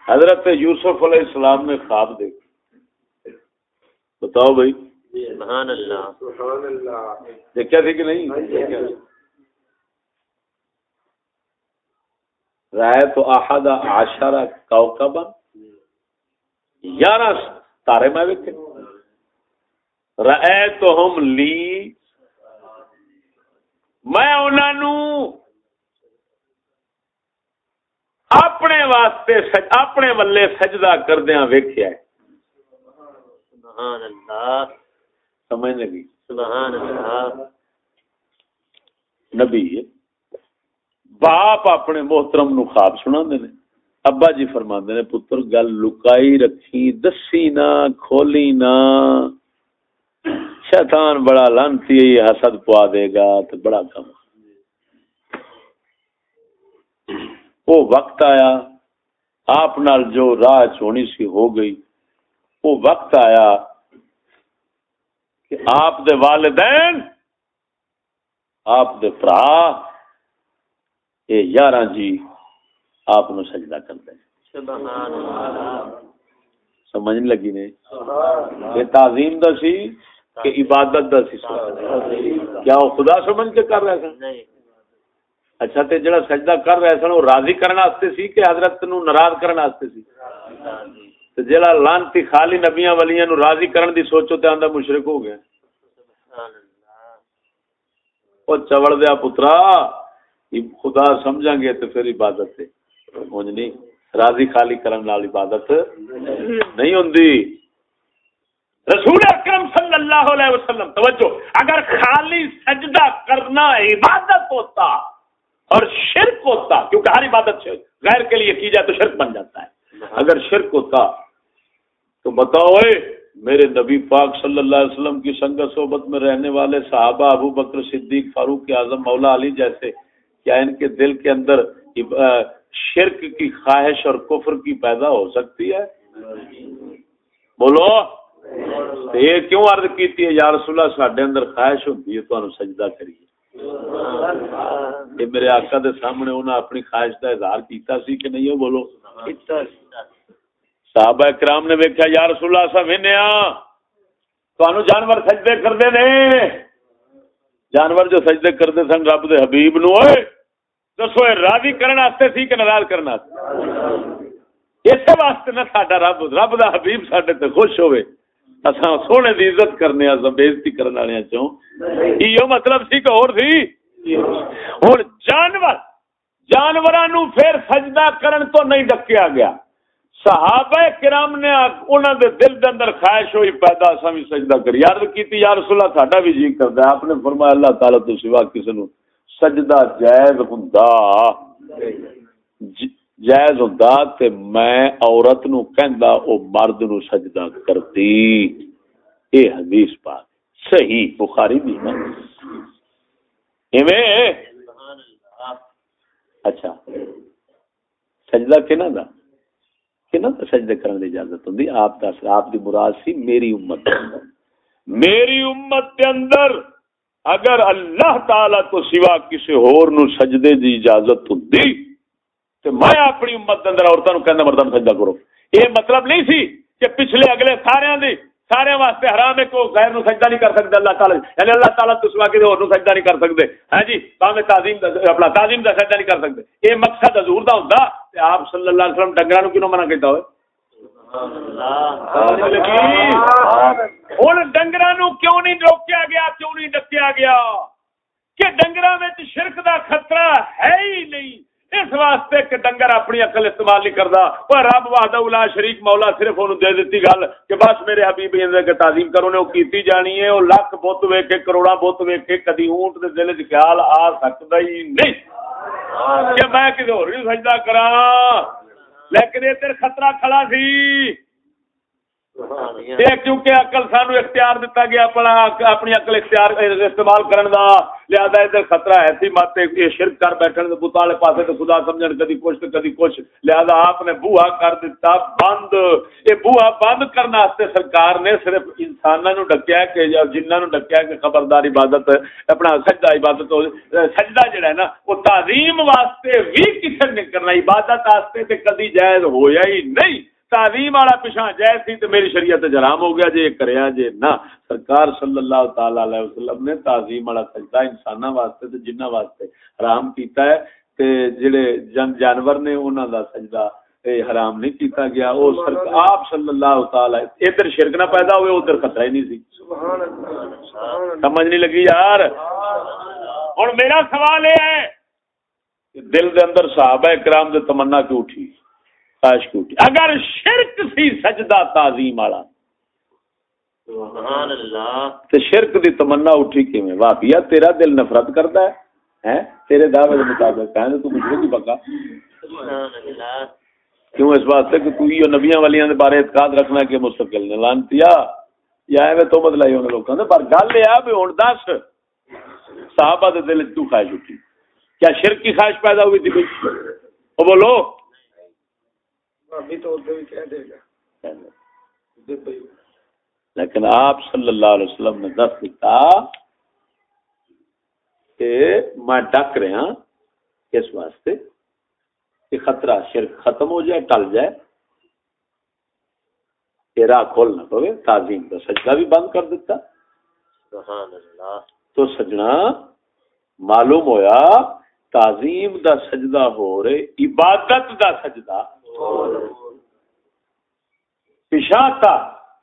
حضرت یوسف علیہ السلام نے خواب دیکھا۔ بتاؤ بھائی۔ سبحان اللہ سبحان اللہ دیکھا تھی کہ نہیں؟ رائے تو احد عشرہ کوكبا گیارہ تارے میں ویکھے۔ رائے تو ہم لی میں انہاں نو اپنے واسطے سج- اپنے ولے سجدہ کردیاں ویکھیا ہے۔ سبحان اللہ سمجھ لگی؟ سبحان اللہ نبی باپ اپنے محترم نو خواب سنا نے۔ ابا جی فرما نے پتر گل لکائی رکھی دسی نہ کھولی نہ۔ شیطان بڑا لانتی ہے حسد پوا دے گا تو بڑا کم وہ وقت آیا آپ نال جو راہ چونی سی ہو گئی وہ وقت آیا کہ آپ دے والدین آپ دے برا یہ یارہ جی آپ نو سجدہ کرتے ہیں سبحان اللہ۔ سمجھ نہیں لگی نے؟ یہ تعظیم دا سی کہ عبادت دا سی کیا وہ خدا سمجھ کے کر رہے نہیں۔ اچھا تے جڑا سجدہ کر رہے سن وہ راضی کرنے واسطے سی کہ حضرت نو ناراض کرنے واسطے سی؟ تے جڑا لانتی خالی نبیاں ولیاں نو راضی کرن دی سوچو تے آندا مشرک ہو گیا۔ سبحان اللہ او چوڑ دیا پترا خدا سمجھاں گے تے پھر عبادت ہے اونج نہیں؟ راضی خالی کرن نال عبادت نہیں ہوندی۔ رسول صلی اللہ علیہ وسلم، توجہ، اگر خالی سجدہ کرنا عبادت ہوتا اور شرک ہوتا، کیونکہ ہر عبادت غیر کے لیے کی جائے تو شرک بن جاتا ہے۔ اگر شرک ہوتا تو بتاؤ، اے میرے نبی پاک صلی اللہ علیہ وسلم کی سنگت صحبت میں رہنے والے صحابہ ابو بکر صدیق، فاروق اعظم، مولا علی جیسے، کیا ان کے دل کے اندر شرک کی خواہش اور کفر کی پیدا ہو سکتی ہے؟ بولو۔ یہ کیوں عرض کیتی ہے؟ یا رسول اللہ ساڈے اندر خواہش ہوتی ہے تانوں سجدہ کریے۔ یہ میرے آقا دے سامنے انہاں اپنی خواہش کا اظہار کیتا سی کہ نہیں؟ ہو بولو۔ صحابہ کرام نے ویکھیا یا رسول اللہ صاحب انیا تانوں جانور سجدے کردے نے۔ جانور جو سجدے کردے سن رب دے حبیب نو اوئے۔ دسو اے راضی کرن واسطے سی کہ ناراض کرن واسطے؟ اس واسطے نہ ساڈا رب رب دا حبیب ساڈے تے خوش ہوئے۔ اساں سونے دی عزت کرنے آ بےزتی کرن والےاں چوں۔ ایو مطلب سی کہ اور سی؟ ہن جانور جانوراں نو پھر سجدہ کرن تو نہیں ڈکیا گیا۔ صحابہ کرام نے انہوں دے دل دے اندر خواہش ہوئی پیدا اساں بھی سجدہ کری۔ عرض کیتی یا رسول اللہ ساڈا بھی جی کردا ہے۔ آپ نے فرمایا اللہ تعالی تو سوا کسی نو سجدہ جائز ہوندا۔ جائز ہوندا تے میں عورت نو کہندا او مرد نو سجدہ کرتی۔ اے حدیث پاک، صحیح بخاری دی نا ایویں؟ اچھا۔ سجدہ کنا دا؟ کنا دا سجدے کرنے دی اجازت ہوندی؟ آپ دس، آپ دی مراد سی میری امت میری امت دے اندر اگر اللہ تعالی تو سوا کسی ہور نو سجدے دی اجازت ہوندی تے میں اپنی امت اندر کہندا مرداں نو سجدہ کرو۔ یہ مطلب نہیں سی کہ پچھلے اگلے سارے دی سارے واسطے حرام ہے وہ غیر نو سجدہ نہیں کر سکتے اللہ تعالی یعنی اللہ تعالی تو سوا کسی ہور نو سجدہ نہیں کر سکتے ہاں جی؟ باویں تعظیم دا اپنا تعظیم دا سجدہ نہیں کر سکتے یہ مقصد حضور دا ہوندا تے آپ صلی اللہ علیہ وسلم ڈنگراں نو کیوں منع کیتا ہوئے؟ سبحان اللہ۔ ہوں ڈنگر کیوں نہیں روکیا گیا کیوں نہیں ڈکیا گیا؟ کہ ڈنگر شرک دا خطرہ ہے ہی نہیں۔ اس واسطے کہ ڈنگر اپنی عقل استعمال نہیں کرتا۔ وہ رب وحدہ الا شریک مولا صرف انہوں دے دیتی گل کہ بس میرے حبیب اندر کے تعظیم کرو نے وہ کیتی جانی ہے۔ وہ لکھ بت ویک کے کروڑا بت ویک کے، کدی اونٹ دے دل چ خیال آ سکتا ہی نہیں۔ کہ میں کسی ہور بھی سجدہ کرا لیکن ادھر خطرہ کھڑا سی۔ کیونکہ عقل سانو اختیار دیتا گیا اپنا اپنی عقل اختیار استعمال کرن دا، لہذا ادھر خطرہ ہے۔ سی مت یہ شرک کر بیٹھن دے بت والے پاسے تے خدا سمجھن، کدی کچھ تے کدی کچھ۔ لہذا آپ نے بوہا کر دیتا بند۔ یہ بوہا بند کرنے واسطے سرکار نے صرف انساناں نو ڈکیا کہ، یا جنہاں نو ڈکیا کہ خبردار عبادت، اپنا سجدہ عبادت سجدہ جڑا ہے نا، وہ تعظیم واسطے بھی کسی نے کرنا، عبادت واسطے تے کدی جائز ہویا ہی نہیں۔ تعظیم والا پیچھا جائز تھی تو میری شریعت جرام ہو گیا جی کریا جی نہ۔ سرکار صلی اللہ تعالی علیہ وسلم نے تعظیم والا سجدہ انساناں واسطے تے جنہاں واسطے حرام کیتا ہے تے جڑے جن جانور نے انہاں دا سجدہ اے حرام نہیں کیتا گیا او سرکار آپ صلی اللہ تعالی ادھر شرک نہ پیدا ہوئے ادھر خطرہ ہی نہیں سی۔ سبحان اللہ سمجھ نہیں لگی یار؟ ہن میرا سوال یہ ہے کہ دل دے اندر صحابہ کرام دے تمنا کیوں اٹھی؟ کیوں اٹھی اگر شرک سی سجدہ تعظیم والا۔ سبحان اللہ۔ تے شرک دی تمنا اٹھی کیویں؟ واپیا تیرا دل نفرت کردا ہے ہیں؟ تیرے دعوے دے مطابق تو مجھے کی پکا سبحان اللہ۔ کیوں اس واسطے کہ تو یہ نبیاں ولیاں دے بارے اعتقاد رکھنا کہ مستقل نے لانتیا۔ یا ایویں تو بدلائی انہاں لوکاں دے۔ پر گل ہے بھی ہن دس صحابہ دے دل تو خواہش اٹھی۔ کیا شرک کی خواہش پیدا ہوئی تھی بھئی او بولو ابھی تو ادھر بھی کہہ دے گا دے بھائی لیکن آپ صلی اللہ علیہ وسلم نے دس دیتا کہ میں ڈک رہا اس واسطے کہ خطرہ شرک ختم ہو جائے ٹل جائے۔ کہ راہ کھول نہ پوے تعظیم کا سجدہ بھی بند کر دیتا سبحان اللہ۔ تو سجنا معلوم ہویا تعظیم دا سجدہ ہو رہے عبادت دا سجدہ۔ پشاتا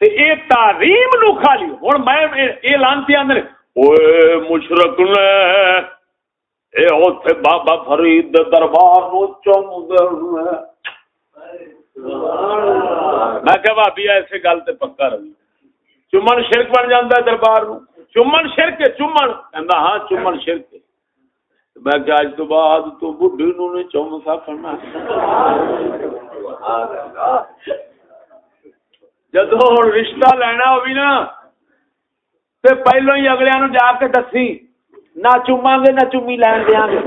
تے اے تعظیم نو خالی ہن میں اے لانتی اندر اوئے مشرک نے اے اوتھے بابا فرید دے دربار نو چوم دے میں کہ بھابی ایسے گل تے پکا رہی۔ چمن شرک بن جاندا ہے دربار نو۔ چمن شرک چمن۔ کہندا ہاں چمن شرک میں کہ اج تو بعد تو بڈھی نو نہیں چوم سکنا جدو رشتہ لینا ہو بھی نا، تے پہلو ہی اگلے نو جا کے دسی، نہ چوما گے، نہ چومی لین دیا گے۔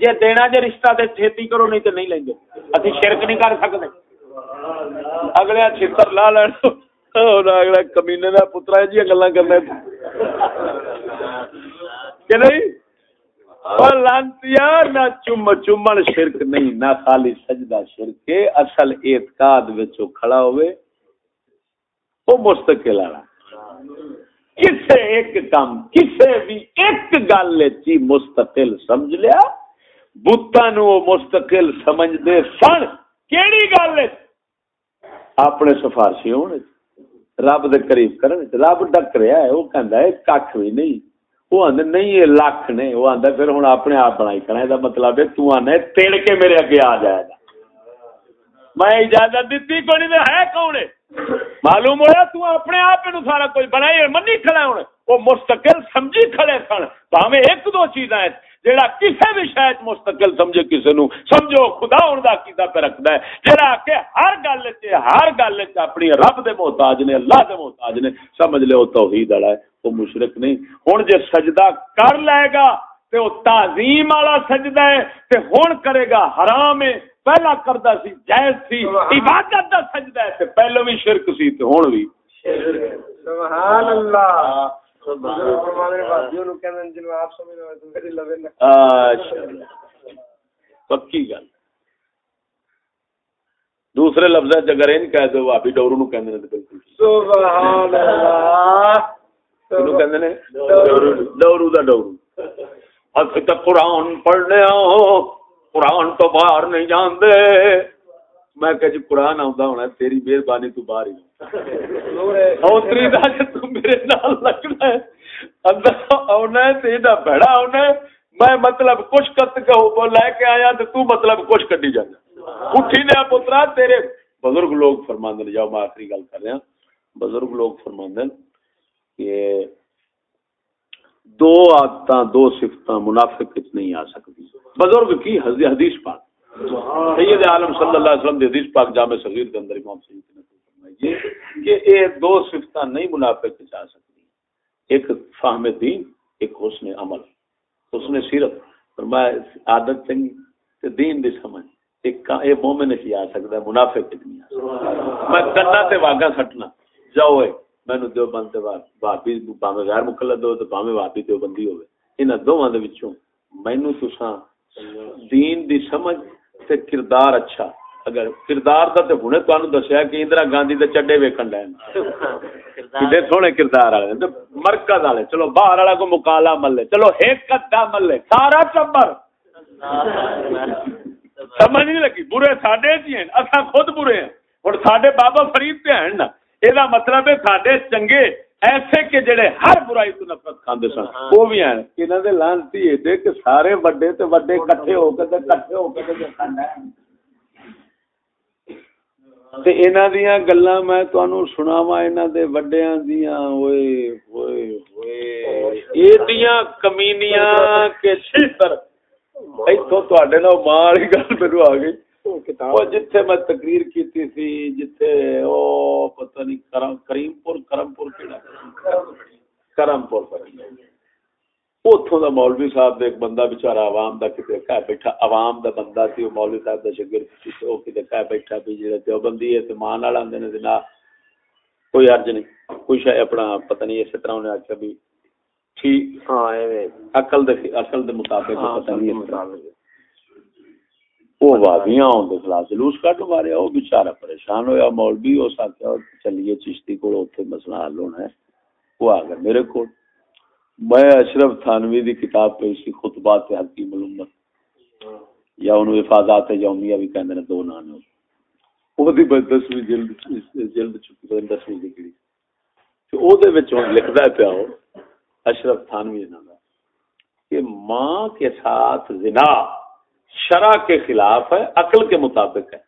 جی دینا جی رشتہ تے چھتی کرو، نہیں تو نہیں لیں گے ابھی شرک نہیں کر سکتے۔ اگلے چھتر لا لین۔ اگلا کمینے کا پترا جی گلا کرنا کہ نہیں؟ لانتیا نہ چم چومن شرک نہیں، نہ خالی سجدہ شرک اصل اعتقاد وچ کھڑا ہوئے، وہ مستقل والا کسے ایک کام کسے بھی ایک گل چی مستقل سمجھ لیا بتا نو مستقل سمجھ دے سن۔ کیڑی گل اپنے سفارشی ہونے۔ رب دے قریب کرنے۔ رب ڈک رہا ہے، وہ کہندا ہے کھ بھی نہیں۔ وہ آدھے نہیں یہ لاکھ نے وہ آدھا پھر ہوں اپنے آپ بنائی کرنا یہ مطلب ہے تو آنا تیڑ کے میرے اگے آ جائے گا میں اجازت دیتی کو نہیں ہے کون معلوم ہوا تو اپنے آپ سارا کچھ بنائی منی کھڑا ہوں وہ مستقل سمجھی کھڑے سن پاوے ایک دو چیزاں جہاں کسی بھی شاید مستقل سمجھے کسی نو، سمجھو خدا ہوں عقیدہ پہ رکھتا ہے۔ جہاں کہ ہر گل ہر گل اپنی رب دے محتاج نے، اللہ دے محتاج نے، سمجھ لے وہ توحید والا ہے وہ مشرق نہیں۔ ہوں جے سجدہ کر لے گا تو وہ تعظیم والا سجدہ ہے، تے ہوں کرے گا حرام ہے۔ پہلا کرتا سی، جائز سی۔ عبادت دا سجدہ ہے، تے پہلو بھی شرک سی، تے ہوں بھی۔ سبحان اللہ۔ پکی گل۔ دوسرے لفظ اگر یہ کہہ دو بھابی ڈورو نو کہ بالکل سبحان اللہ ڈورو دا ڈورو۔ اصل تو قرآن پڑھنے قرآن تو باہر نہیں جانتے میں کہ جی قرآن آتا ہونا تیری مہربانی تو باہر ہی [laughs] اوتری دا کہ تو میرے نال لگنا ہے۔ اندر آنا ہے تیرا بڑا آنا ہے۔ میں مطلب کچھ کت کہ لے کے آیا تو تو مطلب کچھ کٹی جانا۔ اٹھی نے پترا تیرے بزرگ لوگ فرماندے جاؤ میں آخری گل کر رہا بزرگ لوگ فرماندے کہ دو آدت دو سفت منافق نہیں آ سکتی۔ بزرگ کی حدیث پاک۔ سید عالم صلی اللہ علیہ وسلم حدیث پاک جامع صغیر کے اندر امام سید نے فرمائی کہ یہ دو صفتہ نہیں منافق جا سکتی ایک فہم دین، ایک حسن عمل۔ حسن سیرت، فرمایا عادت چنگی تے دین دی سمجھ۔ ایک اے مومن نہیں آ سکتا ہے، منافق نہیں آ میں کنا تے واگا سٹنا۔ جاؤ مینو دو بند تے بھابی باوے غیر مقلد ہو تو باوے بھابی دو بندی ہوے انہاں دوواں دے وچوں مینوں تساں دین دی سمجھ تے کردار اچھا۔ اگر کردار دا تے ہنے تانوں دسیا کہ اندرا گاندھی دے چڈے ویکھن لین۔ کڈے سونے کردار والے تے مرکز والے۔ چلو باہر والا کو مکالا ملے۔ چلو ایک کدا ملے۔ سارا ٹبر سمجھ نہیں لگی۔ برے ساڈے جی ہیں۔ اساں خود برے ہیں۔ ہن ساڈے بابا فرید تے ہیں نا۔ یہ مطلب ہے ساڈے چنگے ایسے کہ جڑے ہر برائی تو نفرت کھاندے سن۔ وہ بھی ہیں۔ انہاں دے لانتی ہے کہ سارے بڑے تے بڑے اکٹھے ہو کے تے اکٹھے ہو کے تے تے انہاں دیاں گلاں میں تانوں سناواں انہاں دے وڈیاں دیاں۔ اوئے ہوئے ہوئے ایڈیاں کمینیاں کے چھتر۔ ایتھوں تواڈے نال ہی گل میرے آ گئی۔ جتھے میں تقریر کیتی تھی جتھے او پتہ نہیں کرم کریم پور کرم پور کیڑا کرم پور اتوں دا مولوی صاحب ایک بندہ بچارا عوام دا کتے کہہ بیٹھا عوام دا بندہ سی او مولوی صاحب دا شاگرد او کتے کہہ بیٹھا بھی جڑا تے بندی ہے تے مان والا ہوندے نے جناب کوئی ارج نہیں کوئی شے اپنا پتہ نہیں اس طرح انہوں نے آکھیا بھی ٹھیک۔ ہاں عقل دے عقل دے مطابق پتہ نہیں اس طرح۔ وہ وادیاں ہوں دے خلاف جلوس کٹ مارے، وہ بیچارہ پریشان ہویا، مولوی اس آخیا چلیے چشتی کو اتنے مسئلہ حل ہونا ہے، وہ آ گئے میرے کو میں اشرف تھانوی دی کتاب پیش کی، خطبات حکیم الامت، یا انہوں حفاظات یومیہ بھی کہندے نے، دو نام ہیں وہ دی بس دسویں جلد جلد چکی پتہ نہیں دسویں دی کیڑی تو او دے وچ ہن لکھدا ہے پیا او اشرف تھانوی نام ہے، کہ ماں کے ساتھ زنا شرع کے خلاف ہے عقل کے مطابق ہے۔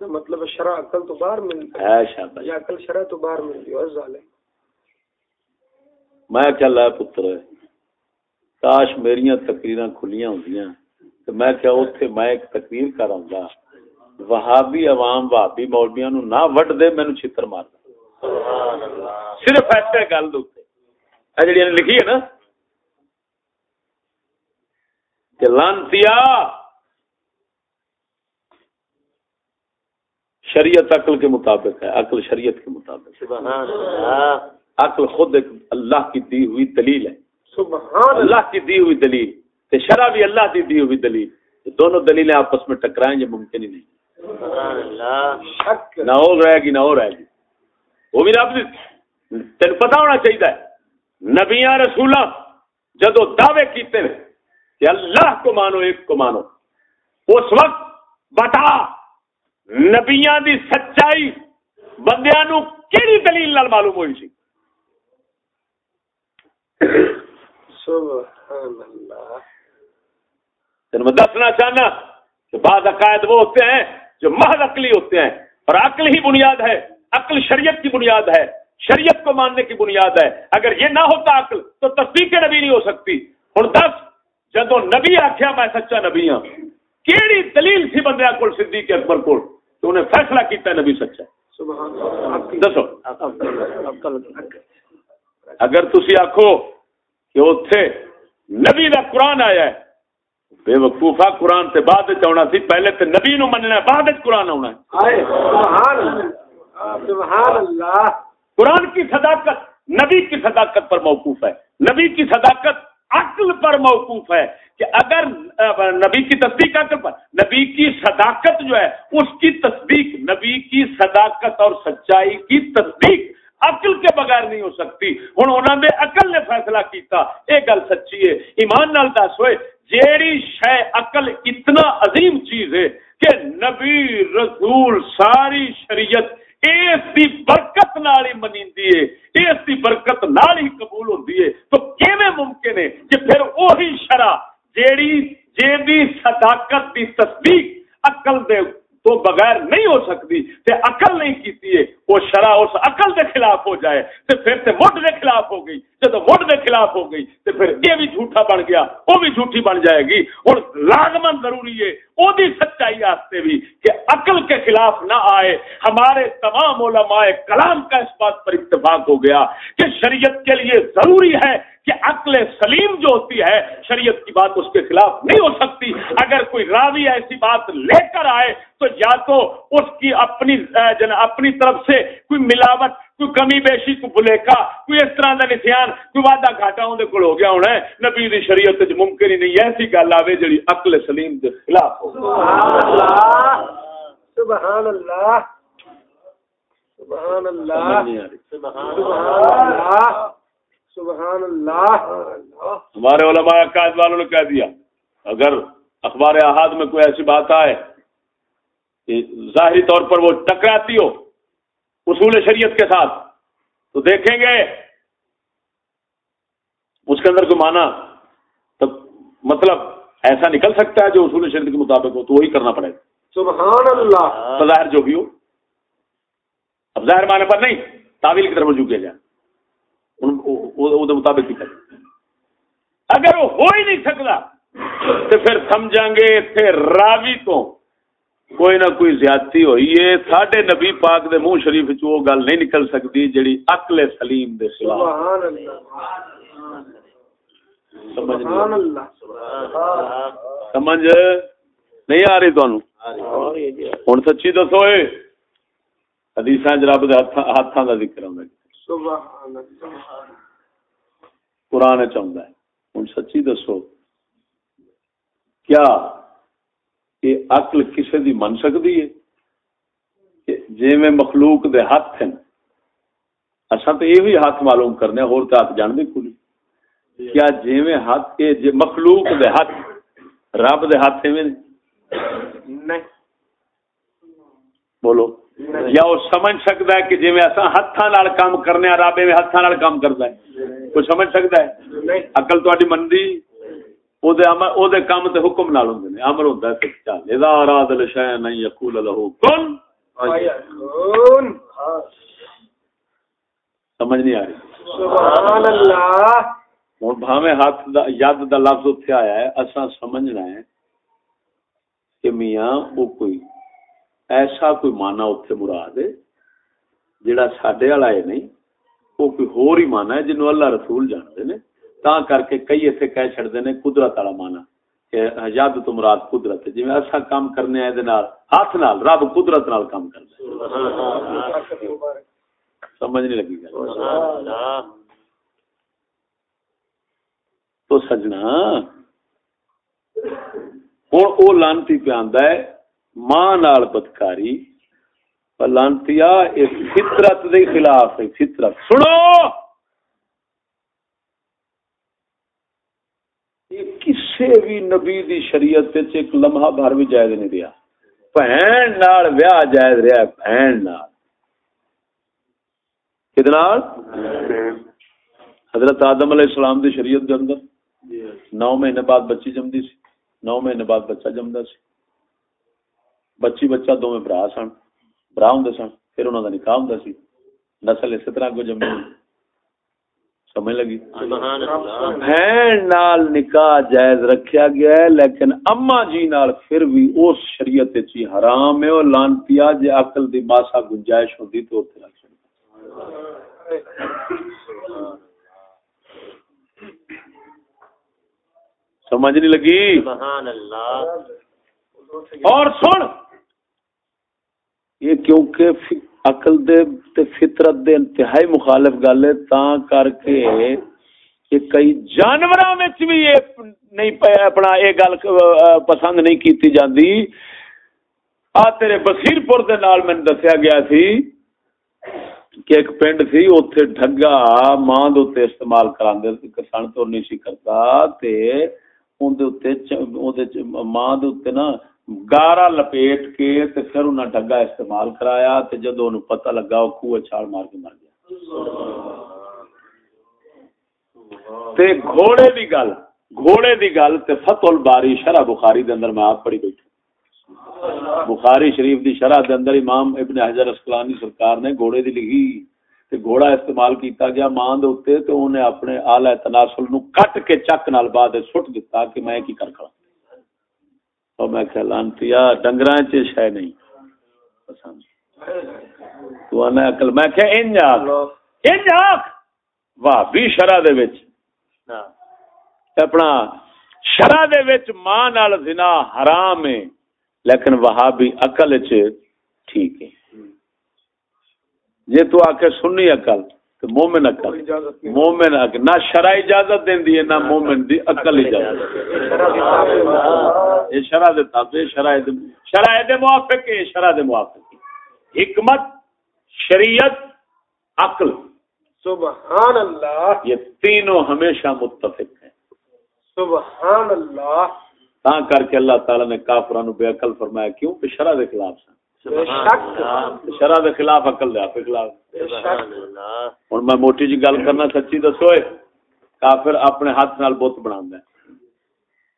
مطلب ہے شرع عقل تو باہر ملتی ہے۔ عقل۔ شرع تو باہر ملتی ہے ظالم۔ میں کیا لا پتر کاش میریاں تقریراں کھلیاں ہوندیاں۔ تے میں کیا اوتھے میں ایک تقریر کر آندا۔ وہابی عوام وہابی مولویاں نو نہ وڈ دے مینوں چھتر مار سبحان اللہ۔ صرف ایسے گل دے اوتے اے جڑی نے لکھی ہے نا کہ لانتیا شریعت عقل کے مطابق ہے عقل شریعت کے مطابق۔ عقل خود ایک اللہ کی دی ہوئی دلیل ہے۔ سبحان اللہ۔ اللہ کی دی ہوئی دلیل۔ تے شرع بھی اللہ کی دی ہوئی دلیل۔ دونوں دلیلیں آپس میں ٹکرائیں یہ ممکن ہی نہیں۔ نہ اور رہے گی نہ اور رہے گی۔ وہ بھی رب تین پتا ہونا چاہیے۔ نبیاں رسولہ جدو دعوے کیتے ہیں کہ اللہ کو مانو ایک کو مانو۔ اس وقت بتا نبیاں دی سچائی بندیاں نو کیڑی دلیل نال معلوم ہوئی سی؟ سبحان اللہ۔ تین میں دسنا چاہنا کہ بعض عقائد وہ ہوتے ہیں جو محض عقلی ہوتے ہیں اور عقل ہی بنیاد ہے۔ عقل شریعت کی بنیاد ہے۔ شریعت کو ماننے کی بنیاد ہے۔ اگر یہ نہ ہوتا عقل تو تصدیق نبی نہیں ہو سکتی۔ ہوں دس جدو نبی آخیا میں سچا نبی ہاں کیڑی دلیل سی بندے کو صدیق اکبر کو تو انہیں فیصلہ کیتا ہے نبی سچا۔ دسو۔ اگر تسی آخو کہ اتے نبی دا قرآن آیا ہے بے وقوفا قرآن تے بعد آنا سی پہلے تے نبی نو مننا ہے بعد قرآن آنا ہے۔ سبحان اللہ۔ قرآن کی صداقت نبی کی صداقت پر موقوف ہے۔ نبی کی صداقت عقل پر موقوف ہے کہ اگر نبی کی تصدیق عقل پر، نبی کی صداقت جو ہے، اس کی تصدیق، نبی کی صداقت اور سچائی کی تصدیق عقل کے بغیر نہیں ہو سکتی۔ ہوں انہوں نے عقل نے فیصلہ کیتا یہ گل سچی ہے، ایمان نال دس ہوئے، جیڑی شے عقل اتنا عظیم چیز ہے کہ نبی رسول ساری شریعت اس دی برکت نال ہی منیندی ہے اس دی برکت نال ہی قبول ہوندی ہے تو کیویں ممکن ہے کہ پھر وہی شرع جیڑی جے دی صداقت دی تصدیق عقل دے تو بغیر نہیں ہو سکتی تے عقل نہیں کیتی ہے وہ شرع اس عقل دے خلاف ہو جائے تے پھر تے مڈ دے خلاف ہو گئی جب مڈ دے خلاف ہو گئی تے پھر یہ بھی جھوٹا بن گیا وہ بھی جھوٹی بن جائے گی اور لازمن ضروری ہے وہ سچائی واسطے بھی کہ عقل کے خلاف نہ آئے۔ ہمارے تمام علماء کلام کا اس بات پر اتفاق ہو گیا کہ شریعت کے لیے ضروری ہے کہ عقل سلیم جو ہوتی ہے، شریعت کی بات اس کے خلاف نہیں ہو سکتی۔ اگر کوئی راوی ایسی بات لے کر آئے تو یا تو اس کی اپنی اپنی طرف سے کوئی ملاوٹ کوئی کمی بیشی کوئی بلیکا کوئی اس طرح کا نسان کوئی وعدہ گھاٹا اندر کول ہو گیا ہونا ہے۔ نبی دی شریعت وچ ممکن ہی نہیں ایسی گل آوے جڑی عقل سلیم دے خلاف ہو۔ سبحان اللہ۔ سبحان اللہ۔ سبحان اللہ۔ سبحان اللہ۔ ہمارے علماء قائد والوں نے کہہ دیا اگر اخبار احاد میں کوئی ایسی بات آئے کہ ظاہری طور پر وہ ٹکراتی ہو اصول شریعت کے ساتھ۔ تو دیکھیں گے۔ اس کے اندر کوئی مانا تو مطلب ایسا نکل سکتا ہے جو اصول شریعت کے مطابق ہو تو وہی کرنا پڑے گا۔ سبحان اللہ۔ ظاہر جو بھی ہو۔ اب ظاہر معنی پر نہیں تعویل کی طرف رجوع کیا جائے۔ ان- وہ- مطابق ہی کرے اگر وہ ہو ہی نہیں سکتا تو پھر سمجھیں گے تھے راوی تو۔ کوئی نہ کوئی زیادتی ہوئی ہے۔ ساڈے نبی پاک دے منہ شریف وچ وہ گل نہیں نکل سکتی جڑی عقل سلیم دے خلاف۔ سبحان اللہ۔ سبحان اللہ۔ سمجھ نہیں آ رہی تانوں ہن سچی دسو اے۔ حدیثاں چ رب دے ہتھاں ہاتھاں دا ذکر ہوندا سبحان اللہ۔ قرآن چاہتا ہے۔ ہوں سچی دسو۔ کیا یہ عقل کسی دی من سکتی ہے؟ کہ جی میں مخلوق دے ہاتھ ہیں اصا تو یہ ہاتھ معلوم کرنے تو ہاتھ جان بھی کھلی کیا جیویں ہاتھ یہ جی مخلوق دے ہاتھ رب دے ہاتھ نے؟ نہیں۔ بولو۔ یا وہ سمجھ سکتا ہے کہ جی اصا ہاتھاں نال کام کرنے رب ہاتھاں نال کام کرتا ہے؟ کوئی سمجھ سکتا ہے؟ عقل تہاڈی مندی کام تے حکم نال ہوندے نے امر ہوندا ہے چل اذا اراد الشیء ان یقول له کن فیکون سمجھ نہیں آ رہی سبحان اللہ ہوں بھاویں ہاتھ دا ید دا لفظ اتنے آیا ہے اساں سمجھنا ہے کہ میاں وہ کوئی ایسا کوئی مانا اتنے مراد ہے جڑا سڈے والا ہے نہیں وہ کوئی ہور ہی مانا ہے جنوں اللہ رسول جانتے نے تا کر کے کئی اتنے کہہ چڑھتے نے قدرت والا مانا کہ ید تو مراد قدرت ہے جی ایسا کام کرنے آئے دے نال ہاتھ نال رب قدرت نال کام کرتا ہے سمجھ نہیں لگی گل تو سجنا ہوں وہ لانتی پہ آندا ہے ماں نال بدکاری پر لانتیا یہ فطرت دے خلاف ہے فطرت سنو یہ کسے بھی نبی دی شریعت وچ ایک لمحہ بھر بھی جائز نہیں دیا بہن نال ویاہ جائز رہا ہے بہن نال۔ کدے حضرت آدم علیہ السلام دی شریعت دے اندر۔ نو مہینے بعد بچی جمدی سی، نو مہینے بعد بچہ جمدا سی۔ بچی بچہ دو میں برا سن، برا ہوں سن، پھر انہوں دا نکاح ہوں سی۔ نسل اسی طرح کو جمی سمجھ لگی؟ بہن نال نکاح جائز رکھیا گیا ہے لیکن اما جی نال پھر بھی اس شریعت وچ ہی حرام ہے اور لانتیا جے عقل دی ماسا گنجائش ہوندی تو اوتھے رکھ چھڑدا سمجھ نہیں لگی؟ سبحان اللہ۔ اور سن یہ کیونکہ عقل دے تے فطرت دے انتہائی مخالف گل ہے، تاں کر کے کہ کئی جانوراں وچ بھی یہ نہیں اپنا یہ گل پسند نہیں کیتی جاندی۔ آ، تیرے بصیر پور دے نال میں دسیا گیا سی کہ ایک پنڈ سی، اوتھے ڈھگا ماں دے اوتے استعمال کراندے سی، کسان تو نہیں سی کرتا تے اون دے اوتے اون دے ماں دے اوتے نا گارا لپیٹ کے تے پھر انہاں ڈھگا استعمال کرایا تے جدوں اونوں پتہ لگا او کھوہ چھال مار کے مر گیا۔ تے گھوڑے دی گل، گھوڑے دی گل تے فتح الباری شرح بخاری دے اندر میں آپ پڑھی بیٹھا۔ بخاری شریف دی شرح دے اندر امام ابن حجر اسقلانی سرکار نے گھوڑے دی لکھی تے گھوڑا استعمال کیتا گیا ماں دے اوتے تے اونے اپنے آلہ تناسل نو کٹ کے چک نال بعد سٹ دتا کہ میں کی کر کھڑا۔ اور میں کہ لانتیا ڈنگراں چ شے نہیں۔ پسند۔ تو انا عقل میں کہ انج آکھ انج آکھ واہ بھی شرح دے وچ۔ ہاں اپنا شرع دے وچ ماں نال زنا حرام ہے لیکن وہابی عقل چ ٹھیک ہے۔ جے تو آ کے سنی عقل۔ تو مومن عقل نہیں مومن عقل نہ شرع اجازت دیندی ہے نہ مومن دی عقل اجازت۔ یہ شرع دے تابع شرع دے شرع دے موافق ہے شرع دے موافق حکمت شریعت عقل۔ سبحان اللہ۔ یہ تینوں ہمیشہ متفق ہیں۔ سبحان اللہ۔ تا کر کے اللہ تعالی نے کافروں نو بے عقل فرمایا کیوں؟ کہ شرع دے خلاف سن۔ شرع دے خلاف عقل دے آپ خلاف. بے سبحان شک اللہ. ہن میں موٹی جی گل کرنا سچی دسو کافر اپنے ہاتھ نال بت بناندا ہے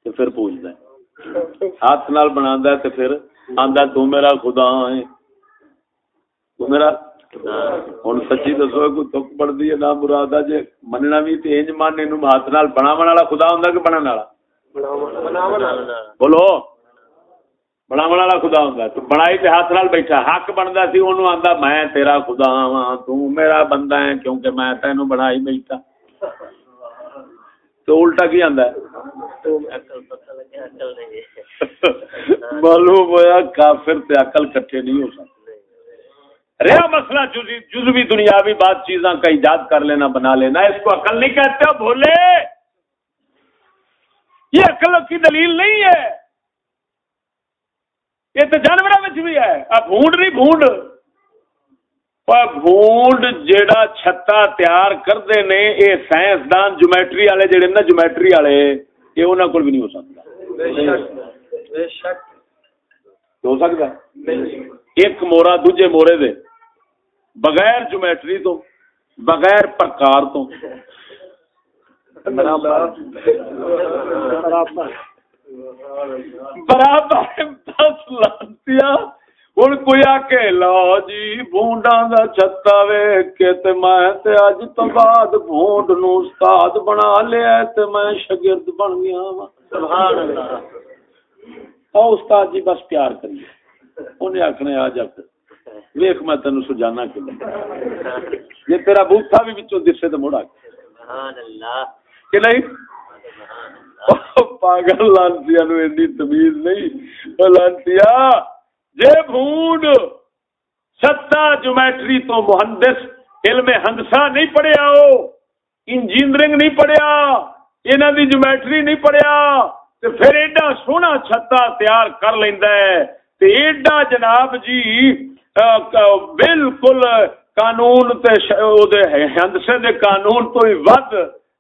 تے پھر پوجدا ہے۔ ہاتھ نال بناندا ہے تے پھر آندا تو میرا خدا ہے۔ تو میرا ہن سچی دسو کوئی پڑدی ہے نہ مراد ہے جے مننا بھی تے انج من اینو ہاتھ نال بناون والا خدا ہوندا کہ بناون والا؟ بناون بولو۔ بناون والا خدا ہوندا تو بنائی تے ہاتھ نال بیٹھا۔ حق بندا سی اونوں آندا میں تیرا خدا ہاں تو میرا بندہ ہے کیونکہ میں تینوں بنائی بیٹھا۔ تو الٹا کی آندا ہے؟ [laughs] معلوم ہوا کافر تے عقل کٹھے نہیں ہو سکتے۔ رہا مسئلہ جزوی دنیاوی بات چیزاں کا ایجاد کر لینا بنا لینا۔ اس کو عقل نہیں کہتے بھولے یہ عقل کی دلیل نہیں ہے۔ یہ تو جانوروں میں بھی ہے۔ اب بھونڈ نہیں بھونڈ۔ بھونڈ جیڑا چھتا تیار کرتے نے یہ سائنسدان جومیٹری والے جڑے نا جومیٹری والے یہ انہوں کو بھی نہیں ہو سکتا۔ ہو سکتا ایک مورا دوجے مورے دے۔ بغیر جومیٹری تو بغیر پرکار تو۔ برابر دس لانتیا ہوں کوئی آ کے لو جی بونڈا دا چھتا ویک کے تے میں تے اج تو بعد بونڈ نو استاد بنا لیا تے میں شاگرد بن گیا وا سبحان اللہ او استاد جی بس پیار کریے انہیں آخنے آ جا ویخ میں تین سجانا کہ یہ تیرا بوتھا بھی دسے تو مڑا سبحان اللہ کہ نہیں پاگل لانتیا نو ایڈی تمیز نہیں۔ او لانتیا جے بھونڈ ستا جومیٹری تو مہندس علم ہندسا نہیں پڑھیا ہو انجینئرنگ نہیں پڑھیا، انہاں دی جومیٹری نہیں پڑھیا، تے پھر ایڈا سونا چھتا تیار کر لیندا ہے۔ تے ایڈا جناب جی بالکل قانون تے او دے ہندسے دے قانون تو ہی ود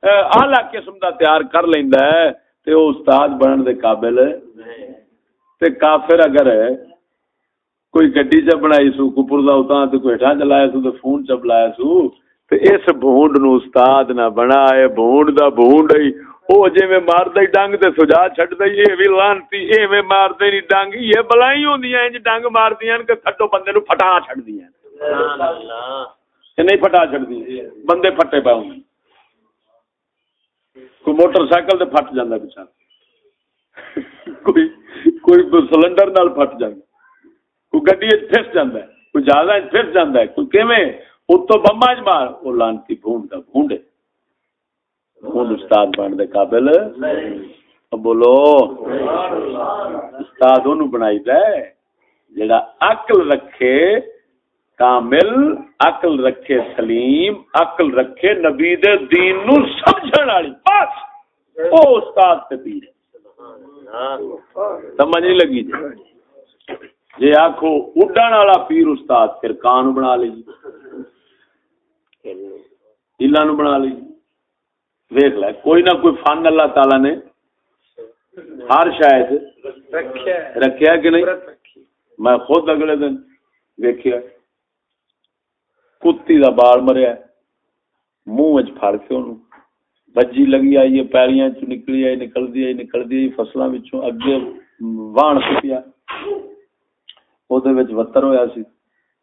اعلی قسم دا تیار کر لیندا ہے۔ تے او استاد بنن دے قابل تے کافر اگر کوئی گڈی چ بنائی سو کپر دا اتاں تے کوئی ہٹا چلایا سو تے فون چ بلایا سو تے اس بھونڈ نو استاد نہ بنا اے بھونڈ دا بھونڈ ہی۔ او جویں ماردا ہی ڈنگ تے سجا چھڈدا ہی اے وی لانتی ایویں ماردے نہیں ڈنگ یہ بلائی ہوندیاں انج ڈنگ ماردیاں کہ کھٹو بندے نو پھٹا چھڈدیاں۔ سبحان اللہ۔ نہیں پھٹا چھڈدی بندے پھٹے ہوندے۔ کوئی موٹر سائیکل تے پھٹ جاندا بچارا کوئی کوئی سلنڈر نال پھٹ جاندا کوئی گڈی وچ پھس جاندا ہے کوئی جہاز وچ پھس جاندا ہے کوئی کیویں اتوں بمبا چ مار او لانتی بھونڈ دا بھونڈے بھونڈ استاد بن دے قابل اب بولو استاد اونوں بنائی دے جڑا عقل رکھے کامل عقل رکھے سلیم عقل رکھے نبی دے دین نو سمجھن والی۔ بس او استاد تے پیر سمجھ نہیں لگی جی۔ جی آخو اڈن والا پیر استاد پھر کان بنا لی ہلا نو بنا لی دیکھ لے کوئی نہ کوئی فن اللہ تعالی نے ہر شاید رکھیا ہے۔ رکھیا کہ نہیں؟ میں خود اگلے دن ویکھیا۔ کتی دا بال مریا منہ پھڑ کے اونوں۔ بجی لگی آئی ہے پیریاں چ نکلی آئی نکلدی آئی نکلدی آئی فصلاں وچوں اگے وان پیا اودے وچ وتر ہویا سی۔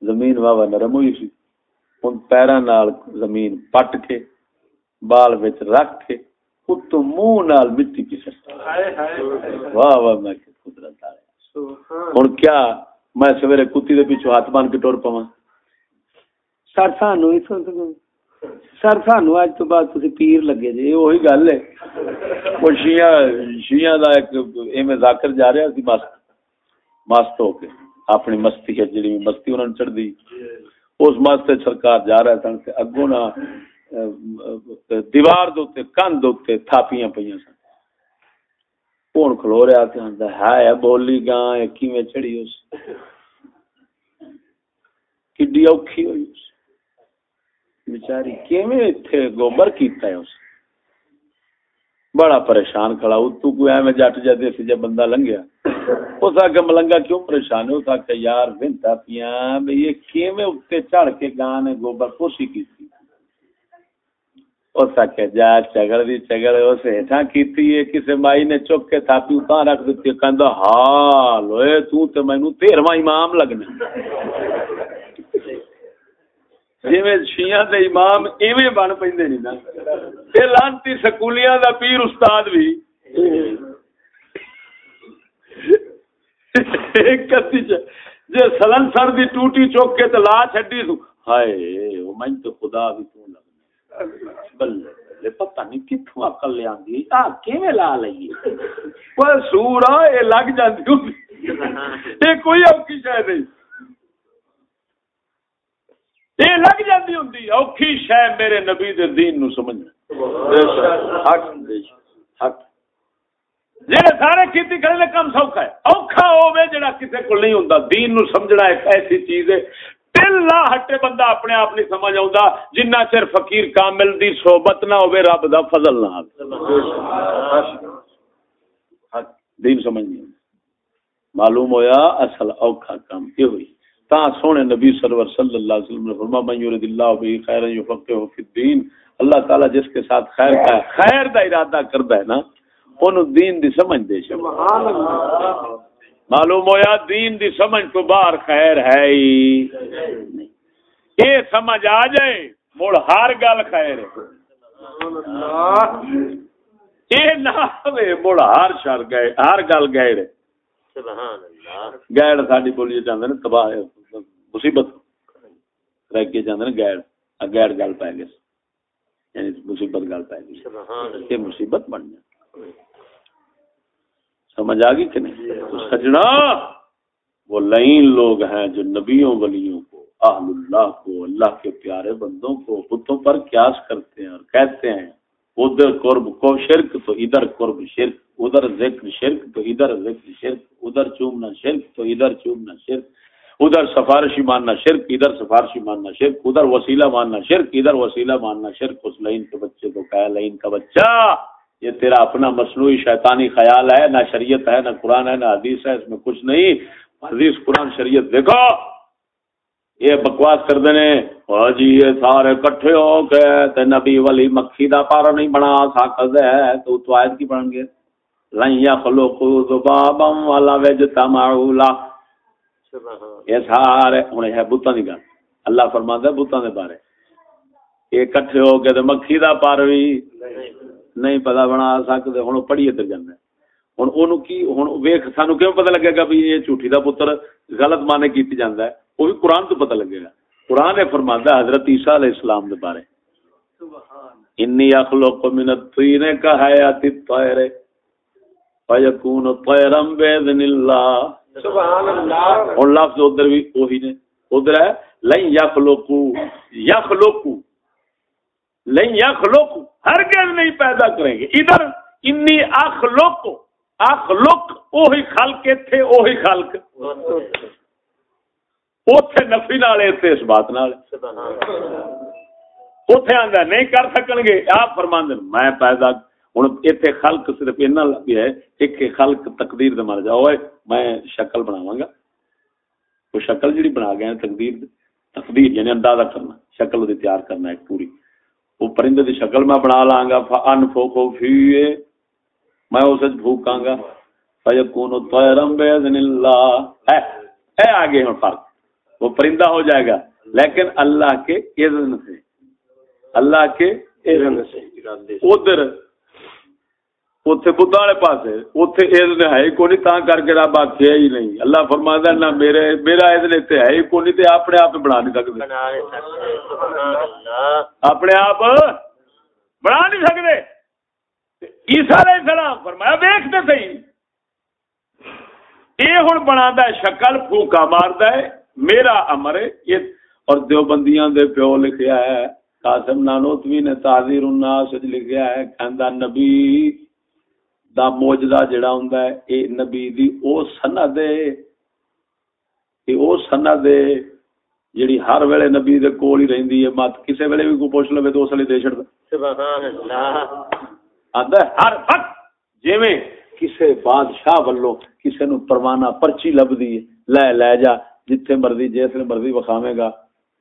زمین واوا نرم ہوئی سی۔ ہن پیراں نال زمین پٹ کے بال وچ رکھ کے اتوں منہ نال مٹی پسٹ ہائے ہائے واہ واہ میں قدرت آ کیا میں سویرے کتی دے پیچھے ہاتھ بن کے ٹور پواں سر سانو سر سانو اج تو بعد تسی پیر لگے جی وہی گل ہے وہ شیعہ شیعہ دا ایک ایویں ذاکر جا رہا سی مست مست ہو کے اپنی مستی ہے جڑی مستی انہوں نے چڑھ دی اس مست سرکار جا رہا سن تے اگوں نہ دیوار دے اوتے کندھ اوتے تھاپیاں پئیاں سن کون کھلو رہا تے ہندا ہے بولی گاں اے کیویں چڑھی اس کڈی اوکھی ہوئی اس بیچاری کیویں ایتھے گوبر کیتا ہے اس؟ بڑا پریشان کھڑا اتو کوئی ایویں جٹ جاتے سی جب بندہ لنگیا۔ اس آگے ملنگا کیوں پریشان ہے؟ اس آگے یار ونتا پیاں، بھئی یہ کیویں اتے چڑھ کے گاں نے گوبر پوسی کی تھی اس آگے جا چگڑ دی چگڑ، اس ہیٹھاں کیتی ہے، کسے مائی نے چک کے تھاپی اتاں رکھ دیتی ہے، کہندا ہاں لوئے تو تے مینوں تیرواں امام لگنا۔ دے امام ایویں بن پیندے نہیں نا۔ اے لانتی سکولیاں دا پیر استاد بھی ایک کتی چ جے سلن سر دی ٹوٹی چوک کے تے لا چھڈی سو۔ ہائے، او تو خدا بھی تو لگنا بلے پتہ نہیں کتھوں عقل لے آندی آ، کیویں لا لئی کوئی سورا اے لگ جاندی اے کوئی اوکی شے نہیں۔ یہ لگ جاتی ہوں اوکھی شہ میرے نبی دے دین نو سمجھ حق۔ سارے کیتی کرنے کم سوکھا ہے۔ اوکھا ہوے جڑا کسی کو نہیں ہوندا۔ دین نو سمجھنا ایک ایسی چیز ہے۔ دل نہ ہٹے بندہ اپنے آپ نہیں سمجھ آؤں جنہ چر فقیر کامل دی صحبت نہ ہوئے رب دا فضل نہ دین سمجھ نہیں معلوم ہویا اصل اوکھا کام یہ ہوئی۔ تا سونے نبی سرور صلی اللہ علیہ وسلم نے فرمایا من یرید اللہ بھی خیر یفقهه فی الدین اللہ تعالی جس کے ساتھ خیر کا خیر دا ارادہ کردا ہے نا اونوں دین دی سمجھ دے سبحان اللہ معلوم ہویا دین دی سمجھ تو باہر خیر ہے ہی۔ اے سمجھ آ جائے مڑ ہر گل خیر ہے۔ سبحان اللہ اے نہ ہوے مڑ ہر شر گئے ہر گل گئے۔ سبحان اللہ۔ گیڑ ساڈی بولی چاہتے ہیں تباہ مصیبت رہ کے چاہتے ہیں گیڑ آ گل پی گئی یعنی مصیبت گل پی گئی۔ سبحان یہ مصیبت بن جائے۔ سمجھ آ گئی کہ نہیں؟ تو سجنا، وہ لین لوگ ہیں جو نبیوں، ولیوں کو، اہل اللہ کو، اللہ کے پیارے بندوں کو بتوں پر قیاس کرتے ہیں اور کہتے ہیں، ادھر قرب کو شرک تو ادھر قرب شرک، ادھر ذکر شرک تو ادھر ذکر شرک، ادھر چومنا شرک تو ادھر چومنا شرک۔ ادھر سفارشی ماننا شرک، ادھر سفارشی ماننا شرک، ادھر وسیلہ ماننا شرک، ادھر وسیلہ ماننا شرک، اس لائن کے بچے کو کہا لائن کا بچہ، یہ تیرا اپنا مصنوعی شیطانی خیال ہے، نہ شریعت ہے، نہ قرآن ہے، نہ حدیث ہے، اس میں کچھ نہیں۔ حدیث، قرآن، شریعت، دیکھو۔ یہ بکواس کر دینے۔ ہاں جی یہ سارے کٹھے ہو کے نبی ولی مکھی دا پارا نہیں بنا سکتے ہے، تو تو آیت کی پڑھن گے لن یخلقوا ذبابا ولا وجتمعوا له یہ سارے ہن ہے بتاں دی گل۔ اللہ فرماندا ہے بتاں دے بارے۔ یہ کٹھے ہو کے تے مکھی دا پر بھی نہیں پتا بنا سکتے ہن پڑھی ادھر جاندا ہے ہن اونوں کی ہن ویکھ سانو کیوں پتہ لگے گا بھی یہ جھوٹی دا پتر غلط معنی کیتی جاندا ہے؟ وہ بھی قرآن تو پتہ لگے گا۔ قرآن نے فرماندا ہے حضرت عیسیٰ علیہ السلام دے بارے۔ انی اخلق من الطین کا حیات الطیر فیکون طیرا باذن اللہ۔ سبحان اللہ۔ لفظ ادھر بھی وہی نے۔ ادھر ہے لن یخلقو یخلقو۔ لن یخلقو۔ ہرگز نہیں پیدا کریں گے۔ ادھر انی اخلق اخلق وہی خلق تھے وہی خلق۔ اوتھے نفی نال تے اس بات نال۔ اوتھے آندا نہیں کر سکن گے۔ آپ فرماندے میں پیدا ہن ایتھے خلق صرف انہاں لگی ہے ایک خلق تقدیر دے مر جاؤ میں شکل بناواں گا وہ شکل جڑی بنا ہیں تقدیر دے تقدیر یعنی اندازہ کرنا شکل دی تیار کرنا ایک پوری وہ پرندے دی شکل میں بنا لاں گا فان فوقو فی میں اس وچ بھوکاں گا فیکون طیرم باذن اللہ ہے ہے آگے ہن فرق وہ پرندہ ہو جائے گا لیکن اللہ کے اذن سے اللہ کے اذن سے ادھر اوتھے بتا والے پاسے اوتھے اذن ہے ہی کوئی نہیں تاں کر کے رب آکھیا ہی نہیں۔ اللہ فرماتا ہے نہ میرے میرا اذن تے ہے ہی کوئی نہیں تے اپنے آپ بنا نہیں سکتے۔ اپنے آپ بنا نہیں سکتے۔ عیسیٰ علیہ السلام فرمایا ویکھ تے صحیح۔ یہ ہن بنادا ہے شکل پھوکا ماردا ہے میرا امر ہے۔ یہ اور دیوبندیاں دے پیو لکھیا ہے قاسم نانوتوی نے تعذیر الناس لکھیا ہے کہندا نبی دا معجزہ جڑا ہوندا ہے اے نبی دی او سند ہے اے او سند ہے جڑی ہر ویلے نبی دے کول ہی رہندی ہے مت کسے ویلے بھی کوئی پوچھ لوے تو اس لیے دے چھڑدا سبحان اللہ آندا ہر وقت جویں کسے بادشاہ والوں کسے نو پروانہ پرچی لبدی ہے لے لے جا جتھے مرضی جس نے مرضی وکھاویں گا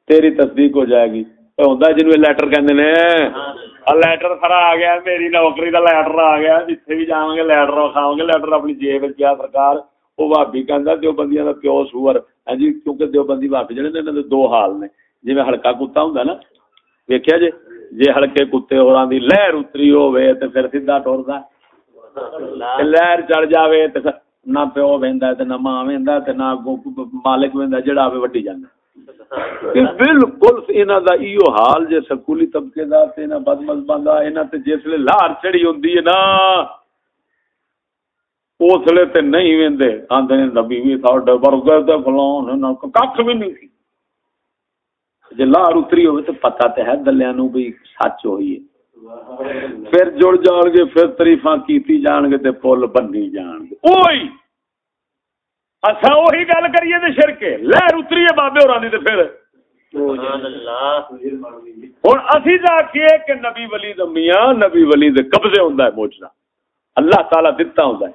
تیری تصدیق ہو جائے گی اے ہوندا جنوں لیٹر کہندے نے آ لیٹر سارا آ گیا میری نوکری دا لیٹر آ گیا جتھے بھی جاواں گے لیٹر وکھاواں گے لیٹر اپنی جیب وچ گیا سرکار او بھابی کہندا دیوبندیاں دا پیو سور ہاں جی کیونکہ دیوبندی بھابی جڑے نے انہاں دے دو حال نے جویں ہلکا کتا ہوندا نا ویکھیا جے جے ہلکے کتے ہوراں دی لہر اتری ہوے تے پھر سیدھا ٹردا تے لہر چڑھ جاوے تے نہ پیو ویندا تے نہ ماں ویندا تے نہ مالک ویندا جڑا آوے وڈی جاندا بالکل انہاں دا ایو حال جے سکولی طبقے دا تے انہاں بد مذہباں دا، انہاں تے جس لے لہر چڑھی ہوندی ہے نا، اس لے تے نہیں ویندے۔ آندے نے نبی وی ساڈے ورگے تے فلان نہ ککھ بھی نہیں جے لہر اتری ہوے تے پتہ تے ہے دلیاں نو بھی سچ ہوئی ہے۔ پھر جڑ جان گے، پھر تریفاں کیتی جان گے تے پل بنی جان گے۔ اوئی اصا وہی گل کریے تے شرک لہر اتری ہے بابے اور تے پھر۔ سبحان اللہ ہوں اسی جا کے کہ نبی ولی دمیاں نبی ولی دے قبضے ہوندا ہے موجنا۔ اللہ تعالی دتا ہوندا ہے۔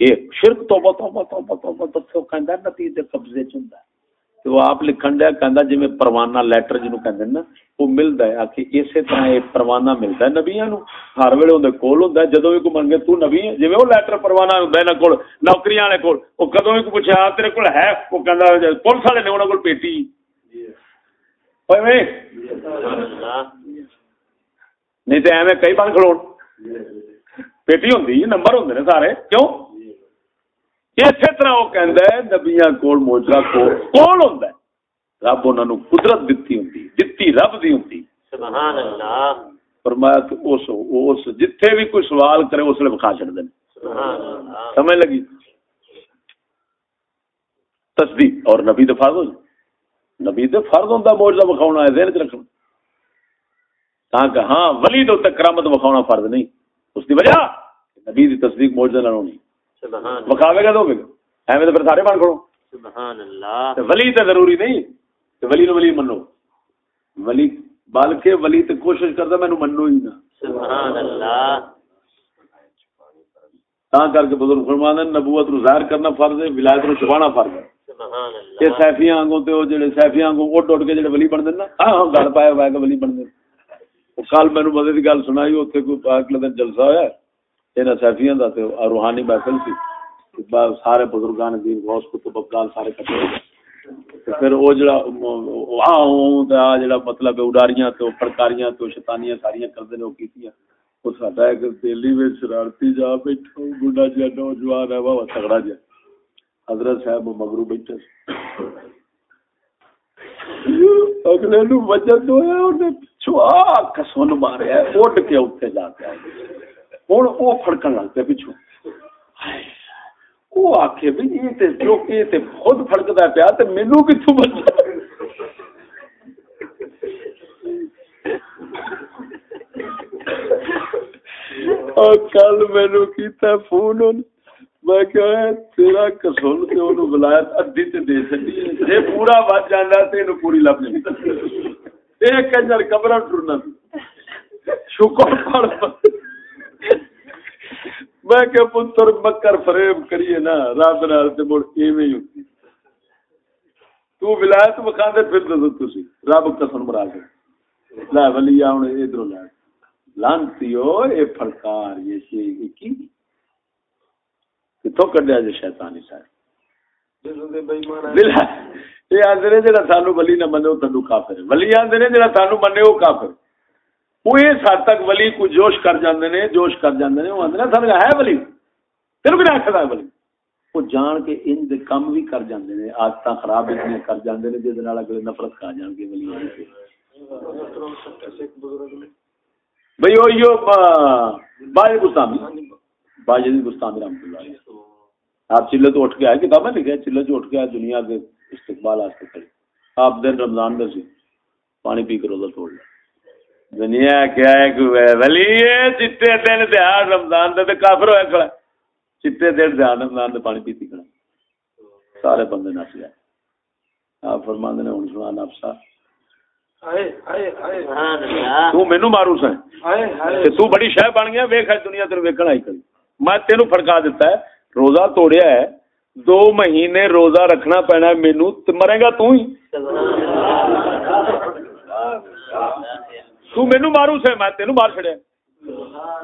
یہ شرک توبہ توبہ توبہ توبہ تو کہندا نبی دے قبضے چ ہوندا ہے۔ تے وہ آپ لکھن دیا کہندا جویں جی پروانہ، لیٹر جنوں کہندے نا وہ ملدا ہے کہ اسی طرح یہ پروانہ ملدا ہے نبیاں نو ہر ویلے اون دے کول ہوندا ہے جدوں بھی کوئی منگے تو نبی ہے جویں وہ لیٹر پروانہ ہوندا ہے کول نوکریاں والے کول وہ کدوں بھی کوئی پوچھا تیرے کول ہے وہ کہندا پولیس والے نے انہاں کول پیٹی نہیں تو ایویں کئی بن کھلو پیٹی ہوں نمبر ہوں نے سارے کیوں اسی طرح وہ کہندا ہے کول موجرا کول کول ہوندا ہے رب انہاں نو قدرت دتی ہوندی دتی رب دی ہوندی۔ سبحان اللہ فرمایا کہ اس اس جتھے بھی کوئی سوال کرے اس لیے بکھا چھڑ اللہ سمجھ لگی؟ تصدیق۔ اور نبی دے فرض نبی دے فرض ہوندا معجزہ بکھاونا ہے ذہن چ رکھنا۔ تاں کہ ہاں ولی دے تے کرامت بکھاونا فرض نہیں۔ اس دی وجہ نبی دی تصدیق معجزہ نال ہونی۔ سبحان اللہ بکھاوے گا تو ایویں تو پھر سارے بن کھڑو۔ سبحان اللہ تے ولی تے ضروری نہیں۔ تے ولی نو ولی منو۔ ولی بلکہ ولی تے کوشش کردا مینوں منو ہی نہ۔ سبحان اللہ۔ کر کے بزرگ فرمانے نبوت نو ظاہر کرنا فرض ہے ولایت نو چھپانا فرض ہے۔ سبحان کہ اللہ سیفیاں آنگوں تے او جڑے سیفیاں آنگوں کے جڑے ولی بن دین نا ہاں ہاں گل پایا ہوا کہ ولی بن او کل مینوں دی گل سنائی اوتھے کوئی پاک لدن جلسہ ہویا انہاں سیفیاں دا تے روحانی محفل سی۔ سارے بزرگان دین غوث سارے کٹھے ہو گئے۔ تے پھر او جڑا آ تے آ جڑا مطلب اڈاریاں تے پھڑکاریاں تے شیطانیاں ساریاں کردے نے او کیتیاں او ساڈا ایک دلی وچ شرارتی جا بیٹھا گڈا جا نوجوان ہے بابا تگڑا جا حضرت صاحب مگرو بیٹھے اگلے نو وجن ہویا اونے چھوا کسن ماریا اڈ کے اوتے جا کے ہن او پھڑکن لگ پیا پیچھے وہ آکھے بھی یہ تے جو کہ تے خود پھڑکدا پیا تے مینوں کتھوں بچا اور کل مینوں کیتا فون میں کہا تیرا کسول تے اونوں ولایت ادھی تے دے چھڈی جے پورا بچ جاندا تے اینو پوری لب نہیں اے کنجر قبر ٹرنا۔ شکر پڑ۔ میں کہ پتر مکر فریب کریے نا رب نال تے مڑ ایویں ہی ہوندی تو ولایت مکھا دے پھر دے تسی رب قسم مرا دے۔ لا ولی آون ادھر لا لانتیو اے پھڑکار یہ شی کی؟ کتوں کڈیا جی شیطانی سارے یہ آندے نے جڑا سانو ولی نہ منے او کافر ولی آندے نے جڑا سانو منے او کافر وہ اس حد تک ولی کو جوش کر جاندے نے، جوش کر جاندے نے، وہ آندے نے سانو ہے ولی؟ تینوں کی آکھدا ہے ولی؟ وہ جان کے ان دے کم بھی کر جاندے نے عادتاں خراب اتنی کر جاندے نے، جس نال اگلے نفرت کھا جان گے ولی والے بھئی او یو باج گستامی۔ باجدی گستامی رحمۃ اللہ علیہ۔ آپ چلے تو اٹھ کے آئے کتابیں لکھے، چلے جو اٹھ کے آئے، دنیا کے استقبال آستے کھڑے آپ دن رمضان میں سے پانی پی کے روزہ توڑ لیں دنیا کیا ہے کہ ولی چٹے دن دیہات رمضان دے تے کافر ہویا کھڑا چٹے دن دیہات رمضان دے پانی پیتی کھڑا سارے بندے نس گئے۔ آپ فرماندے نے ہن سنا نفسا آئے آئے آئے سبحان اللہ تو مینوں مارو سیں آئے آئے تے تو بڑی شے بن گیا ویکھ اج دنیا آئی کری۔ میں تینوں فرقا دیتا ہے روزہ توڑیا ہے۔ دو مہینے روزہ رکھنا پینا ہے مینوں تے مرے گا تو ہی۔ تو مینوں مارو سے، میں تینوں مار چھڑیا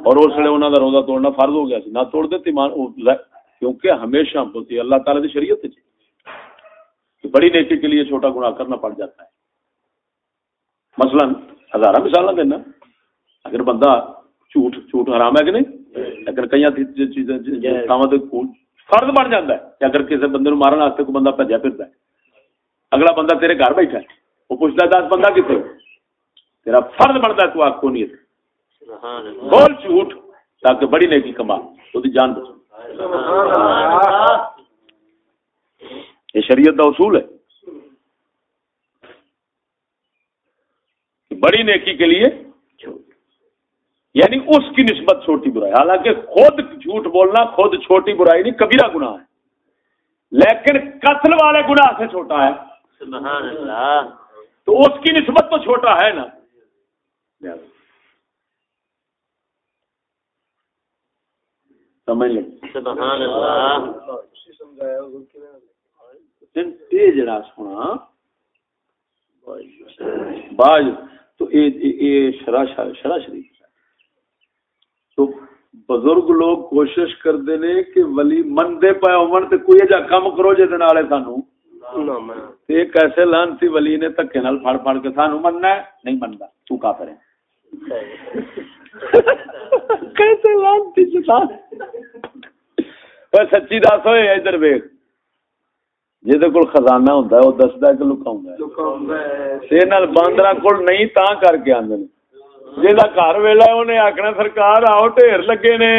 اور اس لیے انہوں کا روزہ توڑنا فرض ہو گیا سی۔ نہ توڑ دیتے مان کیونکہ ہمیشہ ہوتی اللہ تعالی کی شریعت کہ جی۔ بڑی نیکی کے لیے چھوٹا گناہ کرنا پڑ جاتا ہے۔ مثلا ہزارہ مثال دینا اگر بندہ جھوٹ جھوٹ حرام ہے کہ نہیں؟ اگر کئی چیزیں فرض بن جاتا ہے اگر کسی بندے نو مارن واسطے کوئی بندہ بھجیا پھرتا ہے۔ اگلا بندہ تیرے گھر بیٹھا ہے، وہ پوچھتا ہے، دس بندہ کتنے تیرا فرض بنتا ہے تو آگ کو نہیں بول جھوٹ تاکہ بڑی نیکی کما۔ تو دی جان اللہ یہ شریعت کا اصول ہے۔ بڑی نیکی کے لیے یعنی اس کی نسبت چھوٹی برائی۔ حالانکہ خود جھوٹ بولنا خود چھوٹی برائی نہیں کبیرہ گناہ ہے۔ لیکن قتل والے گناہ سے چھوٹا ہے۔ تو اس کی نسبت تو چھوٹا ہے نا۔ سمجھ لیں سبحان اللہ جڑا سونا باج تو شرح شریف تو بزرگ لوگ کوشش کرتے نے کہ ولی منتے پے ہون تے کوئی جا کم کرو جے نالے سانو تے ایک ایسے لانتی ولی نے دھکے نال پھڑ پھڑ کے سانو مننا ہے نہیں مندا تو کافر ہے کیسے لانتی شیطان اوے سچی دس ہوئے ادھر ویکھ. جہد کول خزانہ ہوندا ہے او دسدا کہ لکاوندا ہے؟ تے نال باندرا کول نہیں تا کر کے آندے نے۔ گھر ویلا انہیں آخنا سرکار آؤ ڈھیر لگے نے۔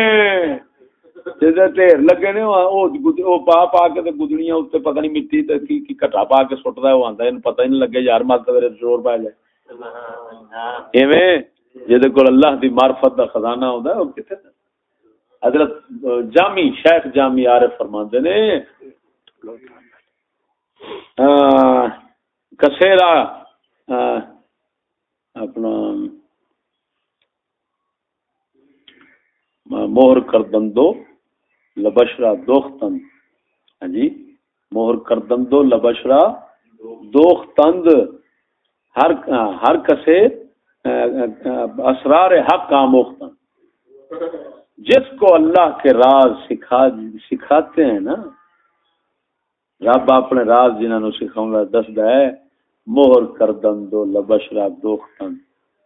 جہاں ڈھیر لگے نے وہ پا پا کے گدڑیاں اتنے پتہ نہیں مٹی کی کی کٹا پا کے سٹتا ہے وہ آتا ہے پتہ ہی نہیں لگے یار مت میرے زور پا جائے ایویں؟ جہد کول اللہ دی معرفت دا خزانہ ہوندا ہے وہ کتے حضرت جامی، شیخ جامی عارف فرماندے نے کسیرا اپنا مہر کردندو لبشرا دوختند ہاں جی مہر کردندو لبشرا دوختند ہر ہر کسے اسرار حق آموختند جس کو اللہ کے راز سکھا سکھاتے ہیں نا رب اپنے راز جنہوں سکھاؤں گا دسدا ہے مہر کردندو لبشرا دوختند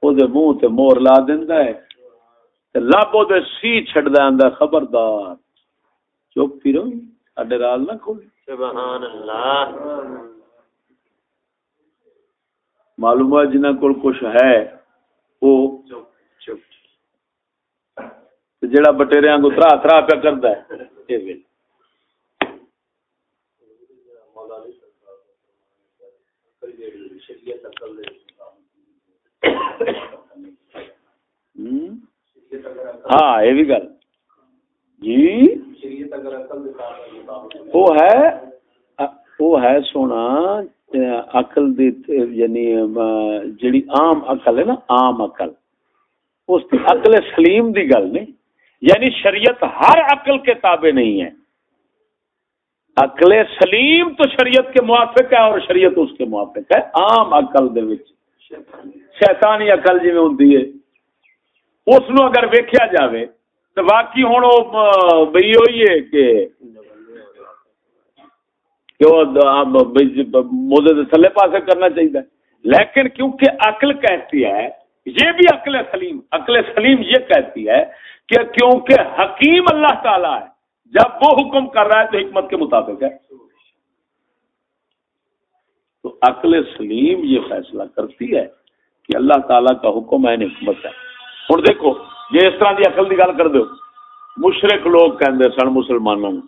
او دے منہ تے مہر لا دیندا ہے۔ لب وہ سی چڈ دیا خبردار۔ چپ پھر سڈے رال نہ کھولے۔ سبحان اللہ۔ معلوم ہے جنہ کول کچھ ہے۔ وہ جڑا بٹیرے کو ترا ترا پیا کرتا ہے ہاں یہ بھی گل۔ جی؟ وہ ہے وہ ہے سونا اقل دی یعنی جڑی عام اقل ہے نا، عام اقل اس کی عقل سلیم دی گل نہیں۔ یعنی شریعت ہر عقل کے تابع نہیں ہے۔ عقل سلیم تو شریعت کے موافق ہے اور شریعت اس کے موافق ہے۔ عام عقل دے وچ۔ شیطانی عقل جی میں ہوندی ہے۔ اس نو اگر ویکھیا جاوے، تو واقعی ہوں وہ بئی ہوئی ہے کہ موزے تھلے پاسے کرنا چاہیے۔ لیکن کیونکہ عقل کہتی ہے، یہ بھی عقل سلیم عقل سلیم یہ کہتی ہے کہ کیونکہ حکیم اللہ تعالی ہے، جب وہ حکم کر رہا ہے تو حکمت کے مطابق ہے۔ تو عقل سلیم یہ فیصلہ کرتی ہے کہ اللہ تعالی کا حکم ہے، حکمت ہے۔ ہوں دیکھو جی اس طرح کی اقل کی گل کر دو۔ مشرق لوگ کہتے سن، مسلمانوں۔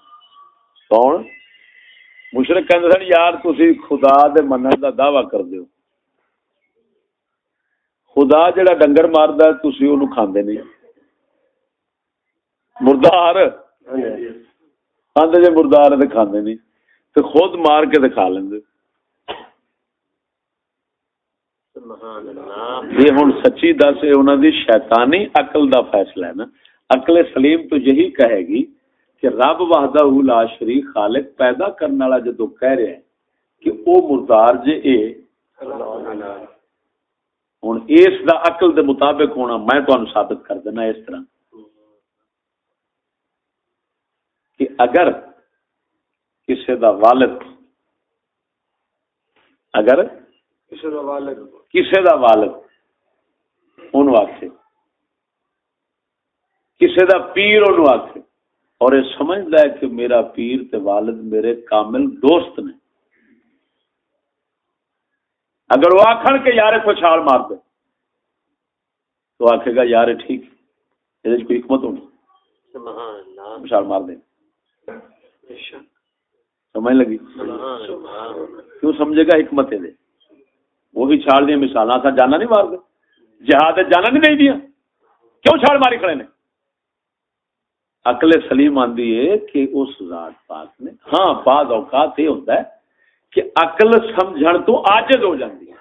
کون؟ مشرق سن یار تھی خدا دے من کا دعوی کر دو خدا جڑا ڈنگر مارد تھی وہ کھانے نہیں۔ مردار۔ آدھے جی مردار کھانے نہیں۔ تو خود مار کے دکھا لیں یہ ہوں سچی دس انہوں دی شیطانی عقل دا فیصلہ ہے نا۔ عقل سلیم تو یہی کہے گی کہ رب وحدہ لا شریک خالق پیدا کرنے والا جدو کہہ رہے ہیں کہ او مردار جے اے ہوں اس دا عقل دے مطابق ہونا میں تو ثابت کر دینا اس طرح کہ اگر کسی دا والد اگر کسی دا والد کسی دا والد ان آخے کسی دا پیر ان آخے اور یہ سمجھتا ہے کہ میرا پیر تے والد میرے کامل دوست نے۔ اگر وہ آخر کے یار کو چھال مار دے تو آخے گا یار ٹھیک یہ کوئی حکمت ہونی چھال مار دے۔ سمجھ لگی؟ کیوں سمجھے گا حکمت دے؟ وہی چھاڑ دیا مثال تھا جانا نہیں مار دے۔ جہاد جانا نہیں دیا۔ کیوں چھاڑ ماری کھڑے نے؟ عقل سلیم آندی ہے کہ اس ذات پاک نے ہاں بعض اوقات یہ ہوتا ہے کہ عقل سمجھن تو عاجز ہو جاندی ہے۔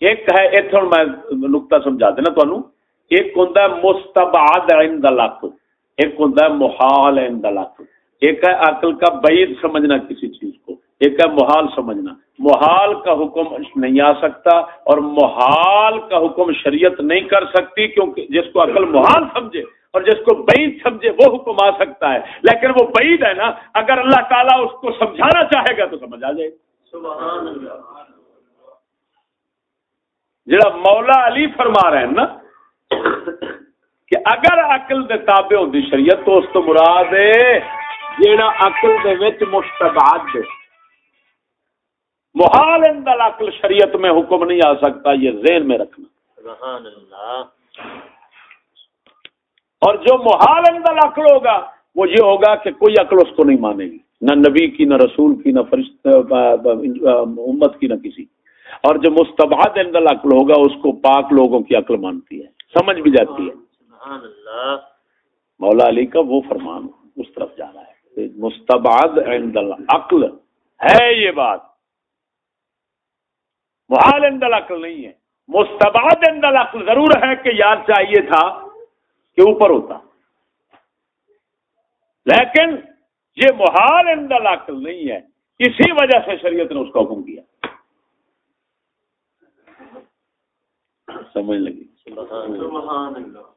ایک ہے، ایتھے میں نقطہ سمجھا دینا تانوں ایک ہوندا ہے مستبعد عند العقل۔ ایک ہوندا ہے محال عند العقل۔ ایک ہے عقل کا بعید سمجھنا کسی چیز کو۔ ایک ہے محال سمجھنا۔ محال کا حکم نہیں آ سکتا اور محال کا حکم شریعت نہیں کر سکتی کیونکہ جس کو عقل محال سمجھے۔ اور جس کو بعید سمجھے وہ حکم آ سکتا ہے۔ لیکن وہ بعید ہے نا، اگر اللہ تعالیٰ اس کو سمجھانا چاہے گا تو سمجھ آ جائے۔ سبحان جڑا مولا علی فرما رہے ہیں نا، کہ اگر عقل دے تابع ہوندی شریعت تو اس تو مراد ہے جیڑا عقل دے وچ مشتبہات دے۔ محال اند العقل شریعت میں حکم نہیں آ سکتا، یہ ذہن میں رکھنا۔ سبحان اللہ۔ اور جو محال اند العقل ہوگا وہ یہ ہوگا کہ کوئی عقل اس کو نہیں مانے گی۔ نہ نبی کی نہ رسول کی نہ فرشت امت کی نہ کسی۔ اور جو مستباد اند العقل ہوگا اس کو پاک لوگوں کی عقل مانتی ہے۔ سمجھ بھی جاتی ہے۔ مولا علی کا وہ فرمان اس طرف جا رہا ہے۔ کہ مستبعد عند العقل ہے یہ بات۔ محال عند العقل نہیں ہے۔ مستبعد عند العقل ضرور ہے کہ یاد چاہیے تھا۔ کہ اوپر ہوتا۔ لیکن یہ محال عند العقل نہیں ہے، اسی وجہ سے شریعت نے اس کا حکم کیا۔ سمجھ لگی؟ سبحان اللہ۔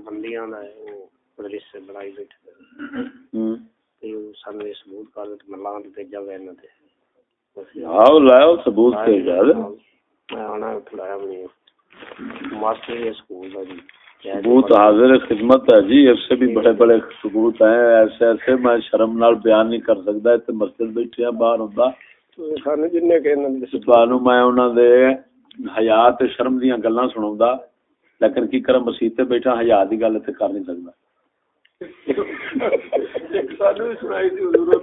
بندیاں دا ہے وہ مدرس سے بڑائی بیٹھے ہوں تے سانو یہ ثبوت کر دے ملاں تے بھیجا گیا انہاں تے آؤ لاؤ ثبوت کے جاد میں آنا کھلایا بھی نہیں ماسٹر یہ سکول دا جی ثبوت حاضر خدمت ہے جی اس سے بھی بڑے بڑے ثبوت ہیں ایسے ایسے میں شرم نال بیان نہیں کر سکتا تے مسجد بیٹھے باہر ہوندا سانو جن میں انہاں دے حیا تے شرم دیاں گلاں سناوندا لیکن کی کرم مسیح تے بیٹھا حیا دی گل تے کر نہیں سکدا۔ سنائی تھی حضور۔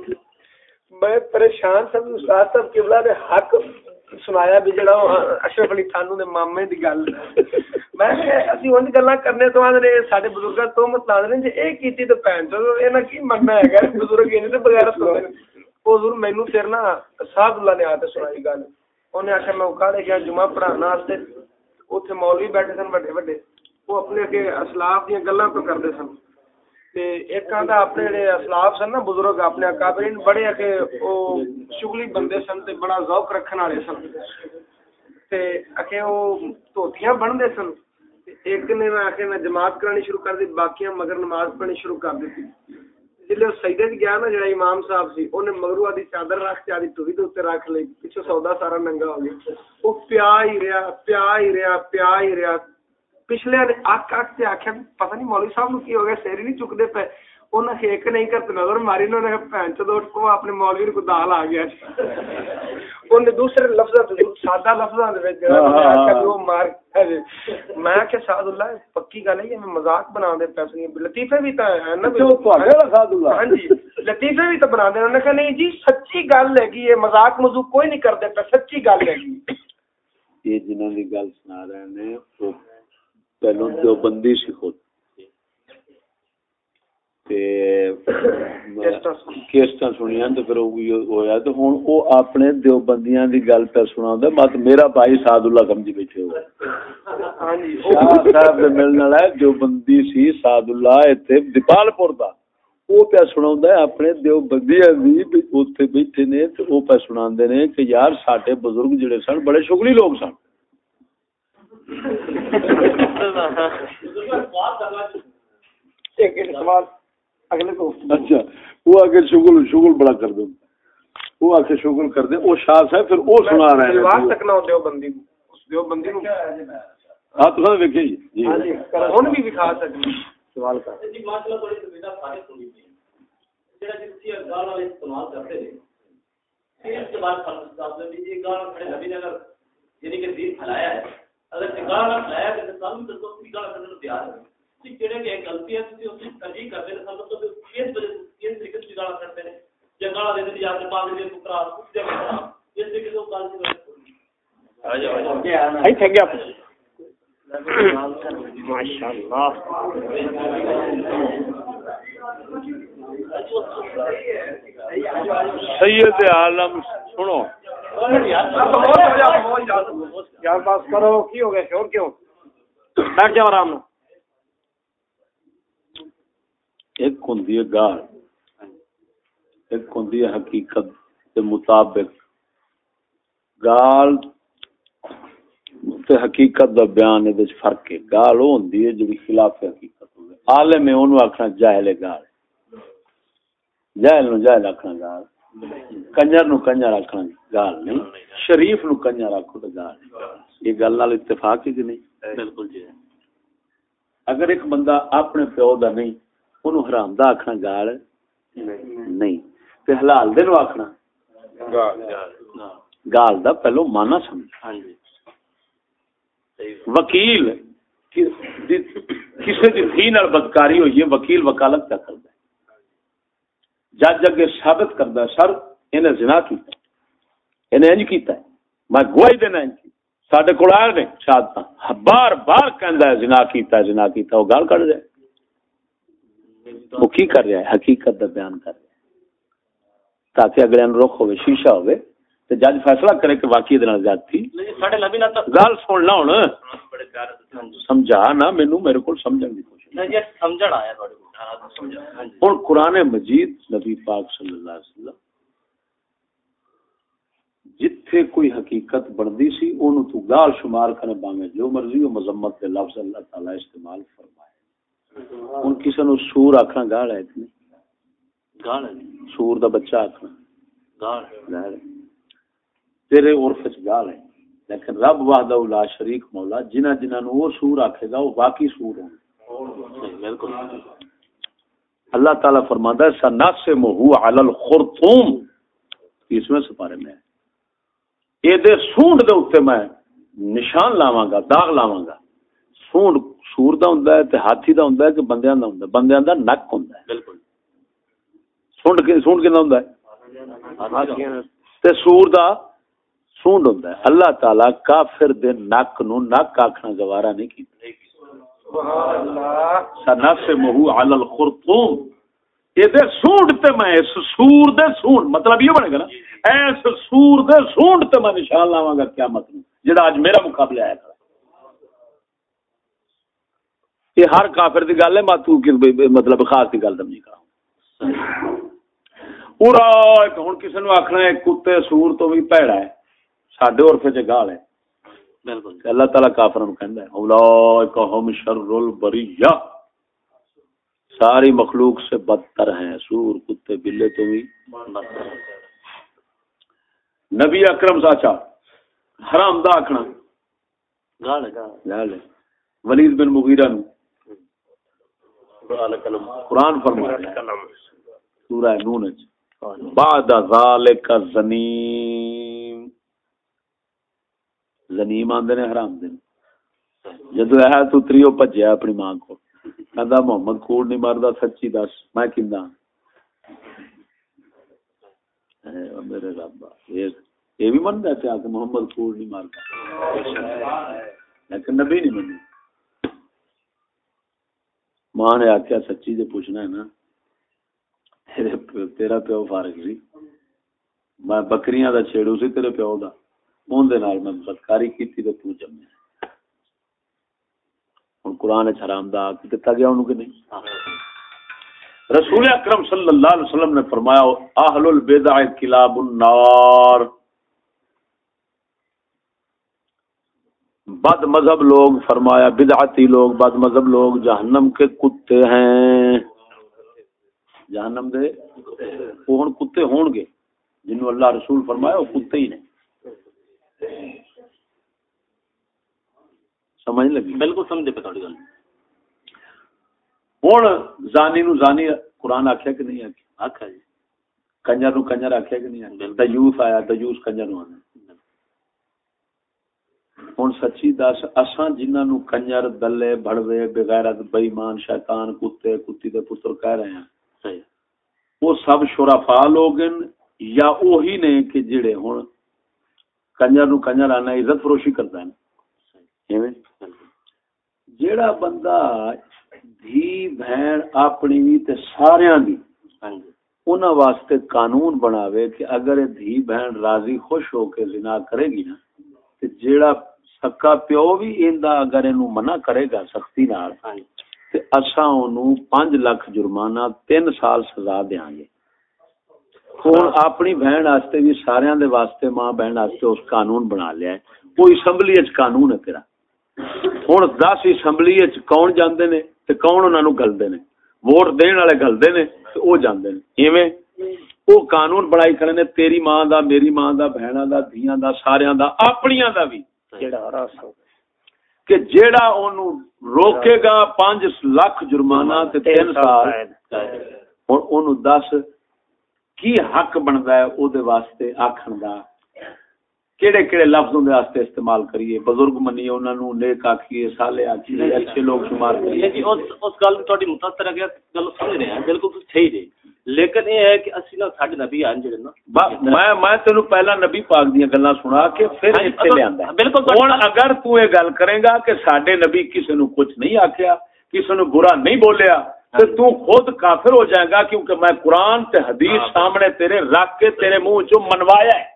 میں پریشان سا استاد صاحب قبلہ نے حق سنایا بھی، جڑا اشرف علی تھانو دے مامے دی گل۔ میں کہ اسی اون گلاں کرنے تو بعد ساڈے بزرگاں تو مت لا جے اے کیتی تے پہن چو انہاں کی مننا ہے؟ گا بزرگ انہاں تے بغیر سننے حضور، مینوں تیرے نا سعد اللہ نے آتے سنائی گل۔ اونے آکھیا میں اکھاڑے گیا، جمعہ پڑھانا واسطے اوتھے مولوی بیٹھے سن بڑے بڑے وہ اپنے اگے اسلاف دیاں گلاں تو کردے سن۔ تے ایک آندا اپنے جڑے اسلاف سن نا، بزرگ اپنے اکابرین بڑے کہ او شغلی بندے سن تے بڑا ذوق رکھن والے سن۔ تے اکھے او توتیاں بندے سن۔ ایک نے میں آکھے میں جماعت کرانی شروع کر دی، باقیاں مگر نماز پڑھنی شروع کر دتی جلے سجدے وچ گیا نا جڑا امام صاحب سی، اونے مگرو دی چادر رکھ کے آدی ٹوی دے اوتے رکھ لئی، پیچھے سودا سارا ننگا ہو گیا۔ او پیا ہی رہیا پیا ہی رہیا پیا ہی رہیا پچھلے نے اک اک تے آکھیا، پتہ نہیں مولوی صاحب نو کی ہو گیا، سیر ہی نہیں چکدے پے۔ انہاں نے ایک نہیں کرتے نظر ماری انہوں نے بہن چ دوٹ کو اپنے مولوی کو دال آ گیا انہوں نے دوسرے لفظاں تے سادہ لفظاں دے وچ جڑا انہوں نے آکھیا کہ وہ مار میں کہ سعد اللہ پکی گل ہے یہ میں مذاق بنا دے پیسے نہیں لطیفے بھی تا ہے نا اچھا وہ تواڈے والا سعد اللہ ہاں جی لطیفے بھی بنا دے انہوں نے کہا نہیں جی سچی گل ہے کہ یہ مذاق مذوق کوئی نہیں کرتے پہ سچی گل ہے یہ گل سنا رہے وہ جو بندی سی خود پھر ہوا اپنے دیوبندیاں دی گل پہ سنا مت میرا بھائی سعد اللہ سمجھی بیٹھے ہوئے ہاں جی شاہ صاحب دے ملن والا ہے دیوبندی سی سعد اللہ ایتھے دیپال پور دا وہ پہ سنا اپنے دیوبندیاں دی اوتھے بیٹھے نے تے پہ سنا نے کہ یار ساڈے بزرگ جڑے سن بڑے شغلی لوگ سن ایک سوال اگلے کو اچھا وہ آگے شغل شغل بڑا کر دیں وہ شغل کر دیں وہ شاس ہے پھر وہ سنا رہے ہیں۔ تک نہ دیو بندی نو اس دیو بندی نو ہاں تو سر ویکھے جی۔ ہاں جی ہن بھی دکھا سکتے سوال کر۔ جی ماشاءاللہ تھوڑی سویدھا سارے سنی تھی جڑا جس کی گال والے استعمال کرتے ہیں۔ پھر اس کے بعد فرض صاحب نے بھی یہ گال کھڑے نبی نے اگر یعنی کہ دین پھیلایا ہے۔ اگر یہ گال نہ پھیلایا کہ سب تو تو بھی گال کرنے کو تیار ہے۔ کہ جڑے کہ غلطی ہے تسی اس کی ترجیح کرتے ہیں سب تو کس وجہ کس طریقے سے گال کرتے ہیں یا گال دے دیں یا اپنے پاس دے پترا اس دے پترا اس طریقے سے گال کی وجہ سے آئی تھینک یو ماشاء اللہ سید عالم سنو یار بات کرو کی ہو گیا شور کیوں بیٹھ جاؤ آرام ایک ہے گال ایک ہے حقیقت کے مطابق۔ گال تے حقیقت دا بیان دے فرق ہے گال ہوندی ہے جڑی خلاف حقیقت ہوے عالم ہے اونوں آکھنا جاہل گال۔ جاہل نو جاہل آکھنا گال۔ کنجر نو کنجر آکھنا گال نہیں۔ شریف نو کنجر آکھو تے گال۔ یہ گل نال اتفاق ہے کہ نہیں؟ بالکل جی۔ اگر ایک بندہ اپنے پیو دا نہیں اونوں حرام دا آکھنا گال نہیں تے حلال دے نو آکھنا گال دا پہلو مانا سمجھ وکیل کی- کسی دی دھی نال بدکاری ہوئی ہے وکیل وکالت کیا کرتا ہے جج اگے ثابت کرتا ہے سر انہیں زنا کیتا ہے انہیں انج کیتا ہے میں گواہی دینا انج کی ساڈے کول آئے نے شہادت بار بار کہندا ہے زنا کیتا ہے زنا کیتا ہے وہ گال کڈ دے وہ کی کر رہا ہے؟ حقیقت دا بیان کر رہا ہے۔ تاکہ اگلے رخ ہوے شیشہ ہوے تے جج فیصلہ کرے کہ واقعی دے نال زیادتی تو گل سن لا ہن۔ سمجھا۔ نا مینو میرے کو سمجھن دی کوشش۔ نہیں یہ سمجھڑ آیا تھوڑے ہاں جی۔ مجید نبی پاک صلی اللہ علیہ وسلم جتھے کوئی حقیقت بنتی سی اونوں تو گال شمار کرے باویں جو مرضی ہو مذمت کے لفظ اللہ تعالی استعمال فرمائے۔ ہن کسی نو سور آکھنا گال ہے گال ہے سور دا بچہ آکھنا گال ہے تیرے عرف وچ گال ہے لیکن رب وحدہ لا شریک مولا جنہ جنہ نو وہ سور آکھے گا وہ واقعی سور ہوں بالکل اللہ تعالیٰ فرماتا ہے سناسمہ علی الخرطوم تیسویں سپارے میں یہ دے سونڈ دے اوتے میں نشان لاواں گا داغ لاواں گا سونڈ سور دا ہوندا ہے تے ہاتھی دا ہوندا ہے کہ بندیاں دا ہوندا ہے؟ بندیاں دا نک ہوندا ہے۔ بالکل۔ سونڈ کے سونڈ کیندا ہوندا ہے؟ تے سور دا سونڈ ہوندا ہے۔ اللہ تعالیٰ کافر دے نک نو نک آکھنا گوارا نہیں کیتا۔ سناسمہ علی الخرطوم۔ یہ دے سونڈ تے میں اس سور دے سونڈ مطلب یہ بنے گا نا ایس سور دے سونڈ تے میں نشان لاواں گا کیا مطلب جڑا اج میرا مقابلہ آیا کھڑا یہ ہر کافر دی گل ہے میں تو مطلب خاص دی گل کرا پورا ایک ہن کسی نو آکھنا ہے کتے سور تو بھی پیڑا ہے ساڈے عرف وچ گال ہے۔ بالکل۔ اللہ تعالیٰ کافروں کو کہندا ہے اولئک هم شر البریہ۔ ساری مخلوق سے بدتر ہیں سور کتے بلے تو بھی۔ نبی اکرم ساچا حرام دا آکھنا۔ گال ہے گال ہے۔ ولید بن مغیرہ نو قرآن فرمایا ہے۔ سورہ نون وچ بعد ذالک زنیم زنیم آندے نے حرام دے جدو ہے تو تریو بھجیا اپنی ماں کو۔ کہندا محمد کوڑ نہیں ماردا سچی دس۔ میں کیندا او میرے رب یہ بھی مندا ہے کہ محمد کوڑ نہیں ماردا لیکن نبی نہیں منی ماں نے آخیا سچی جے پوچھنا ہے نا، تیرے تیرا پیو فارغ سی۔ میں بکریاں دا چھیڑو سی، تیرے پیو دا۔ اون دے نال میں بدکاری کیتی تے تو جمیا۔ ہن قرآن وچ حرام دا آکھ دتا گیا انہوں کہ نہیں؟ رسول اکرم صلی اللہ علیہ وسلم نے فرمایا اہل البدع کلاب النار بد مذہب لوگ فرمایا بدعتی لوگ بد مذہب لوگ جہنم کے کتے ہیں۔ جہنم دے وہ ہن کتے ہون گے جنہوں اللہ رسول فرمایا وہ کتے ہی نے۔ سمجھ لگی؟ بالکل سمجھے پہ تھوڑی گل۔ ہوں زانی نو زانی قرآن آخیا کہ نہیں آخیا آخا جی۔ کنجر نو کنجر آخیا کہ نہیں آخیا دیوس آیا دیوس کنجر نو آنا ہوں سچی دس اساں جنہاں نو کنجر دلے بڑوے بغیرت بےمان شیطان کتے کتی دے پتر کہہ رہے ہیں وہ سب شرفا لوگ یا وہی نے کہ جڑے ہن کنجر نو کنجر آنا عزت فروشی کرتا ہے جیڑا بندہ دھی بہن اپنی بھی تے ساریاں دی انہاں واسطے قانون بناوے کہ اگر دھی بہن راضی خوش ہو کے زنا کرے گی نا تے جیڑا سکا پیو بھی ایندا اگر اینو منع کرے گا سختی نال تے اساں اونوں 5 لاکھ جرمانہ 3 سال سزا دیاں گے ہن اپنی بہن واسطے بھی سارے دے واسطے ماں بہن واسطے اس قانون بنا لیا ہے کوئی اسمبلی وچ قانون ہے تیرا ہن 10 اسمبلی وچ کون جاندے نے تے کون انہاں نو گلدے نے ووٹ دین والے گلدے نے تے او جاندے نے ایویں او قانون بنائی کھڑے نے تیری ماں دا میری ماں دا بہناں دا دھیاں دا ساریاں دا اپنیاں دا بھی کہ جیڑا اونوں روکے گا 5 لاکھ جرمانہ تے 3 سال ہن اونوں دس کی حق بندا ہے او دے واسطے آکھن دا؟ کیڑے کیڑے لفظوں دے واسطے استعمال کریے؟ بزرگ منیے انہاں نو نیک آکھیے صالح آکھیے اچھے لوگ شمار کریے۔ اس اس گل تہاڈی متاثر ہے گل سمجھ رہے ہیں بالکل صحیح جی۔ لیکن یہ ہے کہ اسی نا ساڈے نبی آن جڑے نا میں میں تینو پہلا نبی پاک دیاں گلاں سنا کے پھر ہاں جی، لے آندا بالکل ہن اگر تو یہ گل کرے گا کہ ساڈے نبی کسی نو کچھ نہیں آکھیا کسی نو برا نہیں بولیا تو تو خود کافر ہو جائے گا کیونکہ میں قرآن تے حدیث سامنے تیرے رکھ کے تیرے منہ چوں منوایا ہے۔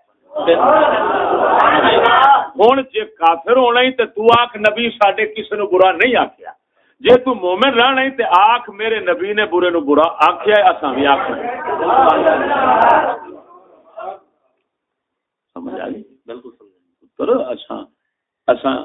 ہوں جے کافر ہونا ہی تے تو آخ نبی ساڈے کسی نو برا نہیں آکھیا۔ جے تو مومن رہنا ہی تے آخ میرے نبی نے برے نو برا آکھیا ہے اساں بھی آکھ سمجھ آ گئی؟ بالکل سمجھ اساں اساں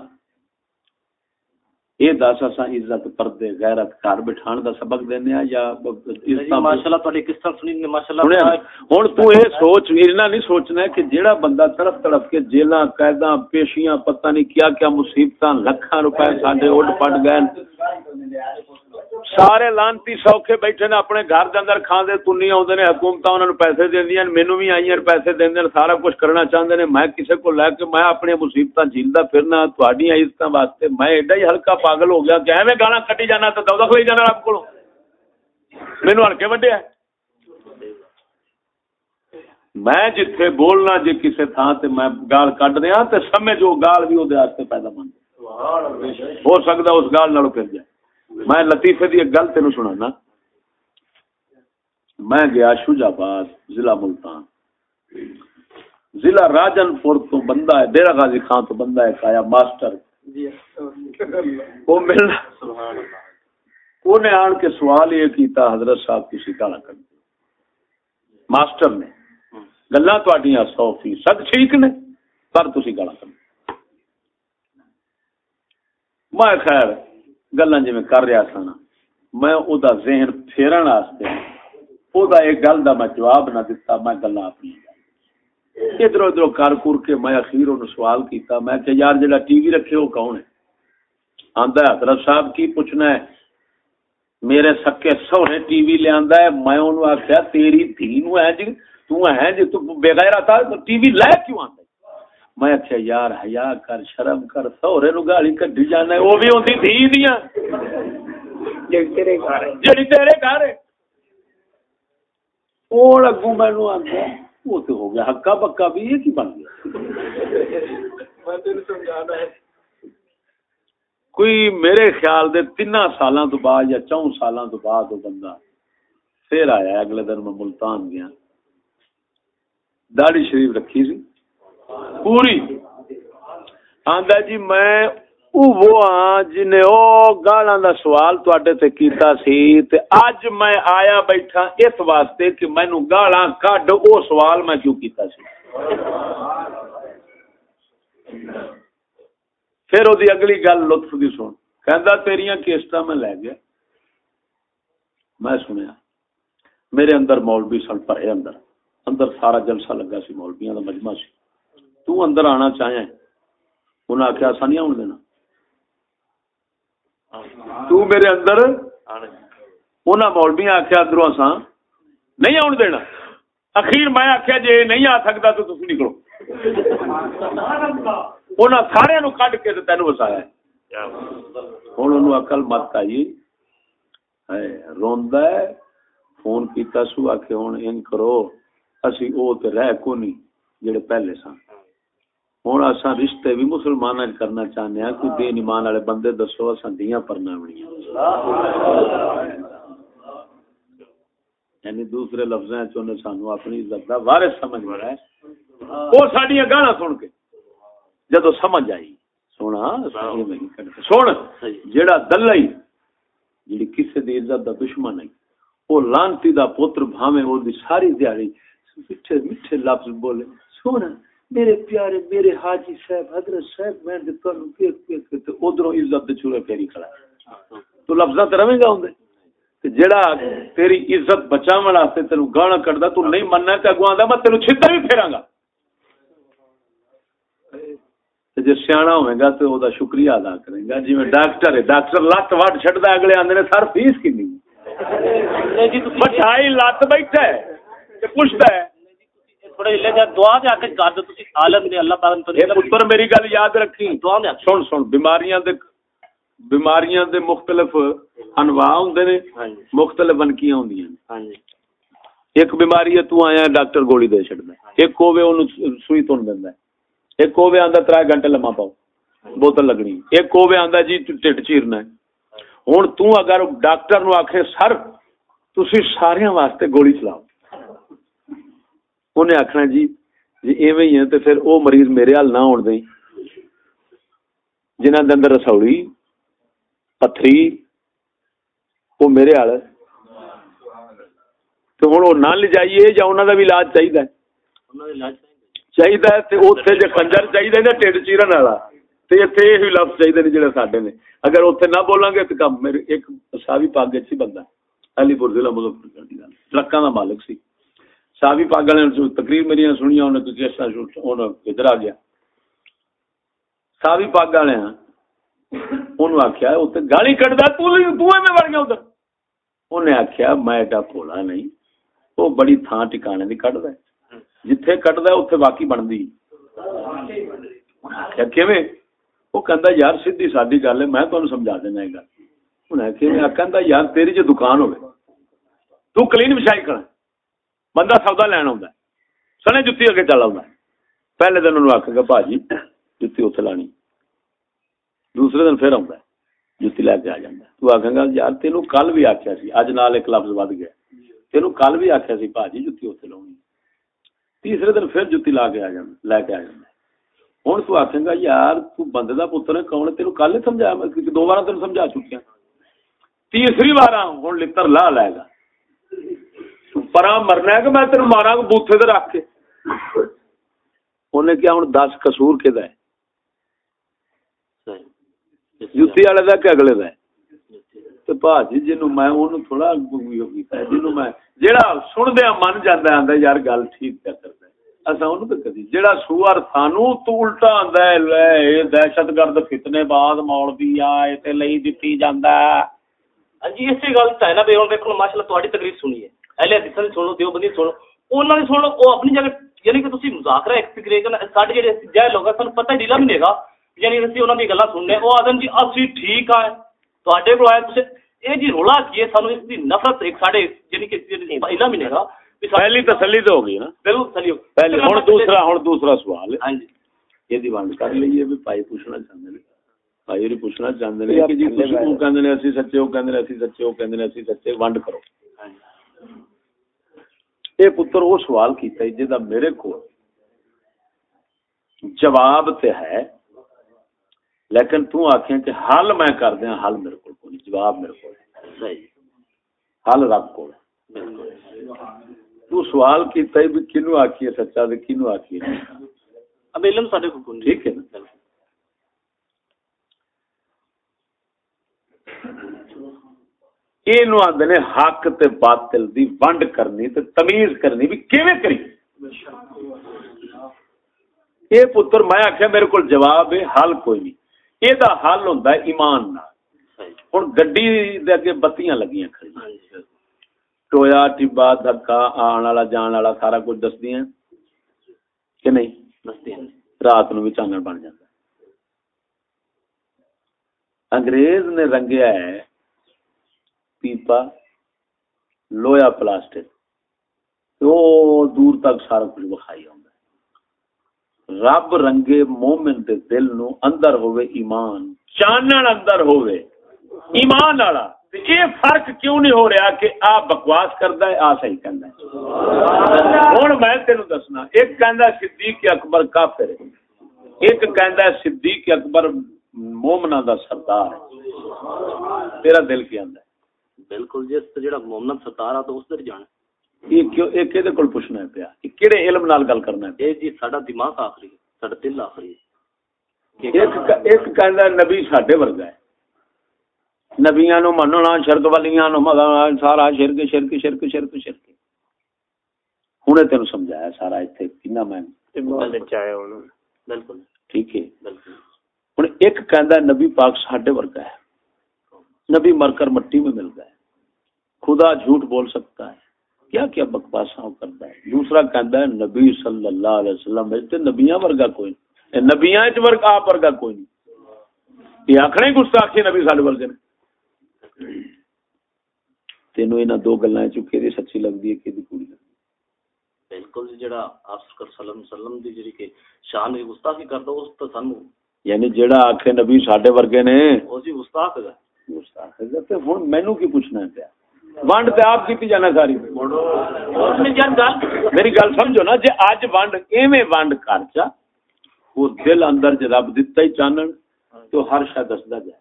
یہ دس اساں عزت پردے غیرت گھر بٹھان دا سبق دینے یا عزتاں ماشاءاللہ تہاڈی قصہ سنی نے سنیا ماشاءاللہ ہوں تو یہ سوچ نہیں سوچنا ہے کہ جیڑا بندہ تڑپ تڑپ کے جیلاں قیداں پیشیاں پتہ نہیں کیا کیا مصیبتاں لکھاں روپے ساڈے اڈ پٹ گئے سارے لانتی سوکھے بیٹھے نے اپنے گھر دے اندر کھاندے تنی آوندے نے، حکومتاں انہاں نوں پیسے دیندیاں مینوں بھی آئیاں پیسے دیندے نے سارا کچھ کرنا چاہندے نے۔ میں کسے کو لے کے، میں اپنی مصیبتاں جھیلدا پھرنا، تہاڈی عزتاں واسطے میں ایڈا ہی ہلکا پاگل ہو گیا کہ ایویں گالاں کٹی جانا تے دودھ کھوئی جانا رب کولوں۔ مینوں ہڑ کے وڈیا میں جتھے بولنا، جے کسے تھان تے میں گال کڈ دیاں تے سمجھ وہ گال بھی اودے واسطے پیدا بن ہو سکدا اس گال نالوں پھر جائے۔ میں لطیفے دی ایک گل تینوں سنانا۔ میں گیا شوج آباد ضلع ملتان۔ ضلع راجن پور تو بندہ ہے ڈیرا غازی خان تو بندہ ہے آیا ماسٹر۔ وہ ملنا انہیں آن کے سوال یہ کیتا حضرت صاحب کسی گالا کر ماسٹر نے گلا تھوڑیاں سو فیصد ٹھیک نے پر تھی گالا کر میں خیر گلا جی میں کر رہا سا نا، میں او دا ذہن پھیرن واسطے او دا ایک گل دا میں جواب نہ دیتا میں گلا اپنی ادھر ادھر کر کر کے میں اخیر انہوں سوال کیتا، میں کہ یار جڑا ٹی وی رکھے وہ کون ہے؟ آندا ہے، حضرت صاحب کی پوچھنا ہے؟ میرے سکے سونے ٹی وی لے آندا ہے، میں انہوں آخیا تیری دھی نو ہے جی تو ہے جی تو بغیر تھا ٹی وی لے کیوں آندا ہے؟ میں آخیا یار حیا کر شرم کر سہرے نو گالی کڈی جانا وہ بھی ہوندی دھی دیاں۔ جڑی تیرے گھر آندا وہ تو ہو گیا ہکا بکا بھی یہ کی بن گیا۔ کوئی میرے خیال دے تین سالاں تو بعد یا چون سالاں تو بعد وہ بندہ پھر آیا اگلے دن میں ملتان گیا۔ داڑھی شریف رکھی سی۔ پوری۔ آندا جی میں او وہ ہاں جن او گالاں دا سوال تواڈے تے کیتا سی تے اج میں آیا بیٹھا اس واسطے کہ مینوں گالاں کڈ او سوال میں کیوں کیتا سی۔ پھر وہ اگلی گل لطف دی سن۔ کہندا تیریاں کیسٹاں میں لے گیا۔ میں سنیا، میرے اندر مولوی سن پڑے اندر اندر سارا جلسہ لگا سی، مولویاں دا مجمع سی۔ تو اندر آنا چاہیں۔ انہاں آخیا اسا نہیں آن دینا۔ تو میرے اندر انہاں مولویاں آخیا اندروں اسا نہیں آن دینا۔ اخیر میں آخیا جی نہیں آ سکتا تو تم نکلو۔ انہاں سارے نو کڈ کے تے تینوں وسایا ہن انہوں عقل مت آئی۔ ہے روندا ہے۔ فون کیتا سو آکھے، ہن ان کرو۔ اسی او تے رہ کو نہیں جڑے پہلے سن۔ ہن اساں رشتے بھی مسلماناں وچ کرنا چاہنے ہاں کوئی دین ایمان والے بندے دسو اساں دیاں پرنا بنیاں یعنی دوسرے لفظاں چ سانو اپنی عزت دا وارث سمجھ بڑا ہے وہ ساڈیاں گانا سن کے جدو سمجھ آئی سونا سن جیڑا دلئی جیڑی کسے دی عزت دا دشمن ہے وہ لانتی دا پتر بھاویں او دی ساری دیہڑی میٹھے میٹھے لفظ بولے سونا میرے پیارے میرے حاجی صاحب حضرت صاحب میں دے تانوں کیک کیک تے ادھروں عزت دے چورے پھیری کھڑا ہے تو لفظاں تے رہے گا ہوندے تے جڑا تیری عزت بچاون واسطے تینوں گانا کڈدا تو نہیں مننا تے اگوں آندا میں تینوں چھتر بھی پھیراں گا۔ تے جے سیاںا ہوے گا تے او دا شکریہ ادا کرے گا۔ جویں ڈاکٹر ہے ڈاکٹر لت وڈ چھڈدا اگلے آندے نے سر فیس کتنی بٹھائی لت بیٹھا ہے تے پوچھدا ہے تھوڑا لے جا دعا دے آکے کر دو تسی عالم نے اللہ پاک نے اے پتر میری گل یاد رکھی دعا میں سن سن بیماریاں دے بیماریاں دے مختلف انواع ہوندے نے مختلف ونکیاں ہوندیاں نے ہاں جی ایک بیماری ہے تو آیا ڈاکٹر گولی دے چھڑدا ایک ہوے اونوں سوئی تون دیندا ہے ایک ہوے آندا 3 گھنٹے لمما پاؤ بوتل لگنی ایک ہوے آندا جی ٹٹ چیرنا ہے ہن تو اگر ڈاکٹر نو آکھے سر تسی سارے واسطے گولی چلاؤ انہیں آخنا جی جی ایویں ہی ہے تے پھر او مریض میرے حال نہ ہون دیں جنہاں دے اندر رسوڑی پتھری وہ میرے حال تو ہوں وہ نہ لے جائیے یا انہوں کا بھی علاج چاہیے علاج چاہیے تے اوتھے جے خنجر چاہیے چیرن والا تے ایتھے لفظ چاہیے نے جڑے ساڈے نے اگر اوتھے نہ بولاں گے تے کم میرے ایک ساوی پاگ بندہ علی مظفر دی ٹرکاں دا مالک سی ساوی پاگ والے نے تقریر میری سنیاں انہیں تو کیسا انہوں ادھر آ گیا ساوی پاگ والے انہوں آخیا اتنے گالی کٹدا تو میں وڑ گیا ادھر۔ انہیں آخیا میں ایڈا بھولا نہیں، وہ بڑی تھان ٹکانے کی کٹد جتھے کٹد اتنے باقی بنتی آخیا کیویں؟ وہ کہندا، یار، سیدھی سادی گل ہے، میں تمہیں سمجھا دینا یہ گل۔ انہیں آخیا کہندا، یار، تیری جو دکان ہوے تو کلین بچھائی کھڑا بندہ سودا لین آ سنے جتی اگے چل آ پہلے دن انہوں آخے گا بھاجی، جتی اتنے لانی۔ دوسرے دن پھر آتا جتی لے کے آ جاتا تو آخے گا، یار تینوں کل بھی آخیا سی۔ اج نال ایک لفظ ود گیا۔ تینوں کل بھی آخیا سی، بھاجی، جتی اتنے لاؤنی تیسرے دن پھر جتی لا کے آ جانا لے کے آ جانا ہوں تو آخے گا، یار تو بندے کا پتر ہے، کون تینوں کل ہی سمجھایا دو بار تین سمجھا چکیا تیسری بار ہوں لڑ لا لائے گا۔ پرا مرنا ہے کہ میں تین مارا بوتھے تے رکھ کے انہیں کیا ہوں دس کسور کہ جتی والے کا کہ اگلے کا تو باجی جنوں میں انہوں تھوڑا جنوں میں جیڑا سندیا من جانا آتا یار گل ٹھیک کیا کرتا اصا انہوں تو کدی جیڑا سوار سانو تو الٹا آندا ہے لے دہشت گرد فتنے بعد مولوی آئے تے لئی دتی جاندا جی اسی گل تے نا بے ہن دیکھو ماشاءاللہ تہاڈی تقریر سنی ہے اہل حدیث دی سن لو دیوبندی سن لو انہاں دی سن لو او اپنی جگہ یعنی کہ تسی مذاکرہ ایک فکر کرنا ساڈے جڑے جے لوگ سن پتہ ڈیلا بھی نہیںگا یعنی اسی انہاں دی گلاں سننے او آدم جی اسی ٹھیک آ تہاڈے کول آئے تسی اے جی رولا کی ہے سانو اس دی نفرت ایک ساڈے یعنی کہ علم بھی نہیںگا پہلی تسلی تو ہو گئی نا بالکل چلیو پہلی ہن دوسرا ہن دوسرا سوال ہے ہاں جی یہ دی ونڈ کر لئیے بھی بھائی پوچھنا چاہندے نے بھائی ہوری پوچھنا چاہندے نے کہ جی تسی او کہندے نے اسی سچے او کہندے نے اسی سچے او کہندے نے اسی سچے ونڈ کرو یہ پتر وہ سوال کیتا ہے جہاں میرے کو جواب تے ہے لیکن تو آخیں کہ حل میں کر دیا حل میرے کو کوئی جواب میرے کو صحیح۔ حل رب کو تو سوال کیتا ہے بھی کنو آکھیے سچا تے کنو آکھیے اب علم ساڈے کو ٹھیک ہے نا؟ یہ آدھے نے حق تے باطل دی ونڈ کرنی تے تمیز کرنی بھی کیویں کری؟ یہ پتر میں آخیا میرے کو جواب ہے حل کوئی نہیں۔ یہ حل ہوں ایمان نال۔ ہوں گڈی دے اگے بتیاں لگیاں کھڑی۔ ٹویا ٹبا دھکا آن والا جان والا سارا کچھ دسدی کہ نہیں؟ رات نو بھی چانن بن جاتا انگریز نے رنگیا ہے پیپا، لویا پلاسٹک وہ دور تک سارا کچھ بخائی ہوں رب رنگے مومن دے دل نو اندر ہوئے ایمان چانن اندر ہوئے ایمان والا۔ یہ فرق کیوں نہیں ہو رہا کہ آ بکواس کرتا ہے، آ صحیح کرنا ہے؟ ہوں میں تینوں دسنا، ایک کہندا صدیق اکبر کافر ہے، ایک کہندا صدیق اکبر مومنا دا سردار ہے۔ تیرا دل کی آندا ہے؟ بالکل جس جڑا مومن سردار ہے تو اس در جانا یہ کیوں یہ کدے کول پوچھنا ہے پیا؟ یہ کیڑے علم نال گل کرنا ہے اے جی ساڈا دماغ آخری ہے ساڈا دل آخری ہے۔ ایک ایک کہندا نبی ساڈے ورگا ہے۔ نبیاں نو مننا شرک والیاں نو مدد سارا شرک شرک شرک شرک شرک۔ ہن تینوں سمجھایا سارا ایتھے کنا میں۔ بالکل۔ ٹھیک ہے۔ بالکل۔ ہن ایک کہندا نبی پاک ساڈے ورگا ہے۔ نبی مر کر مٹی میں مل گئے خدا جھوٹ بول سکتا ہے۔ کیا کیا بکواساں کرتا ہے۔ دوسرا کہندا ہے نبی صلی اللہ علیہ وسلم تے نبیاں ورگا کوئی نہیں۔ نبیاں وچ ورگا آپ ورگا کوئی نہیں۔ یہ آکھنے گستاخی نبی ساڈے ورگے نے۔ تینوں انہاں دو گلاں چکے دی سچی لگدی ہے کہ دی کوڑی بالکل جی جڑا آپ اللہ علیہ وسلم دی جڑی کہ شان دی گستاخی کردا اس تے سانو یعنی جیڑا آکھے نبی ساڈے ورگے نے او جی گستاخ ہے۔ گستاخ ہے۔ تے ہن مینوں کی پوچھنا ہے پیا؟ ونڈ تے آپ کیتی جانا ساری۔ میری گل سمجھو نا، جے اج ونڈ ایویں ونڈ کر چا وہ دل اندر جے رب دتا ہی چانن، تو ہر شے دسدا جائے۔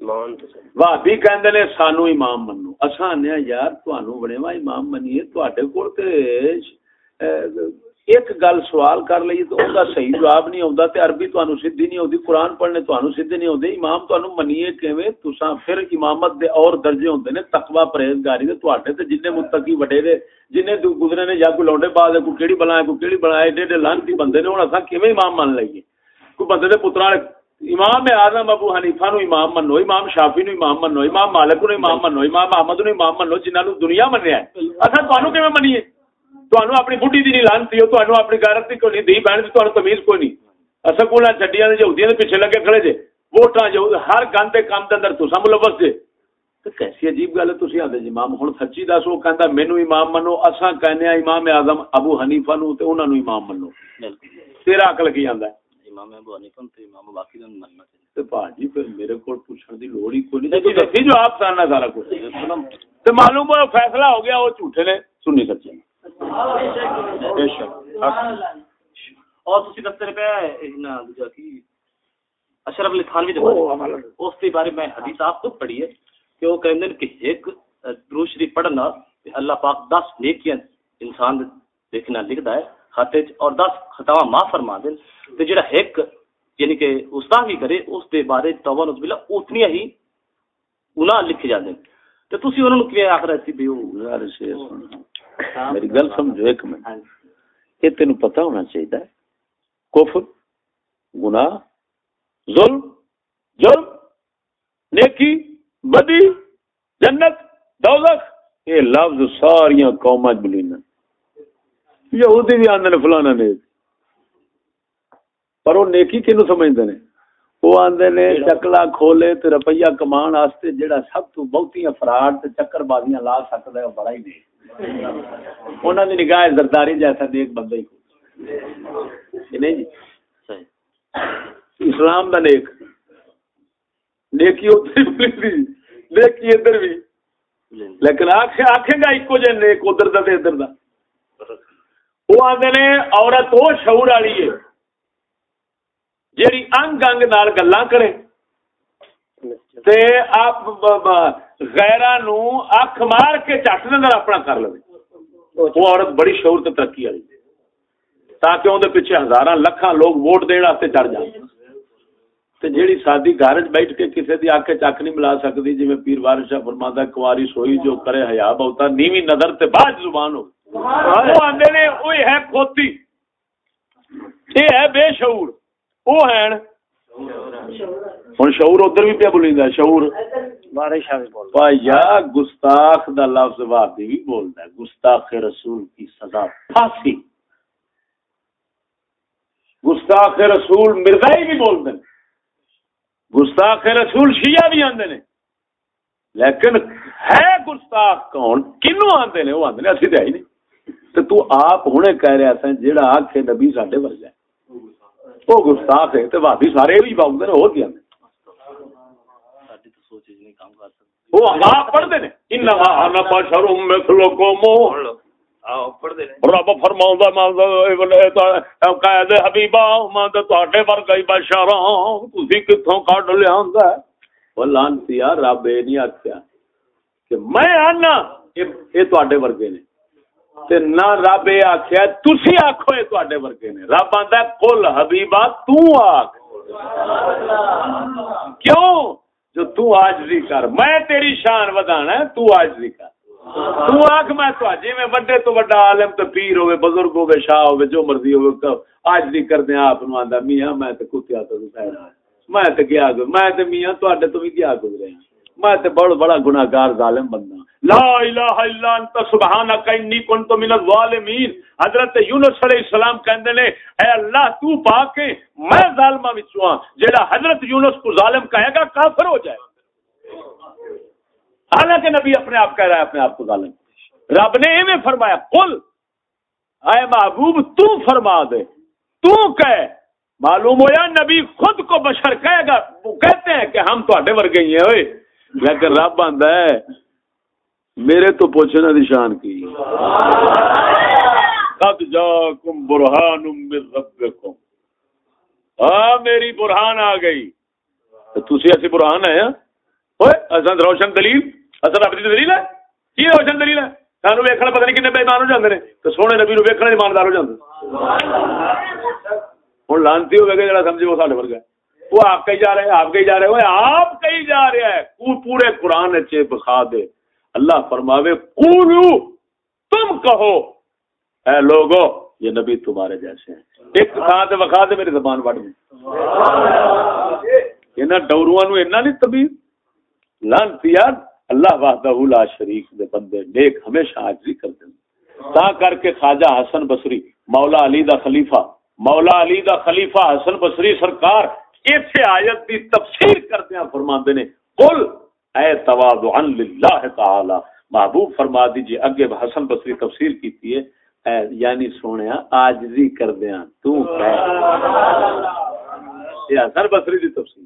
مان تو کہندے نے، سانو امام منو۔ اساں نے یار تانوں بڑے امام منیے تواڈے کول تے ایک گل سوال کر لئی تو اوندا صحیح جواب نہیں آوندا تے عربی تانوں سیدھی نہیں ہوندی قرآن پڑھنے تانوں سیدھے نہیں ہوندے امام تانوں منیے کیویں؟ تساں پھر امامت دے اور درجے ہوندے نے تقوی پرہیزگاری دے تواڈے تے جننے متقی وڈے دے، جننے دو گزرے نے یا کوئی لونڈے باز کوئی کیڑی بلا ہے، کوئی کیڑی بلا ہے، ایڈے لانتی بندے نے، ہن اساں کیویں امام مان لئیے؟ کوئی بندے دے پتراں امام اعظم ابو حنیفہ نو امام منو، امام شافی نو امام منو، امام مالک نو امام منو، امام احمد نو امام منو، جنہاں نو دنیا منیا ہے۔ اساں تانوں کیویں منیے؟ تانوں اپنی بڈھی دی نہیں لانتی ہو تانوں اپنی غیرت دی کوئی نہیں دی بہن دی تمیز کوئی نہیں اساں کولا چھڈیاں دے یہودیاں دے پیچھے لگے کھڑے جے ووٹاں جو ہر گند دے کام دے اندر تساں ملوث جے تے کیسی عجیب گل ہے تسی آندے جی امام ہن سچی دس او کہندا مینوں امام منو اساں کہنے امام اعظم ابو حنیفہ نو تے انہاں نو امام منو تیرا عقل کی آندا ہے امام ابو حنیفہ تے امام باقی دا مننا چاہیے تے بھاجی پھر میرے کول پوچھن دی لوڑ ہی کوئی نہیں تے دسی جو آپ ساننا سارا کچھ تے معلوم فیصلہ ہو گیا وہ جھوٹے نے سنی سچے نے بے شک. اور تسی دستے پہ نا دوجا کی اشرف علی تھانوی دے بارے اس کے بارے میں حدیث آپ خود پڑھی ہے کہ وہ کہندے نے کہ ایک درود شریف پڑھنا تے اللہ پاک 10 نیکیاں انسان دیکھنا لکھدا ہے اور 10 خطاواں معاف فرما دین۔ تے جڑا ایک یعنی کہ استاد بھی کرے اس دے بارے توبہ نوز باللہ اتنی ہی گناہ لکھے جاندے۔ تے تسی انہاں نو کیویں آکھ رہے سی بھی یار سن میری گل سمجھو ایک منٹ۔ یہ تینوں پتہ ہونا چاہیے کفر گناہ ظلم جرم نیکی بدی جنت دوزخ یہ لفظ ساریاں قوماں وچ بلینا یہودی بھی آندے نے فلانا نیک۔ پر وہ نیکی کینو سمجھدے نے؟ وہ آندے نے چکلا کھولے تے روپیہ کمان واسطے جڑا سب تو بہتیاں فراڈ تے چکر بازیاں لا سکدا ہے بڑا ہی نیک انہاں دی نگاہ زرداری جیسا نیک بندہ ہی نہیں جی؟ اسلام دا نیک۔ نیکی ادھر بھی نیکی ادھر بھی۔ لیکن آخ آخے گا ایکو جہ نیک ادھر دا تے ادھر دا۔ وہ آدھے نے عورت وہ شعور والی ہے۔ جیڑی انگ انگ نال گلاں کرے تے آپ غیراں نو اکھ مار کے چٹ دے اپنا کر لے وہ عورت بڑی شعور تے ترقی والی تاکہ اون دے پیچھے ہزاراں لکھاں لوگ ووٹ دین واسطے چڑھ جان۔ تے جیڑی سادی گھر وچ بیٹھ کے کسے دی آنکھ چک نہیں ملا سکدی جویں پیر وارث شاہ فرماندا کنواری سوئی جو کرے حیا بہتا نیوی نظر تے باج زبان ہو۔ آندے نے اوے ہے کھوتی۔ اے ہے بے شعور۔ او ہیں ہن شعور ادھر بھی پیا ہے شعور پایا گستاخ دا لفظ وادی بھی بولدا ہے گستاخ رسول کی سزا پھانسی گستاخ رسول مرزائی بھی بولتے ہیں گستاخ رسول شیعہ بھی آندے نے لیکن ہے گستاخ کون کنو آندے نے وہ آندے نے اسی تے ہے ہی نہیں تو آپ ہنے کہہ رہا سا جیڑا آکھے نبی ساڈے ورگا ہے وہ گستاخ ہے تے بھابی سارے بھی وہ آپ انما انا بشر مثلکم پڑھ دے رب فرماوندا ماندا قائد حبیبا میں تے تواڈے ورگا ہی بشر ہاں تسی کتھوں کڈ لیاندا ہے وہ لانتیا رب اے نہیں آکھیا کہ میں آنا اے ورگے نے تے نہ رب اے آکھیا تسی آکھو اے تواڈے ورگے نے۔ رب آندا ہے، قل حبیبا، تو آکھ۔ کیوں؟ جو تو آجزی کر۔ میں تیری شان ودانا ہے، تو آجزی کر۔ تو آکھ میں تو جی میں بڑے تو بڑا عالم تو پیر ہوے بزرگ ہوے شاہ ہوے جو مرضی ہوے آجزی کردے آپ نو آندا میاں، میں تے کتیا تو خیر میں تے کیا میں تے میاں تو تواڈے تو بھی کیا گزرے ہاں میں تے بڑا بڑا گناہگار ظالم بندہ لا الہ الا انت، سبحانک، انی کنت من الظالمین۔ حضرت یونس علیہ السلام کہندے نے، اے اللہ تو پاک ہے میں ظالماں وچوں ہاں۔ جیڑا حضرت یونس کو ظالم کہے گا، کافر ہو جائے حالانکہ نبی اپنے آپ کہہ رہا ہے، اپنے آپ کو ظالم۔ رب نے ایویں فرمایا، قل، اے محبوب، تو فرما دے۔ تو کہے معلوم ہوا نبی خود کو بشر کہے گا، وہ کہتے ہیں کہ ہم تو ورگے ہی ہیں ہوئے لیکن رب آندا ہے، میرے تو پوچھنا نشان کی؟ قد جاکم برہان من ربکم۔ ہاں میری برہان آ گئی۔ تسی ایسی برہان ہے اوئے، اساں روشن دلیل، اساں رب دی دلیل ہے؟ کی روشن دلیل ہے؟ سانو ویکھنا پتہ نہیں کنے بے ایمان ہو جاندے نے، تے سونے نبی نو ویکھنا ایماندار ہو جاندے۔ ہن لانتی ہوے گا جڑا سمجھے وہ ساڈے ورگا ہے۔ وہ آپ کہی جا رہے ہیں، آپ کہی جا رہے ہیں آپ کہی جا رہے ہیں۔ پورے قرآن چ بخا دے۔ اللہ فرماوے، قولو، تم کہو۔ اے لوگو، یہ نبی تمہارے جیسے ہیں۔ ایک تھان تے بخا دے، میری زبان وڑ میں انہاں ڈوروਆਂ نو انہاں نہیں تبیر لانتیا اللہ وحدہ لا شریک دے بندے، نیک ہمیشہ حاضری کر دیں تا کر کے خواجہ حسن بصری، مولا علی دا خلیفہ، مولا علی دا خلیفہ حسن بصری سرکار اس آیت دی تفسیر کرتے ہیں فرماندے نے، قل اے تواضعا للہ تعالی، محبوب فرما دیجیے، اگے حسن بصری تفسیر کیتی ہے، اے یعنی سونیا عاجزی کر دیاں تو کہہ۔ یہ حسن بصری دی تفسیر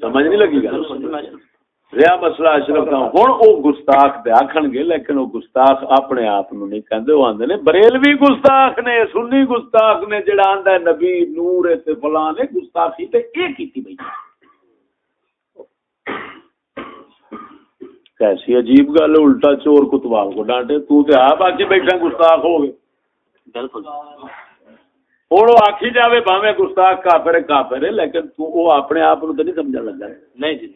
سمجھ نہیں لگی گا ریا مسئلہ اشرف کا ہوں وہ گستاخ دے آکھن گے لیکن وہ گستاخ اپنے آپ نو نہیں کہندے وہ آندے نے بریلوی گستاخ نے سنی گستاخ نے جڑا آندا ہے نبی نور تے فلان نے گستاخی تے اے کیتی بھئی کیسی عجیب گل الٹا چور کتوال کو ڈانٹے تو تے آپ آکے بیٹھا گستاخ ہو گئے۔ بالکل۔ ہوں وہ آخی جائے گستاخ کافر کافر لیکن تو وہ اپنے آپ کو تو نہیں سمجھا لگا۔ نہیں جی۔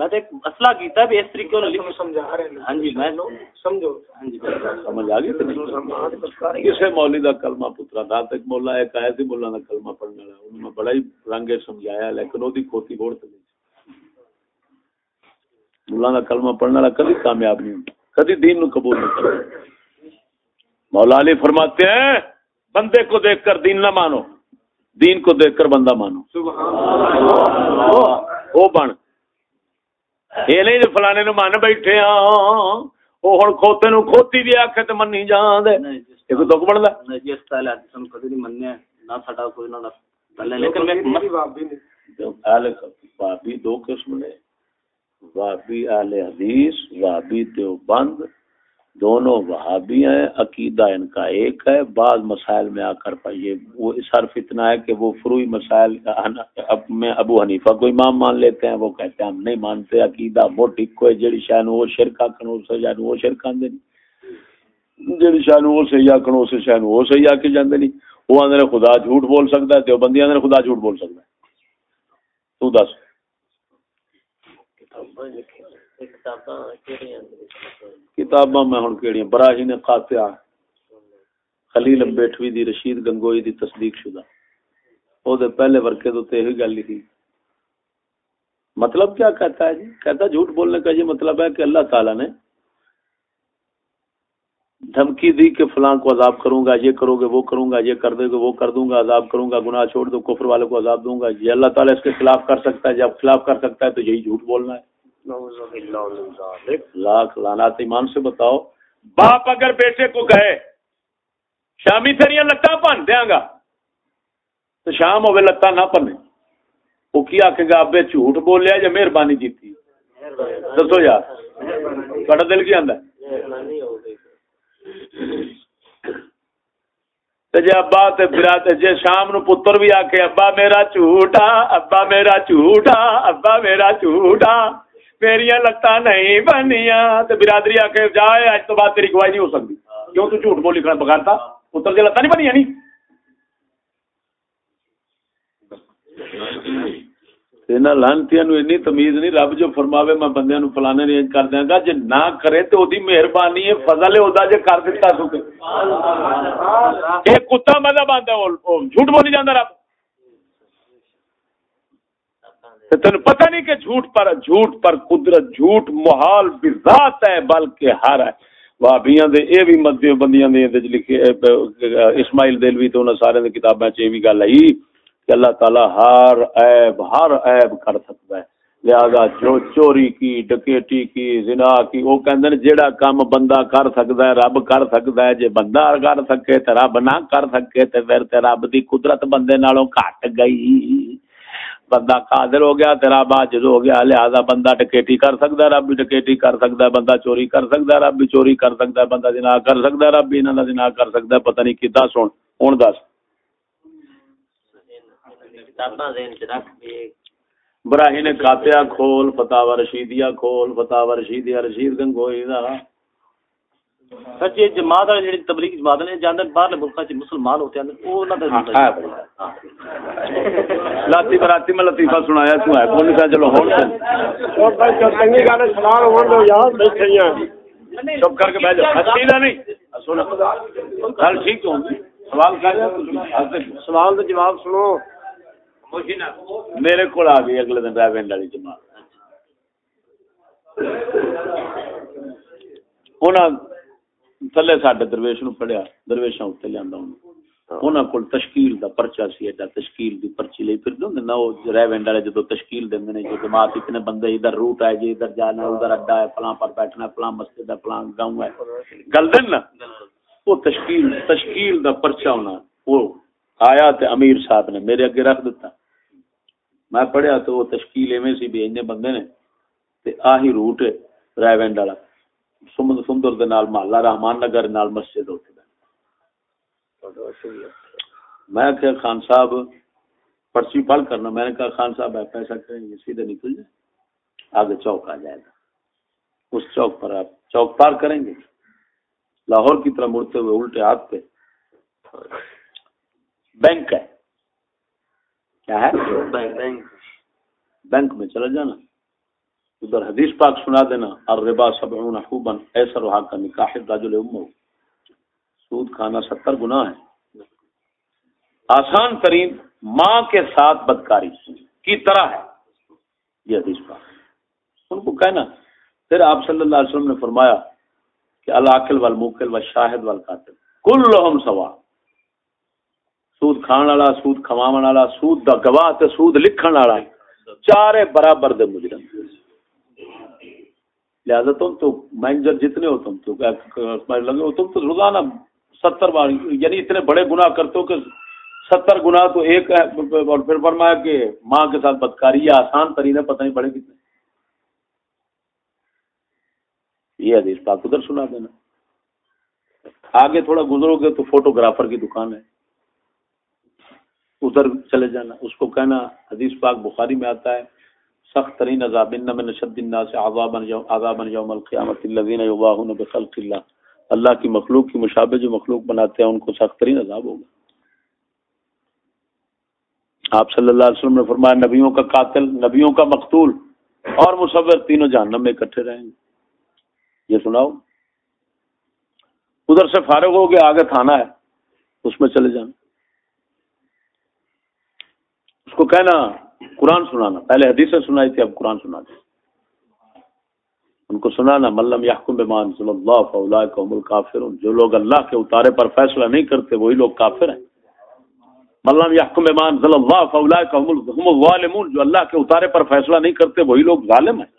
میں تو ایک مسئلہ کیتا بھی اس طریقے تم سمجھا رہے ہیں۔ ہاں جی میں سمجھو۔ ہاں جی سمجھ آ گئی کسے مولی دا کلمہ پترا تک مولا ایک آیا سی مولا دا کلمہ انہوں نے بڑا ہی رنگے سمجھایا لیکن وہ کھوتی بوڑ چلی مولا دا کلمہ والا کبھی کامیاب نہیں ہوتا کبھی دین نو قبول نہیں کرتا مولا علی فرماتے ہیں بندے کو دیکھ کر دین نہ مانو دین کو دیکھ کر بندہ مانو۔ وہ بن۔ یہ نہیں فلانے نو من بیٹھے ہاں وہ ہوں کھوتے نو کھوتی بھی آخ تو منی جان دے کوئی دکھ بنتا نہیں جس طرح حدیث ہم کبھی نہیں مننے نہ ساڈا کوئی نہ ہے لیکن میں بابی نے اہل وابی دو قسم نے وابی اہل حدیث وابی دیوبند دونوں وہابی ہیں، عقیدہ ان کا ایک ہے۔ بعض مسائل میں آ کر پائیے وہ صرف اتنا ہے کہ وہ فروئی مسائل اب میں ابو حنیفہ کو امام مان لیتے ہیں، وہ کہتے ہیں ہم نہیں مانتے، عقیدہ وہ موٹی کوئی جڑی شاہ وہ شرک آکھن اس شاہ وہ شرک آندے نہیں جڑی شاہ وہ صحیح آکھن اس شاہ وہ صحیح آ کے جاندے نہیں وہ آدھے خدا جھوٹ بول سکتا ہے دیوبندی آدھے خدا جھوٹ بول سکتا ہے۔ تو دس۔ کتاباں میں ہوں کہڑی براہین قاطعہ، خلیل بیٹھوی دی، رشید گنگوئی دی تصدیق شدہ۔ او دے پہلے ورقے تو یہی گل لکھی۔ مطلب کیا کہتا ہے جی؟ کہتا جھوٹ بولنے کا یہ مطلب ہے کہ اللہ تعالیٰ نے دھمکی دی کہ فلاں کو عذاب کروں گا، یہ کرو گے، وہ کروں گا، یہ کر دے گے وہ کر دوں گا، عذاب کروں گا، گناہ چھوڑ دو، کفر والے کو عذاب دوں گا۔ یہ اللہ تعالیٰ اس کے خلاف کر سکتا ہے، جب خلاف کر سکتا ہے تو یہی جھوٹ بولنا ہے۔ لاکھ لانات ایمان سے بتاؤ۔ باپ اگر بیٹے کو کہے شامی تیریاں لتاں پن دیا گا؟ تو شام ہوے لتاں نہ پنے وہ کیا کہ گا ابے جھوٹ بولیا یا مہربانی کیتی دسو یار بڑا دل کی آندا تے جے ابا تے برات جے شام نو پتر بھی آکھے ابا میرا جھوٹا ابا میرا جھوٹا ابا میرا جھوٹا. میریاں لتاں نہیں بنیاں۔ تے برادری آکھے جائے اج تو بعد تیری گواہی نہیں ہو سکتی۔ کیوں تو جھوٹ بولی کھڑا بغیرتا پتر دی لتاں نہیں بنیاں نہیں انہاں لانتیاں نو اتنی تمیز نہیں رب جو فرماوے میں بندیاں نو فلانے نے کر دیاں گا۔ جے نہ کرے تے اودی مہربانی ہے فضل ہے اودا جے کر دتا تو تے۔ اے کتا مذہب آندا ہے او جھوٹ بولی پتہ نہیں کہ جھوٹ پر جھوٹ پر قدرت، جھوٹ محال بذات ہے، بلکہ ہر ہے۔ وابیاں دے، اے بھی مدیو بندیاں دے تے جی لکھے اسماعیل دلوی تے انہاں سارے دے کتاباں چ اے بھی گل آئی کہ اللہ تعالی ہر عیب ہر عیب کر سکتا ہے۔ لہذا جو چوری کی ڈکیٹی کی، زنا کی، وہ کہندے جیڑا کام بندہ کر سکتا ہے، رب کر سکتا ہے، جے بندہ کر سکے تے رب نہ کر سکے تے پھر تے رب دی قدرت بندے نالوں گھٹ گئی۔ بندہ قادر ہو گیا تیرا باجز ہو گیا لہذا بندہ ڈکیٹی کر سکتا ہے رب بھی ڈکیٹی کر سکتا ہے بندہ چوری کر سکتا ہے رب بھی چوری کر سکتا ہے بندہ زنا کر سکتا ہے رب بھی انہاں دا زنا کر سکتا ہے پتہ نہیں کدا سن۔ ہن دس۔ براہی نے کاتیا کھول فتح رشیدیا کھول فتح رشیدیا رشید گنگوئی دا۔ سچ یہ جماعت والے جڑی تبلیغ جماعت نے جاندے باہر ملکاں وچ مسلمان ہوتے ہیں او انہاں دا لاتی براتی میں لطیفہ سنایا تو ہے۔ کون سا چلو ہون سے اور بھائی چنگی گل ہے سلام ہون دو یار بیٹھے ہیں۔ چپ کر کے بیٹھ جاؤ۔ ہستی نہ نہیں۔ سن گل ٹھیک ہوں سوال کر سوال کا جواب سنو۔ میرے کو آ گئی اگلے دن ریونڈ والی جماعت۔ انہاں تھلے ساڈے درویش نو پڑھیا درویشاں اوتے ہوں انہاں کول تشکیل دا پرچہ سی ایڈا تشکیل دی پرچی لئی پھر دے نا او ریونڈ والے جدوں تشکیل دیندے نے جو جماعت اتنے بندے ادھر روٹ ہے جی ادھر جانا ادھر اڈا ہے فلاں پر بیٹھنا فلاں مسجد ہے فلاں گاؤں ہے گل دین نا وہ تشکیل تشکیل دا پرچہ ہونا وہ آیا تے امیر صاحب نے میرے اگے رکھ دیتا میں پڑھیا تو وہ تشکیل ایویں سی بھی اننے بندے نے تے آہی روٹ ہے ریونڈ والا سمند سندر دے نال محلہ رحمان نگر نال مسجد ہوتے میں کہ خان صاحب پرچی پڑھ کرنا۔ میں نے کہا خان صاحب ہے پیسہ کریں گے سیدھے نکل جائے آگے چوک آ جائے گا۔ اس چوک پر آپ چوک پار کریں گے۔ لاہور کی طرف مڑتے ہوئے الٹے ہاتھ پہ۔ بینک ہے۔ کیا ہے؟ بینک میں چلا جانا۔ ادھر حدیث پاک سنا دینا اور ربا سبعون حوبن ایسا رہا کا نکاح راجل امو۔ سود کھانا ستر گناہ ہے آسان ترین ماں کے ساتھ بدکاری کی طرح ہے۔ یہ حدیث پاک۔ ان کو کہنا، پھر آپ صلی اللہ علیہ وسلم نے فرمایا کہ العقل والموکل والشاہد والقاتل، کلہم سوا۔ سود کھان والا، سود کھواون والا، سود دا گواہ تے سود لکھن والا چارے برابر دے مجرم۔ لہذا تم تو مینیجر جتنے ہو تم تو لگے ہو، تم تو روزانہ ستر بار یعنی اتنے بڑے گناہ کرتے ہو کہ ستر گناہ تو ایک ہے، اور پھر فرمایا کہ ماں کے ساتھ بدکاری یہ آسان ترین ہے، پتہ نہیں بڑے کتنے۔ یہ حدیث پاک ادھر سنا دینا۔ آگے تھوڑا گزرو گے تو فوٹوگرافر کی دکان ہے۔ ادھر چلے جانا، اس کو کہنا، حدیث پاک بخاری میں آتا ہے۔ سخت ترین عذاب، ان من شد الناس عذابا عذابا یوم القیامت الذين یواهون بخلق اللہ۔ اللہ کی مخلوق کی مشابہ جو مخلوق بناتے ہیں، ان کو سخت ترین عذاب ہوگا۔ آپ صلی اللہ علیہ وسلم نے فرمایا، نبیوں کا قاتل، نبیوں کا مقتول اور مصور تینوں جہنم میں اکٹھے رہیں گے۔ یہ سناؤ۔ ادھر سے فارغ ہو گیا آگے تھانہ ہے، اس میں چلے جانا۔ اس کو کہنا قرآن سنانا۔ پہلے حدیثیں سنائی تھی، اب قرآن سنا دیں ان کو سنانا ملم یحکم بمان صلی اللہ فولا قوم کافر جو لوگ اللہ کے اتارے پر فیصلہ نہیں کرتے، وہی لوگ کافر ہیں۔ ملم یحکم بمان صلی اللہ فولا قوم جو اللہ کے اتارے پر فیصلہ نہیں کرتے، وہی لوگ ظالم ہیں۔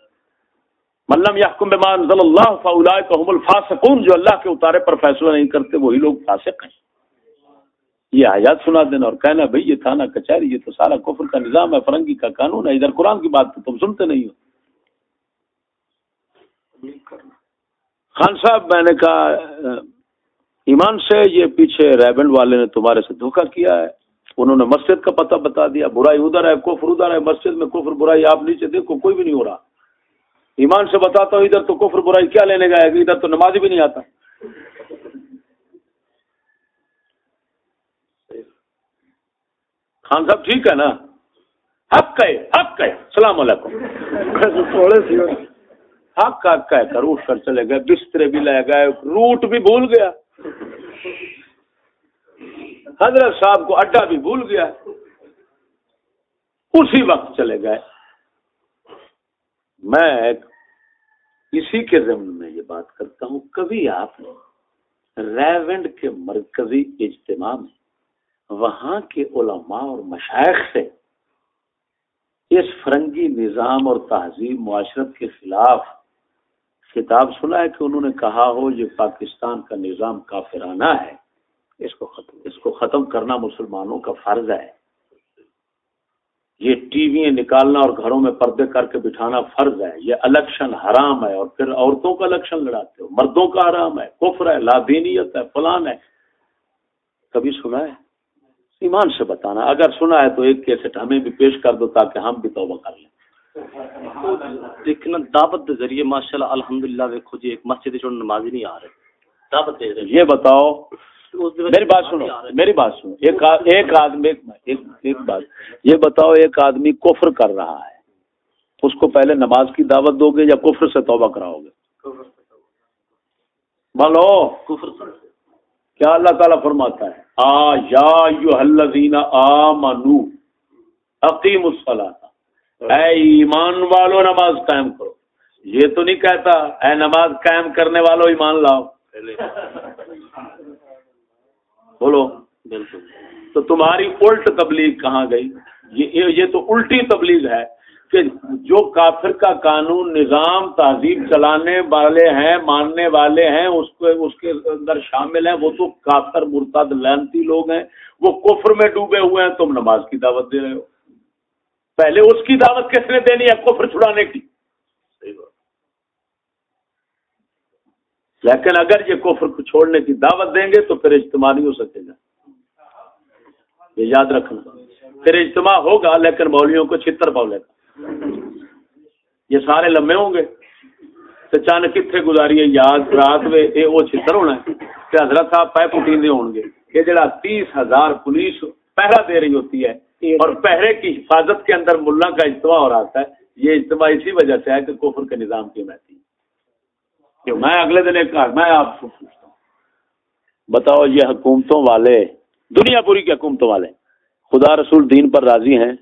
ملم یحکم بمان صلی اللہ فولا قوم الفاسقون۔ جو اللہ کے اتارے پر فیصلہ نہیں کرتے، وہی لوگ فاسق ہیں۔ یہ آیات سنا دینا اور کہنا بھائی یہ تھانہ کچہری، یہ تو سارا کفر کا نظام ہے، فرنگی کا قانون ہے، ادھر قرآن کی بات تو تم سنتے نہیں ہو۔ خان صاحب، میں نے کہا، ایمان سے یہ پیچھے ریبنڈ والے نے تمہارے سے دھوکہ کیا ہے۔ انہوں نے مسجد کا پتہ بتا دیا، برائی ادھر ہے، کفر ادھر ہے، مسجد میں کفر برائی آپ نیچے دیکھو، کوئی بھی نہیں ہو رہا۔ ایمان سے بتاتا ہوں، ادھر تو کفر برائی کیا لینے گا ادھر تو نماز بھی نہیں آتا۔ خان صاحب ٹھیک ہے نا؟ حق کہے حق کہے السلام علیکم۔ حق حق کہہ کر اٹھ کر چلے گئے، بسترے بھی لے گئے، روٹ بھی بھول گیا۔ حضرت صاحب کو اڈا بھی بھول گیا۔ اسی وقت چلے گئے۔ میں اسی کے ضمن میں یہ بات کرتا ہوں، کبھی آپ ریونڈ کے مرکزی اجتماع میں وہاں کے علماء اور مشائق سے اس فرنگی نظام اور تہذیب معاشرت کے خلاف کتاب سنا ہے کہ انہوں نے کہا ہو یہ پاکستان کا نظام کافرانہ ہے، اس کو ختم، اس کو ختم کرنا مسلمانوں کا فرض ہے۔ یہ ٹی وی نکالنا اور گھروں میں پردے کر کے بٹھانا فرض ہے، یہ الیکشن حرام ہے اور پھر عورتوں کا الیکشن لڑاتے ہو، مردوں کا حرام ہے، کفر ہے لادینیت ہے، فلان ہے۔ کبھی سنا ہے؟ ایمان سے بتانا اگر سنا ہے تو ایک کیسٹ ہمیں بھی پیش کر دو تاکہ ہم بھی توبہ کر لیں۔ لیکن دعوت کے ذریعے ماشاء اللہ الحمد للہ دیکھو جی ایک مسجد چھوڑ نماز ہی نہیں آ رہے دعوت دے یہ بتاؤ میری بات سنو میری بات سنو۔ ایک ایک آدمی ایک ایک بات۔ یہ بتاؤ ایک آدمی کفر کر رہا ہے۔ اس کو پہلے نماز کی دعوت دو گے یا کفر سے توبہ کراؤ گے؟ بولو کفر کیا اللہ تعالیٰ فرماتا ہے؟ آ یا آمنو عقیم الصلاۃ۔ اے ایمان والو نماز قائم کرو۔ یہ تو نہیں کہتا اے نماز قائم کرنے والو ایمان لاؤ۔ بولو۔ بالکل۔ تو تمہاری الٹ تبلیغ کہاں گئی؟ یہ یہ تو الٹی تبلیغ ہے۔ کہ جو کافر کا قانون، نظام، تہذیب چلانے والے ہیں، ماننے والے ہیں، اس کو اس کے اندر شامل ہیں، وہ تو کافر، مرتد لینتی لوگ ہیں، وہ کفر میں ڈوبے ہوئے ہیں، تم نماز کی دعوت دے رہے ہو۔ پہلے اس کی دعوت کس نے دینی ہے؟ کفر چھڑانے کی۔ لیکن اگر یہ کفر کو چھوڑنے کی دعوت دیں گے تو پھر اجتماع نہیں ہو سکے گا۔ یہ یاد رکھنا۔ پھر اجتماع ہوگا، لیکن مولویوں کو چھتر پاؤ لے گا یہ سارے لمبے ہوں گے تو چند کتنے گزاری ہے؟ یاد رات میں یہ وہ چھتر ہونا ہے۔ حضرت صاحب پہ پٹیندے ہون گے۔ یہ جڑا تیس ہزار پولیس پہرا دے رہی ہوتی ہے اور پہرے کی حفاظت کے اندر ملا کا اجتماع ہو رہا ہے یہ اجتماع اسی وجہ سے ہے کہ کفر کے نظام کی محتی کہ میں اگلے دن ایک میں آپ کو پوچھتا ہوں۔ بتاؤ، یہ حکومتوں والے، دنیا پوری کی حکومتوں والے، خدا رسول دین پر راضی ہیں؟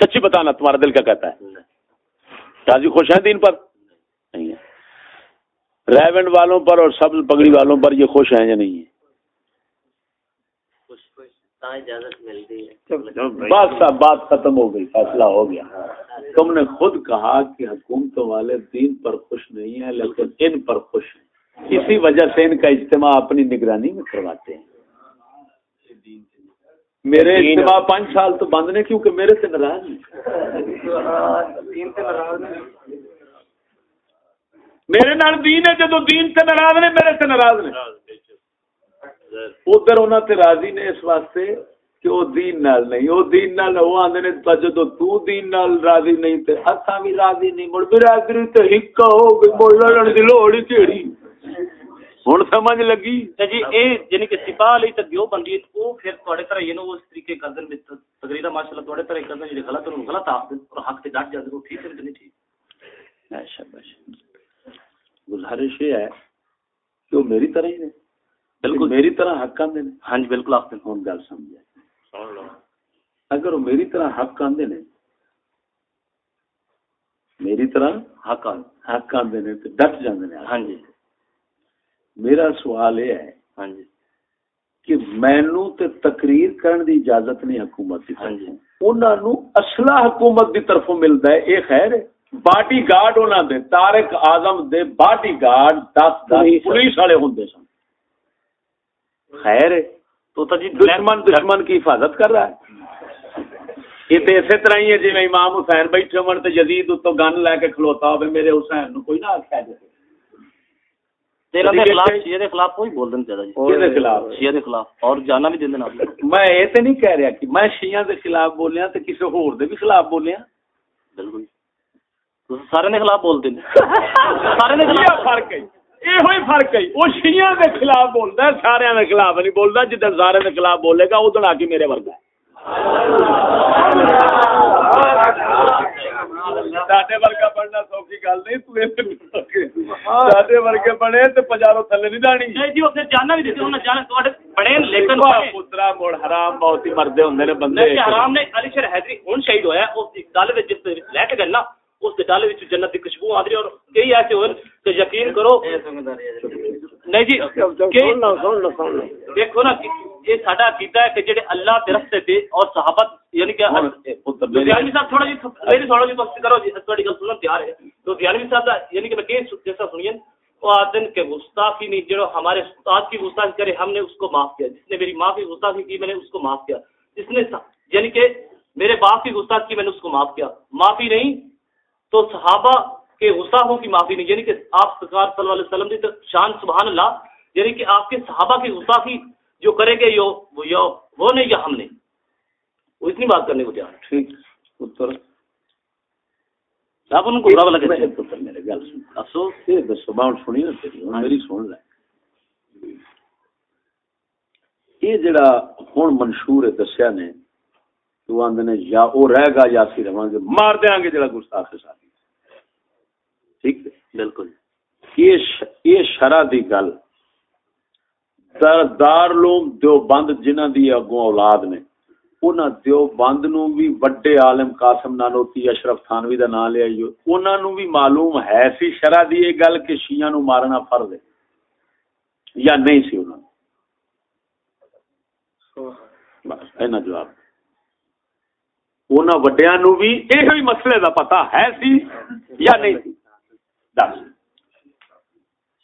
سچی بتانا تمہارا دل کیا کہتا ہے؟ راضی خوش ہیں دین پر؟ نہیں۔ ہے۔ ریونڈ والوں پر اور سبز پگڑی والوں پر یہ خوش ہیں یا نہیں ہے۔ بات صاحب بات ختم ہو گئی فیصلہ ہو گیا۔ تم نے خود کہا کہ حکومتوں والے دین پر خوش نہیں ہیں لیکن ان پر خوش ہیں۔ اسی وجہ سے ان کا اجتماع اپنی نگرانی میں کرواتے ہیں۔ میرے اجتماع پانچ سال تو بند نے کیونکہ میرے سے ناراض میرے نال دین ہے جدو دین سے ناراض نے میرے سے ناراض نے۔ ادھر انہوں نے راضی نے اس واسطے کہ وہ دین نال نہیں وہ دین نال وہ آندے نے جدو تو دین نال راضی نہیں تے اساں بھی راضی نہیں مڑ برادری تے ہکا ہو گئی مڑ لڑن دی لوڑ کیڑی ہن سمجھ لگی جی اے یعنی کہ سپاہ علی تے دیو بندی او پھر تواڈے طرح یہ نو اس طریقے کردن وچ تقریرا ماشاءاللہ تواڈے طرح کردن جڑے غلط غلط دین اور حق تے ڈٹ جاندے او ٹھیک ہے نہیں ٹھیک گزارش یہ ہے کہ وہ میری طرح ہی نے بالکل میری طرح حق آندے نے ہاں جی بالکل ہن گل سمجھا اگر وہ میری طرح حق آندے نے میری طرح حق حق آندے نے تے ڈٹ جاندے نے ہاں جی میرا سوال یہ ہے ہاں جی۔ کہ مینو تے تقریر کرن دی اجازت نہیں حکومت دی ہاں جی۔ انہاں نو اصلہ حکومت دی طرفوں ملدا ہے اے خیر۔ ہے باڈی گارڈ انہاں دے طارق اعظم دے باڈی گارڈ 10 10 پولیس۔ والے ہوندے سن۔ خیر ہے تو تا جی دشمن دشمن کی حفاظت کر رہا ہے۔ یہ تو اسی طرح ہی ہے جی امام حسین بیٹھے من تے یزید اتوں گن لے کے کھلوتا ہوے میرے حسین نو کوئی نہ آکھیا جائے۔ تیرا دے خلاف شیعہ دے خلاف کوئی بول دین چاہتا کہدے خلاف شیعہ دے خلاف اور جانا بھی دین دینا میں یہ تے نہیں کہہ رہا کہ میں شیعہ دے خلاف بولیا تے کسی ہور دے بھی خلاف بولیا بالکل سارے دے خلاف بول دین سارے دے خلاف فرق ہے یہ ہوئی فرق ہے وہ شیعہ دے خلاف بولدا ہے سارے دے خلاف نہیں بولدا جدن سارے دے خلاف بولے گا ادن آ کے میرے ورگا ہے ساڈے ورگا بننا سوکھی گل نہیں ساڈے ورگے بنے تے پجارو تھلے نہیں جانی نہیں جی اسے جانا بھی دیتے انہاں جانا تواڈے بڑے لیکن پترا مڑ حرام بہت ہی مردے ہوندے نے بندے نہیں حرام نے علی شر حیدری ہن شہید ہویا اس گل وچ جس وچ لے کے گنا اس دے ڈال وچ جنت دی خوشبو آندی اور کئی ایسے ہوئے کہ یقین کرو نہیں جی کئی دیکھو نا یہ ساڈا عقیدہ ہے کہ جڑے اللہ کے رستے تے اور صحابت یعنی کہ دیالوی صاحب تھوڑا جی میری تھوڑا جی وقت کرو جی تھوڑی گل سنن تیار ہے۔ تو دیالوی صاحب دا یعنی کہ میں کہ جیسا سنیے وہ آدن کے گستاخی نہیں جو ہمارے استاد کی گستاخی کرے ہم نے اس کو معاف کیا۔ جس نے میری ماں کی گستاخی کی میں نے اس کو معاف کیا۔ جس نے یعنی کہ میرے باپ کی گستاخی کی میں نے اس کو معاف کیا۔ معافی نہیں تو صحابہ کے گستاخوں کی معافی نہیں یعنی کہ آپ سرکار صلی اللہ علیہ وسلم کی تو شان سبحان اللہ یعنی کہ آپ کے صحابہ کی گستاخی جو کریں گے یو وہ یو وہ نہیں یا ہم نے وہ اتنی بات کرنے کو تیار ہے ٹھیک پتر آپ ان کو برا لگے میں- پتر میرے گل سن۔ افسوس یہ دسو میں ہن سنی نا تیری ہن میری سن لے۔ یہ جڑا ہن منشور ہے دسیا نے تو آندے نے یا او رہ گا یا گے مار دیاں گے جڑا گستاخ ہے ٹھیک بالکل۔ یہ ش- شرع دی گل۔ در دار لوم دیوبند جنہاں دی اگوں اولاد نے، انہاں دیوبند نو بھی وڈے عالم قاسم نانوتی اشرف تھانوی دا نام لیا جو، انہاں نو بھی معلوم ہے سی شرع دی یہ گل کہ شیعہ نو مارنا فرض ہے یا نہیں سی انہاں بس، اینا جواب۔ انہاں وڈیاں نو بھی یہ ہی مسئلے دا پتہ ہے سی یا نہیں سی۔ دس۔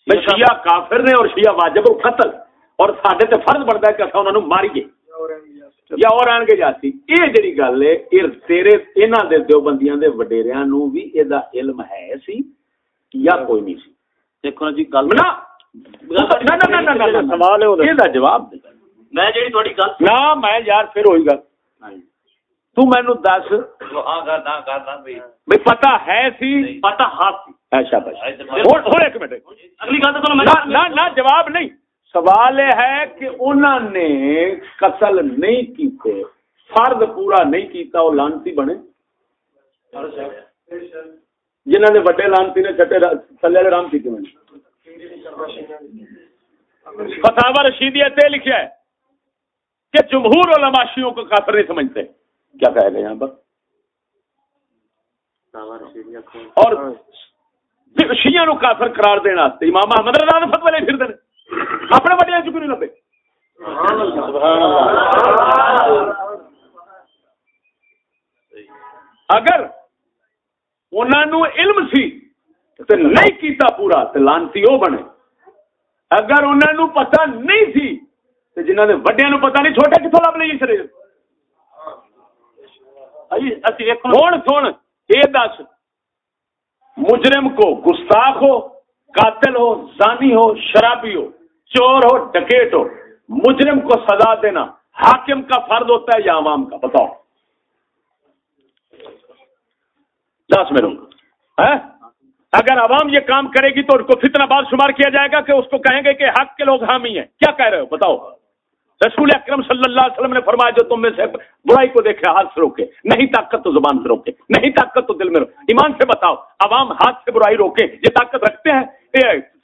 میں شیعہ کافر نے اور شیعہ واجب القتل۔ اور ساڈے تے فرض بنتا ہے کہ اساں انہاں نو ماریے۔ یا اور آن کے جاتی یہ جڑی گل ہے تیرے انہاں دے دیوبندیاں دے وڈیریاں نو بھی اے دا علم ہے سی یا کوئی نہیں سی۔ دیکھو جی گل نہ۔ نہ نہ نہ نہ نہ سوال ہے دا جواب دے۔ میں جڑی گل نہ میں یار پھر ہوئی گل۔ تو دس۔ ہاں بھائی بھئی پتہ ہے سی۔ اچھا ہن ہن ایک منٹ۔ اگلی گل تو میں نہ جواب نہیں۔ سوال یہ ہے کہ انہوں نے قتل نہیں کیتے فرض پورا نہیں کیتا وہ لانتی بنے۔ جنہوں نے وڈے لانتی نے چھٹے تھلے والے رام کیتے بنے فتح رشیدیہ تے لکھا ہے کہ جمہور علماء شیعوں کو کافر نہیں سمجھتے۔ کیا کہے گا یہاں پر؟ اور شیعہ نو کافر قرار دینا امام احمد رضا نے فتوی لے پھر دے اپنے وڈیاں چ کیوں نہیں لبے۔ اگر انہاں نو علم سی تے نہیں کیتا پورا تے لانتی او بنے۔ اگر انہاں نو پتہ نہیں سی تے جنہاں دے وڈیاں نو پتہ نہیں، چھوٹے کتھوں لب لئی سرے سن یہ دس۔ مجرم کو گستاخ ہو، قاتل ہو، زانی ہو، شرابی ہو، چور ہو، ڈکیٹ ہو۔ مجرم کو سزا دینا حاکم کا فرض ہوتا ہے یا عوام کا؟ بتاؤ۔ دس میرے ہاں؟ اگر عوام یہ کام کرے گی تو ان کو فتنہ بعد شمار کیا جائے گا کہ اس کو کہیں گے کہ حق کے لوگ حامی ہیں۔ کیا کہہ رہے ہو؟ بتاؤ۔ رسول اکرم صلی اللہ علیہ وسلم نے فرمایا، جو تم میں سے برائی کو دیکھے ہاتھ سے روکے۔ نہیں طاقت تو زبان سے روکے، نہیں طاقت تو دل میں روکے۔ ایمان سے بتاؤ، عوام ہاتھ سے برائی روکے، یہ طاقت رکھتے ہیں؟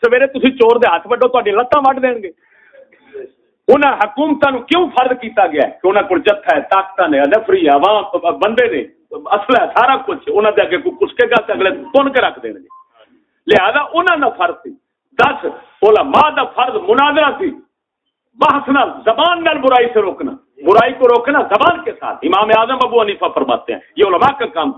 سویرے تھی چور دے ہاتھ وڈو تو لتاں وڈ دیں گے۔ انہیں حکومت کیوں فرض کیتا گیا ہے کہ انہوں کو جتھا ہے طاقت نے نفری ہے عوام، بندے نے، اصل ہے سارا کچھ۔ انہوں نے اگے کوئی کسکے گا اگلے تن کے رکھ دیں گے۔ لہذا انہوں نے فرض سی دس علماء دا فرض مناظرہ سی بحث نہ زبان نال برائی سے روکنا۔ برائی کو روکنا زبان کے ساتھ۔ امام اعظم ابو حنیفہ فرماتے ہیں، یہ علماء کا کام۔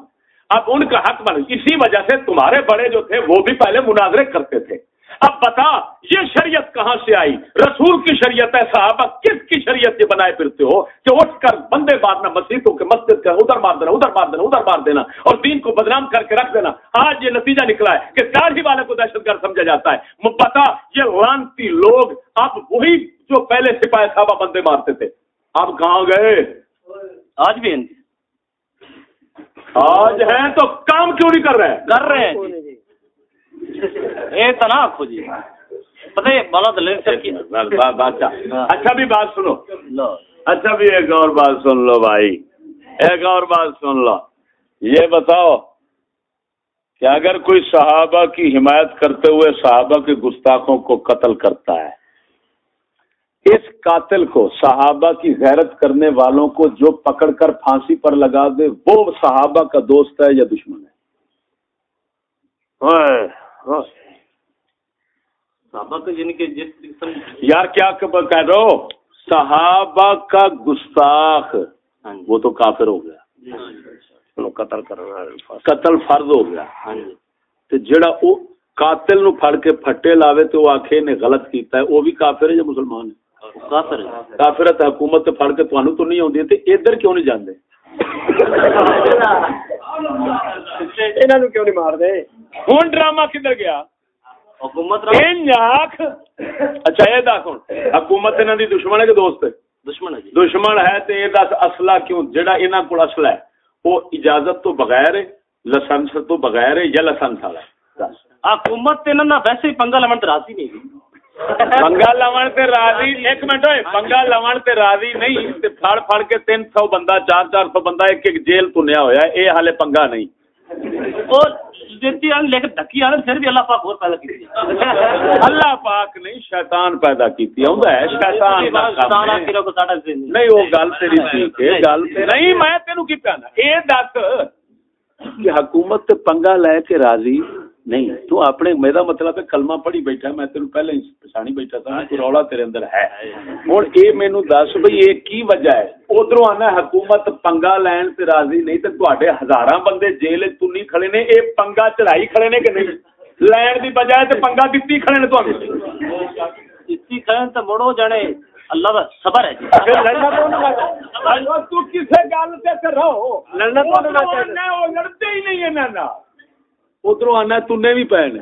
اب ان کا حق بن اسی وجہ سے تمہارے بڑے جو تھے، وہ بھی پہلے مناظرے کرتے تھے۔ اب بتا، یہ شریعت کہاں سے آئی؟ رسول کی شریعت ہے، صحابہ کس کی شریعت یہ بنائے پھرتے ہو؟ کہ اٹھ کر بندے مارنا مسجدوں کے مسجد کا ادھر مار دینا، ادھر مار دینا، ادھر مار دینا، اور دین کو بدنام کر کے رکھ دینا۔ آج یہ نتیجہ نکلا ہے کہ داڑھی والے کو دہشت گرد سمجھا جاتا ہے۔ بتا، یہ لانتی لوگ اب وہی جو پہلے سپاہی صحابہ بندے مارتے تھے۔ اب کہاں گئے؟ آج بھی ہیں آج ہیں تو کام کیوں نہیں کر رہے؟ ہیں کر رہے ہیں جی۔ اے تنا آخو جی۔ پتہ ہے بالا دلیر سر کی بادشاہ اچھا بھی بات سنو۔ اچھا بھی ایک اور بات سن لو بھائی۔ ایک اور بات سن لو۔ یہ بتاؤ کہ اگر کوئی صحابہ کی حمایت کرتے ہوئے صحابہ کے گستاخوں کو قتل کرتا ہے اس قاتل کو صحابہ کی غیرت کرنے والوں کو جو پکڑ کر پھانسی پر لگا دے وہ صحابہ کا دوست ہے یا دشمن ہے؟ صحابہ یعنی کہ جس قسم یار کیا کہہ رہے ہو؟ صحابہ کا گستاخ۔ ہاں جی۔ وہ تو کافر ہو گیا۔ انہوں قتل کرنا قتل فرض ہو گیا۔ ہاں جی۔ تے جڑا او قاتل نو پھڑ کے پھٹے لاوے تو وہ آکھے نے غلط کیتا ہے وہ بھی کافر ہے یا مسلمان ہے؟ وہ کافر ہے کافر ہے تے حکومت پھڑ کے تانوں تو نہیں ہوندی تے ادھر کیوں نہیں جاندے؟ انہاں نو کیوں نہیں مار دے ہن ڈرامہ کدھر گیا؟ حکومت اچھا یہ دس ہن۔ حکومت انہاں دی دشمن ہے کہ دوست ہے؟ دشمن ہے جی۔ دشمن ہے تے یہ دس اسلحہ کیوں؟ جڑا انہاں کول اسلحہ ہے وہ اجازت تو بغیر ہے لائسنس تو بغیر ہے یا لائسنس والا حکومت تے ویسے ہی پنگا لمن تراسی نہیں لون تے راضی ایک منٹ ہوئے لون تے راضی نہیں تے پھڑ پھڑ کے تین سو بندہ چار چار سو بندہ ایک ایک جیل تنیا ہویا ہے اے حالے پنگا نہیں۔ اور لیکن پھر بھی اللہ پاک اور پیدا کی اللہ پاک نہیں شیطان پیدا کیتی ہے شیطان دا کام نہیں۔ وہ گل تیری ٹھیک ہے گل تے نہیں میں تینوں کی پیانا؟ اے دس۔ کہ حکومت تے پنگا لے کے راضی نہیں تو اپنے میرا مطلب ہے کلمہ پڑھی بیٹھا میں تینوں پہلے ہی پچھانی بیٹھا تھا کوئی رولا تیرے اندر ہے۔ ہوں یہ مینو دس بھائی یہ کی وجہ ہے؟ ادھر آنا حکومت پنگا لین سے راضی نہیں تو تے ہزار بندے جیل تنی کھڑے نے یہ پنگا چڑھائی کھڑے نے کہ نہیں؟ لین دی بجائے تے پنگا دتی کھڑے نے تو اتنی کھڑے تو مڑو جانے اللہ کا صبر ہے جی۔ تو کسے گل سے رہو۔ لڑنا تو نہیں چاہیے لڑتے ہی نہیں انہاں ادھر آنا تنے بھی پے نے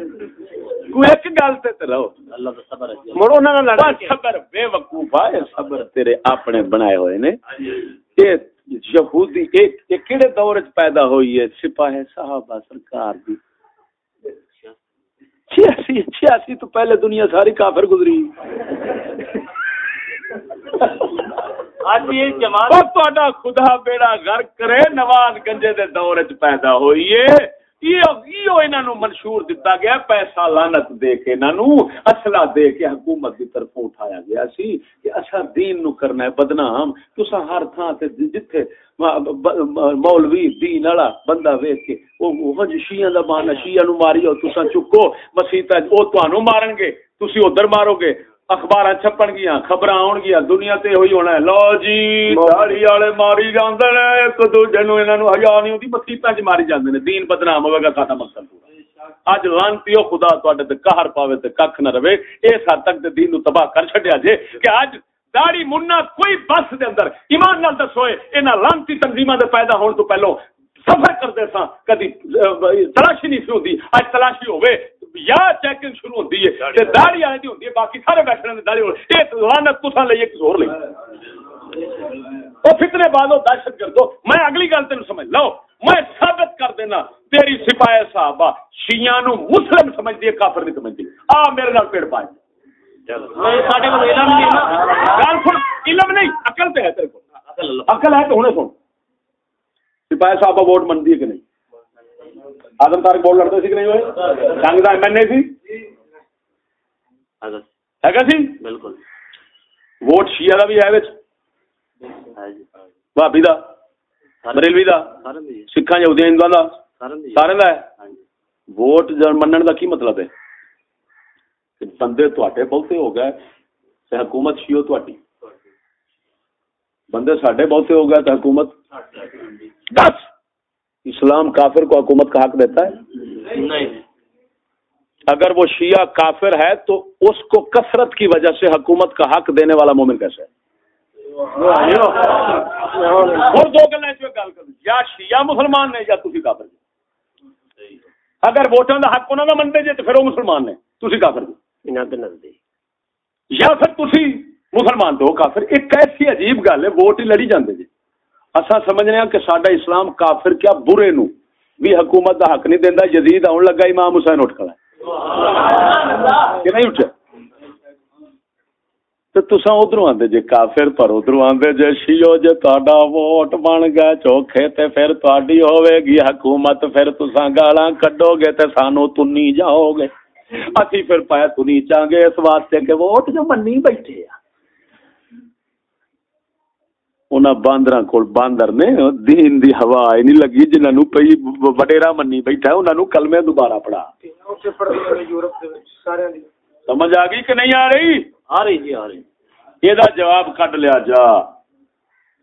کوئی ایک گل سے تے رہو۔ اللہ کا صبر ہے جی۔ مڑو انہاں نال لڑ بس صبر بے وقوفا یہ صبر تیرے اپنے بنائے ہوئے نے۔ یہ یہودی ایک یہ کہڑے دور وچ پیدا ہوئی ہے؟ سپاہی صحابہ سرکار دی۔ چھیاسی چھیاسی تو پہلے دنیا ساری کافر گزری۔ خدا بیڑا غرق کرے نواز گنجے دے دور وچ پیدا ہوئی ہے۔ منشور دتا گیا، پیسہ لانت دے کے انہوں اصلہ دے کے حکومت کی طرف اٹھایا گیا سی کہ اچھا دین نو کرنا ہے، بدنام تسا ہر تھان تے جی- جتھے مولوی دین والا بندہ ویکھ کے او ہج ہاں جی شیعہ دا بہانہ شیعہ نو ماریو تسا چکو مسیتا او تانوں مارن گے تسی ادھر مارو گے اخبار چھپن گیا خبر آن گیا دنیا تے ہوئی ہونا ہے لو جی داڑی والے ماری جاندے نے ایک دوجے نو انہاں نو حیا نہیں ہوندی مسیتاں چ ماری جاندے نے دین بدنام ہوے گا ساڈا مقصد پورا اج لانتیو خدا تواڈے تے قہر پاوے تے ککھ نہ رہے اس حد تک تے دین نو تباہ کر چھڈیا جے کہ اج داڑی منا کوئی بس دے اندر ایمان نال دسو انہاں لانتی تنظیماں دے پیدا ہون تو پہلو سفر کرتے سا کدی تلاشی نہیں سی ہوندی اج تلاشی ہوے یا چیکنگ شروع ہوندی ہے تے داڑھی والے دی ہوندی ہے باقی سارے بیٹھے نے داڑھی والے اے لعنت تساں لئی ایک زور لئی۔ او فتنے بازو دہشت گردو۔ میں اگلی گل تینوں سمجھ لو میں ثابت کر دینا تیری سپاہی صحابہ شیعہ نو مسلم سمجھدی ہے کافر نہیں سمجھدی۔ آ میرے نال پیڑ پائے۔ ساڈے کول علم نہیں علم عقل تے ہے تیرے عقل ہے تو ہنے سن۔ سپاہی صاحب ووٹ منتی ہے کہ نہیں؟ آدم تارک ووٹ لڑتے سی کہ نہیں ہوئے؟ جنگ دا ایم این اے سی؟ ہے کہ سی؟ بالکل. ووٹ شیعہ دا بھی ہے وچ؟ ہے جی. بھابی دا بریلوی دا سکھاں یہودیاں ہندوؤں دا سارے دا ہے؟ ہاں جی. ووٹ منن دا کی مطلب ہے؟ بندے تواڈے بہتے ہو گئے تے حکومت شیو تواڈی۔ بندے ساڈے بہتے ہو گئے تے حکومت دس! اسلام کافر کو حکومت کا حق دیتا ہے؟ نہیں۔ اگر وہ شیعہ کافر ہے تو اس کو کثرت کی وجہ سے حکومت کا حق دینے والا مومن کیسے ہے؟ اور دو گلا یا شیعہ مسلمان نے یا تسی کافر جی اگر ووٹاں دا حق انہاں دا منتے جے تے پھر وہ مسلمان نے تسی کافر جی یا پھر تسی مسلمان دو کافر ایک ایسی عجیب گل ہے ووٹ ہی لڑی جاندے جی۔ اساں سمجھنے ہاں کہ ساڈا اسلام کافر کیا برے نو۔ بھی حکومت دا حق نہیں دیندا، یزید آن لگا، امام حسین اٹھ کھڑا ہے۔ کہ نہیں اٹھا تو تساں ادھروں آندے، جے کافر پر ادھروں آندے، جے شیو جے تہاڈا ووٹ بن گیا، چوکھے تے پھر تہاڈی ہوے گی حکومت، پھر تساں گالاں کڈو گے تے سانو تنی جاؤ گے۔ اسی پھر پے تنی چاں گے، اس واسطے کہ ووٹ جو منی بیٹھے آ۔ انہاں باندراں باندر نے دین دی ہوا اے نہیں لگی جنہاں نو پئی وڈیرا منی بیٹھا انہاں نو کلمے دوبارہ پڑھا سمجھ آ گئی کہ نہیں آ رہی آ رہی جی آ رہی اے جواب کڈ لیا جا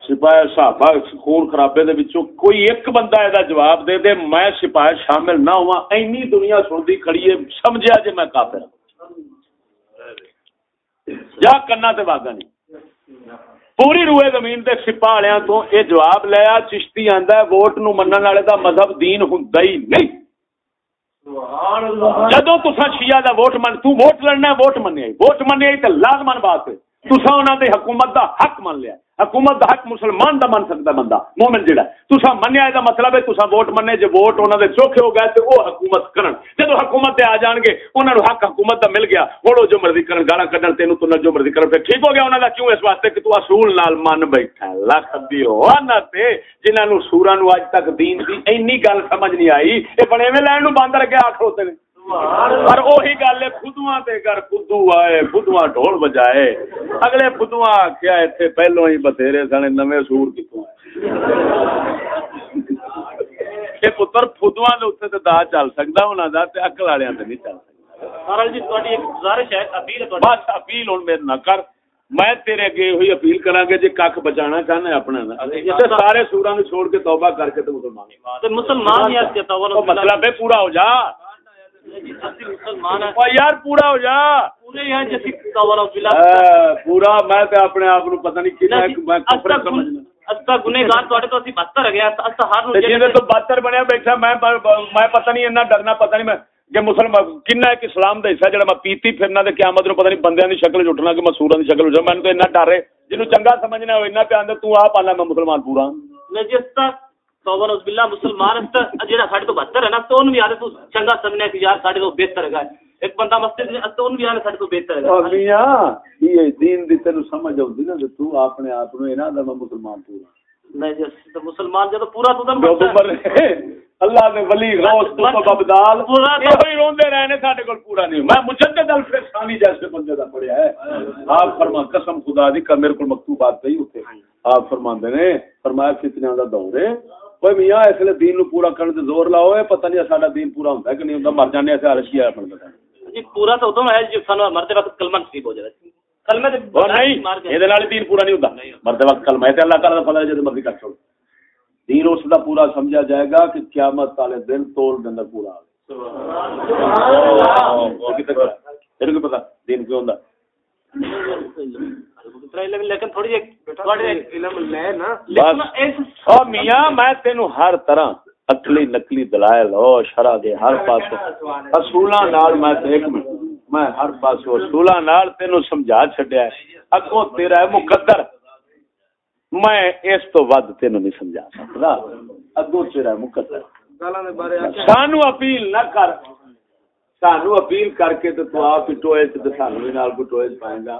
سپاہی صحابہ خون خرابے دے وچوں کوئی ایک بندہ اے جواب دے دے میں سپاہی شامل نہ ہوا اینی دنیا سندی کھڑی ہے سمجھیا میں کافر جا کنا تے واگا نہیں پوری روئے زمین دے سپاہ والےاں تو یہ جواب لیا چشتی آندا ہے ووٹ نو منن والے دا مذہب دین ہوندا ہی نہیں جدو تسا شیعہ دا ووٹ من تو ووٹ لڑنا ہے ووٹ منیا ووٹ منیا تے لازمان بات ہے تسا انہاں دے حکومت دا حق من لیا حکومت دا حق مسلمان دا من سکدا بندہ۔ مومن جڑا تسا منیا دا مطلب ہے تسا ووٹ مننے، جے ووٹ انہاں دے چوکھے ہو گئے تے او حکومت کرن۔ جدو حکومت تے آ جان گے، انہاں نو حق حکومت دا مل گیا۔ وڑو جو مرضی کرن، گالاں کڈن، تینوں تو جو مرضی کرن، پھر ٹھیک ہو گیا انہاں دا۔ کیوں اس واسطے کہ تو اصول نال من بیٹھا ہے؟ لاکھ دی ہونا تے، جنہاں نو سوراں نو اج تک دین دی اینی گل سمجھ نہیں آئی۔ اے بڑے میں لین نو باندر کے آکھ ہوتے نے۔ پر وہی گل ہے خدواں دے گھر خدو آئے خدواں ڈھول بجائے۔ اگلے خدواں آخیا اتنے پہلو ہی بتھیرے سن نویں سور کتوں آئے پتر خدواں دے اتنے تے دا چل سکدا انہاں دا تے عقل والےاں تے نہیں چل سکدا۔ جی تہاڈی ایک گزارش ہے اپیل ہے تہاڈی۔ بس اپیل ہن میرے نہ کر۔ میں تیرے اگے ہوئی اپیل کراں گے جے کھ بچانا چاہنا ہے اپنا نا۔ تے سارے سوراں چھوڑ کے توبہ کر کے تے مسلمان۔ مسلمان مطلب ہے پورا ہو جا۔ یار پورا ہو جا میں اپنے آپ پتہ نہیں کنا میں کفر سمجھنا۔ استا گنہگار تہاڈے تو اسی 72 گیا استا ہر نو تے جے تو بہتر بنیا بیٹھا میں میں پتہ نہیں اتنا ڈرنا پتہ نہیں میں کہ مسلمان کنا ایک اسلام دا حصہ جڑا میں پیتی پھرنا تے قیامت نو پتہ نہیں بندیاں دی شکل اٹھنا کہ میں سوراں دی شکل وچ۔ میں تو اتنا ڈر ہے جنوں چنگا سمجھنا ہو اتنا تو آپ آنا میں مسلمان پورا ہوں میں جس تک توبہ نعوذ باللہ مسلمان جڑا ساڈے تو 72 ہے نا تو ان بھی آدے تو چنگا سمجھنا کہ یار ساڈے تو بہتر ہے۔ ایک بندہ مسجد میں تو ان بھی آدے ساڈے تو بہتر او ہے میاں یہ دین دی تینوں سمجھ آؤندی نا تے تو اپنے آپ نو انہاں دا میں مسلمان پورا میں جس تو مسلمان جب پورا تو دم جو عمر اللہ نے ولی غوث قطب ابدال۔ پورا تو- یہ ہی روندے رہے نے ساڈے کول پورا نہیں۔ میں مجدد الفسانی جیسے بندے دا پڑھیا ہے۔ آپ فرما قسم خدا دی کا میرے کول مکتوبات پئی اوتے آپ فرماندے نے فرمایا فتنہ دا دور ہے۔ اوے میاں اس لیے دین نو پورا کرن تے زور لاؤ اے پتہ نہیں ساڈا دین پورا ہوندا کہ نہیں ہوندا مر جانے اسے ہے اپن بتا جی پورا تو ادم ہے جب سن مرتے وقت کلمہ نصیب ہو جائے۔ کلمے تے نہیں مار کے یہ دین پورا نہیں ہوندا۔ مرتے وقت کلمہ تے اللہ تعالی دا فضل جے مرضی کر چھوڑ۔ دین اس دا پورا سمجھا جائے گا کہ قیامت والے دن تول دے اندر پورا آوے۔ تیرے کو پتا؟ دین کیوں ہوندا؟ میں ہر طرح اکلی نقلی دلائل ہو شرع دے ہر پاس اصولاں نال میں ایک منٹ میں ہر پاس اصولاں نال تینو سمجھا چھڈیا ہے۔ اگوں تیرا ہے مقدر۔ میں اس تو ود تینو نہیں سمجھا سکدا۔ اگوں تیرا ہے مقدر۔ سانو اپیل نہ کر۔ سانو اپیل کر کے تو تو آپ ٹوئے تے سانو نال کو ٹوئے پائیں گا۔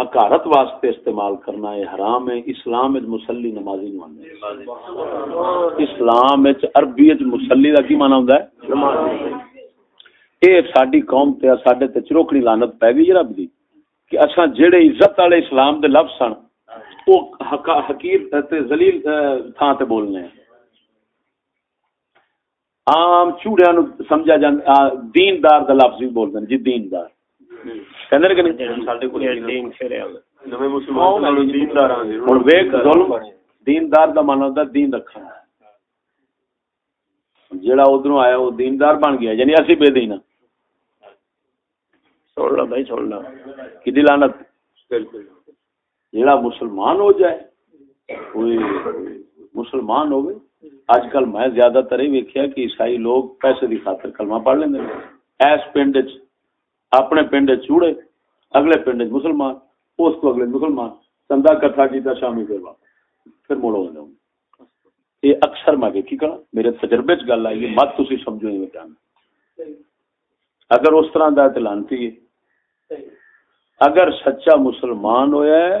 حکارت واسطے استعمال کرنا ہے حرام ہے۔ اسلام وچ مصلی نمازی نو آندے اسلام وچ عربی وچ مصلی دا کی مانا ہوندا ہے؟ نمازی اے قوم تے ساڈے تے چروکڑی لعنت پے گئی رب دی کہ اساں جڑے عزت والے اسلام دے لفظ سن او حکیر تے ذلیل تھاں تے بولنے ہیں۔ عام چوڑیاں نو سمجھا جان دیندار دا لفظ بھی بولدے جی دیندار۔ کہندے مسلمان جڑا ادھروں آیا وہ دیندار بن گیا یعنی اسی بے دینا سن جڑا مسلمان ہو جائے کوئی مسلمان ہوئے اج کل میں زیادہ تر یہ ویکھیا کہ عیسائی لوگ پیسے دی خاطر کلمہ پڑھ لیندے ایس پنڈ چ اپنے پنڈ چوڑے اگلے پنڈ مسلمان اس کو اگلے مسلمان چندہ کٹھا کیتا شامی پھر پھر مڑو ہو یہ اکثر میں ویکھی کرا میرے تجربے چ گل آئی مت تسی سمجھو ایویں اگر اس طرح دا ہے اگر سچا مسلمان ہویا ہے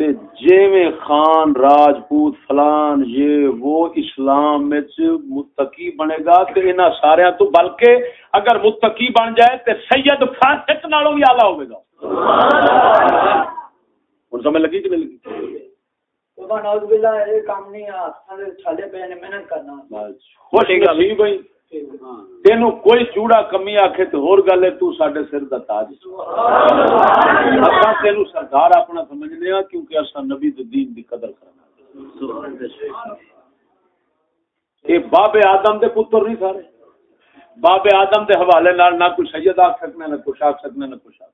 تے جیویں خان راجپوت فلان یہ وہ اسلام میں متقی بنے گا تے انہاں سارے تو بلکہ اگر متقی بن جائے تے سید فاسق نالوں بھی اعلی ہوے گا۔ ہن سمجھ لگی کہ نہیں لگی؟ تو نعوذ باللہ یہ کام نہیں ہاتھ تھلے پہ محنت کرنا۔ بس خوش نصیب ہیں۔ تین کوئی چوڑا کمی آخ تو ہور گل ہے، تو سر دا تاج اساں تینو سردار اپنا سمجھنے کیونکہ اساں نبی دین کی قدر کرنا اے باب آدم دے پتر نہیں سارے۔ بابے آدم دے حوالے نال نہ کوئی سید آخ سکنے، نہ کچھ آخ سکنے، نہ کچھ آخ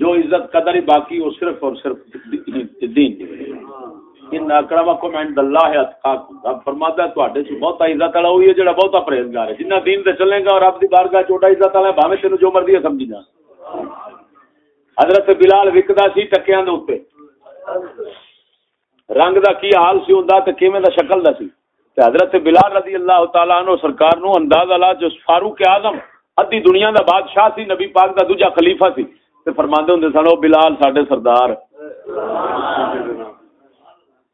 جو عزت قدر ہی باقی، وہ صرف اور صرف دین دی دی دی دی دی دی دی دی ان اکرمکم عند اللہ اتقاکم رب فرماتا ہے تواڈے چ بہت عزت والا ہوئی ہے جڑا بہت پرہیزگار ہے۔ جنہ دین تے چلے گا اور رب دی بارگاہ چوٹا عزت والا ہے، بھاویں تینوں جو مرضی ہے سمجھی جا حضرت بلال وکدا سی ٹکیاں دے اوتے رنگ دا کی حال سی ہوندا تے کیویں دا شکل دا سی۔ تے حضرت بلال رضی اللہ تعالی عنہ سرکار نو اندازہ لا جو فاروق اعظم ادھی دنیا دا بادشاہ سی، نبی پاک دا دوجا خلیفہ سی۔ تے فرماندے ہوندے سن او بلال ساڈے سردار۔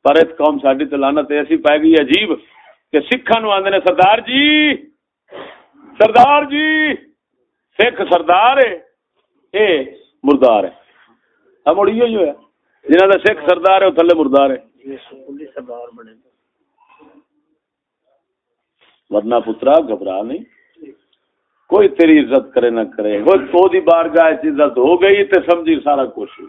پر اس قوم ساڈی تے لعنت ایسی پی گئی عجیب کہ سکھاں نو آندے نے سردار جی سردار جی سکھ سردار ہے اے مردار ہے ہم مڑ ہی ہویا جنہاں دا سکھ سردار ہے او تھلے مردار ہے ورنہ پترا گھبرا نہیں کوئی تیری عزت کرے نہ کرے وہ تو دی بارگاہ عزت ہو گئی تے سمجھی سارا کچھ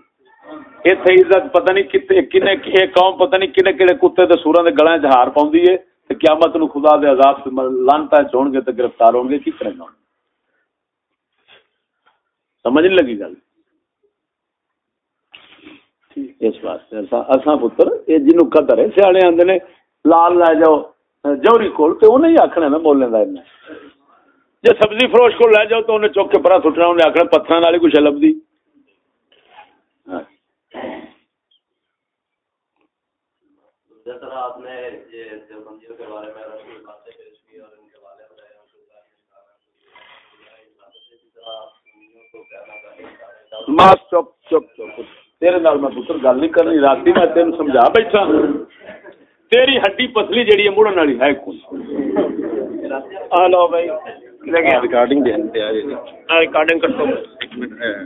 ایتھے عزت پتہ نہیں کتے کنے یہ قوم پتہ نہیں کنے کنے کتے تے سوراں دے گلاں وچ ہار پاوندی ہے تے قیامت نو خدا دے عذاب سے لعنتاں وچ ہون گے تے گرفتار ہون گے کی کرے گا سمجھ نہیں لگی گل اس واسطے اساں پتر اے جنوں قدر ہے سیانے آندے نے لال لے جاؤ جوہری کول تے آکھنا نا بولنے دا جی سبزی فروش کو لے جاؤ تو انہیں چوک کے پرا سٹنا انہیں آخر پتھر والی کچھ لبھی جس طرح آپ نے یہ دیوبندیوں کے بارے میں رسول باتیں پیش کی اور ان کے والے بتائے ماں چپ چپ چپ تیرے نال میں پتر گل نہیں کرنی رات میں تین سمجھا بیٹھا۔ تیری ہڈی پتلی ہے مڑن والی ہے ہلو بھائی۔ ریکارڈنگ ریکارڈنگ کر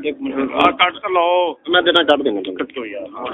ایک منٹ ہاں۔, ہاں۔, ہاں۔ کٹ کر لو۔ میں دینا کٹ دینا کٹ یار؟ ہاں۔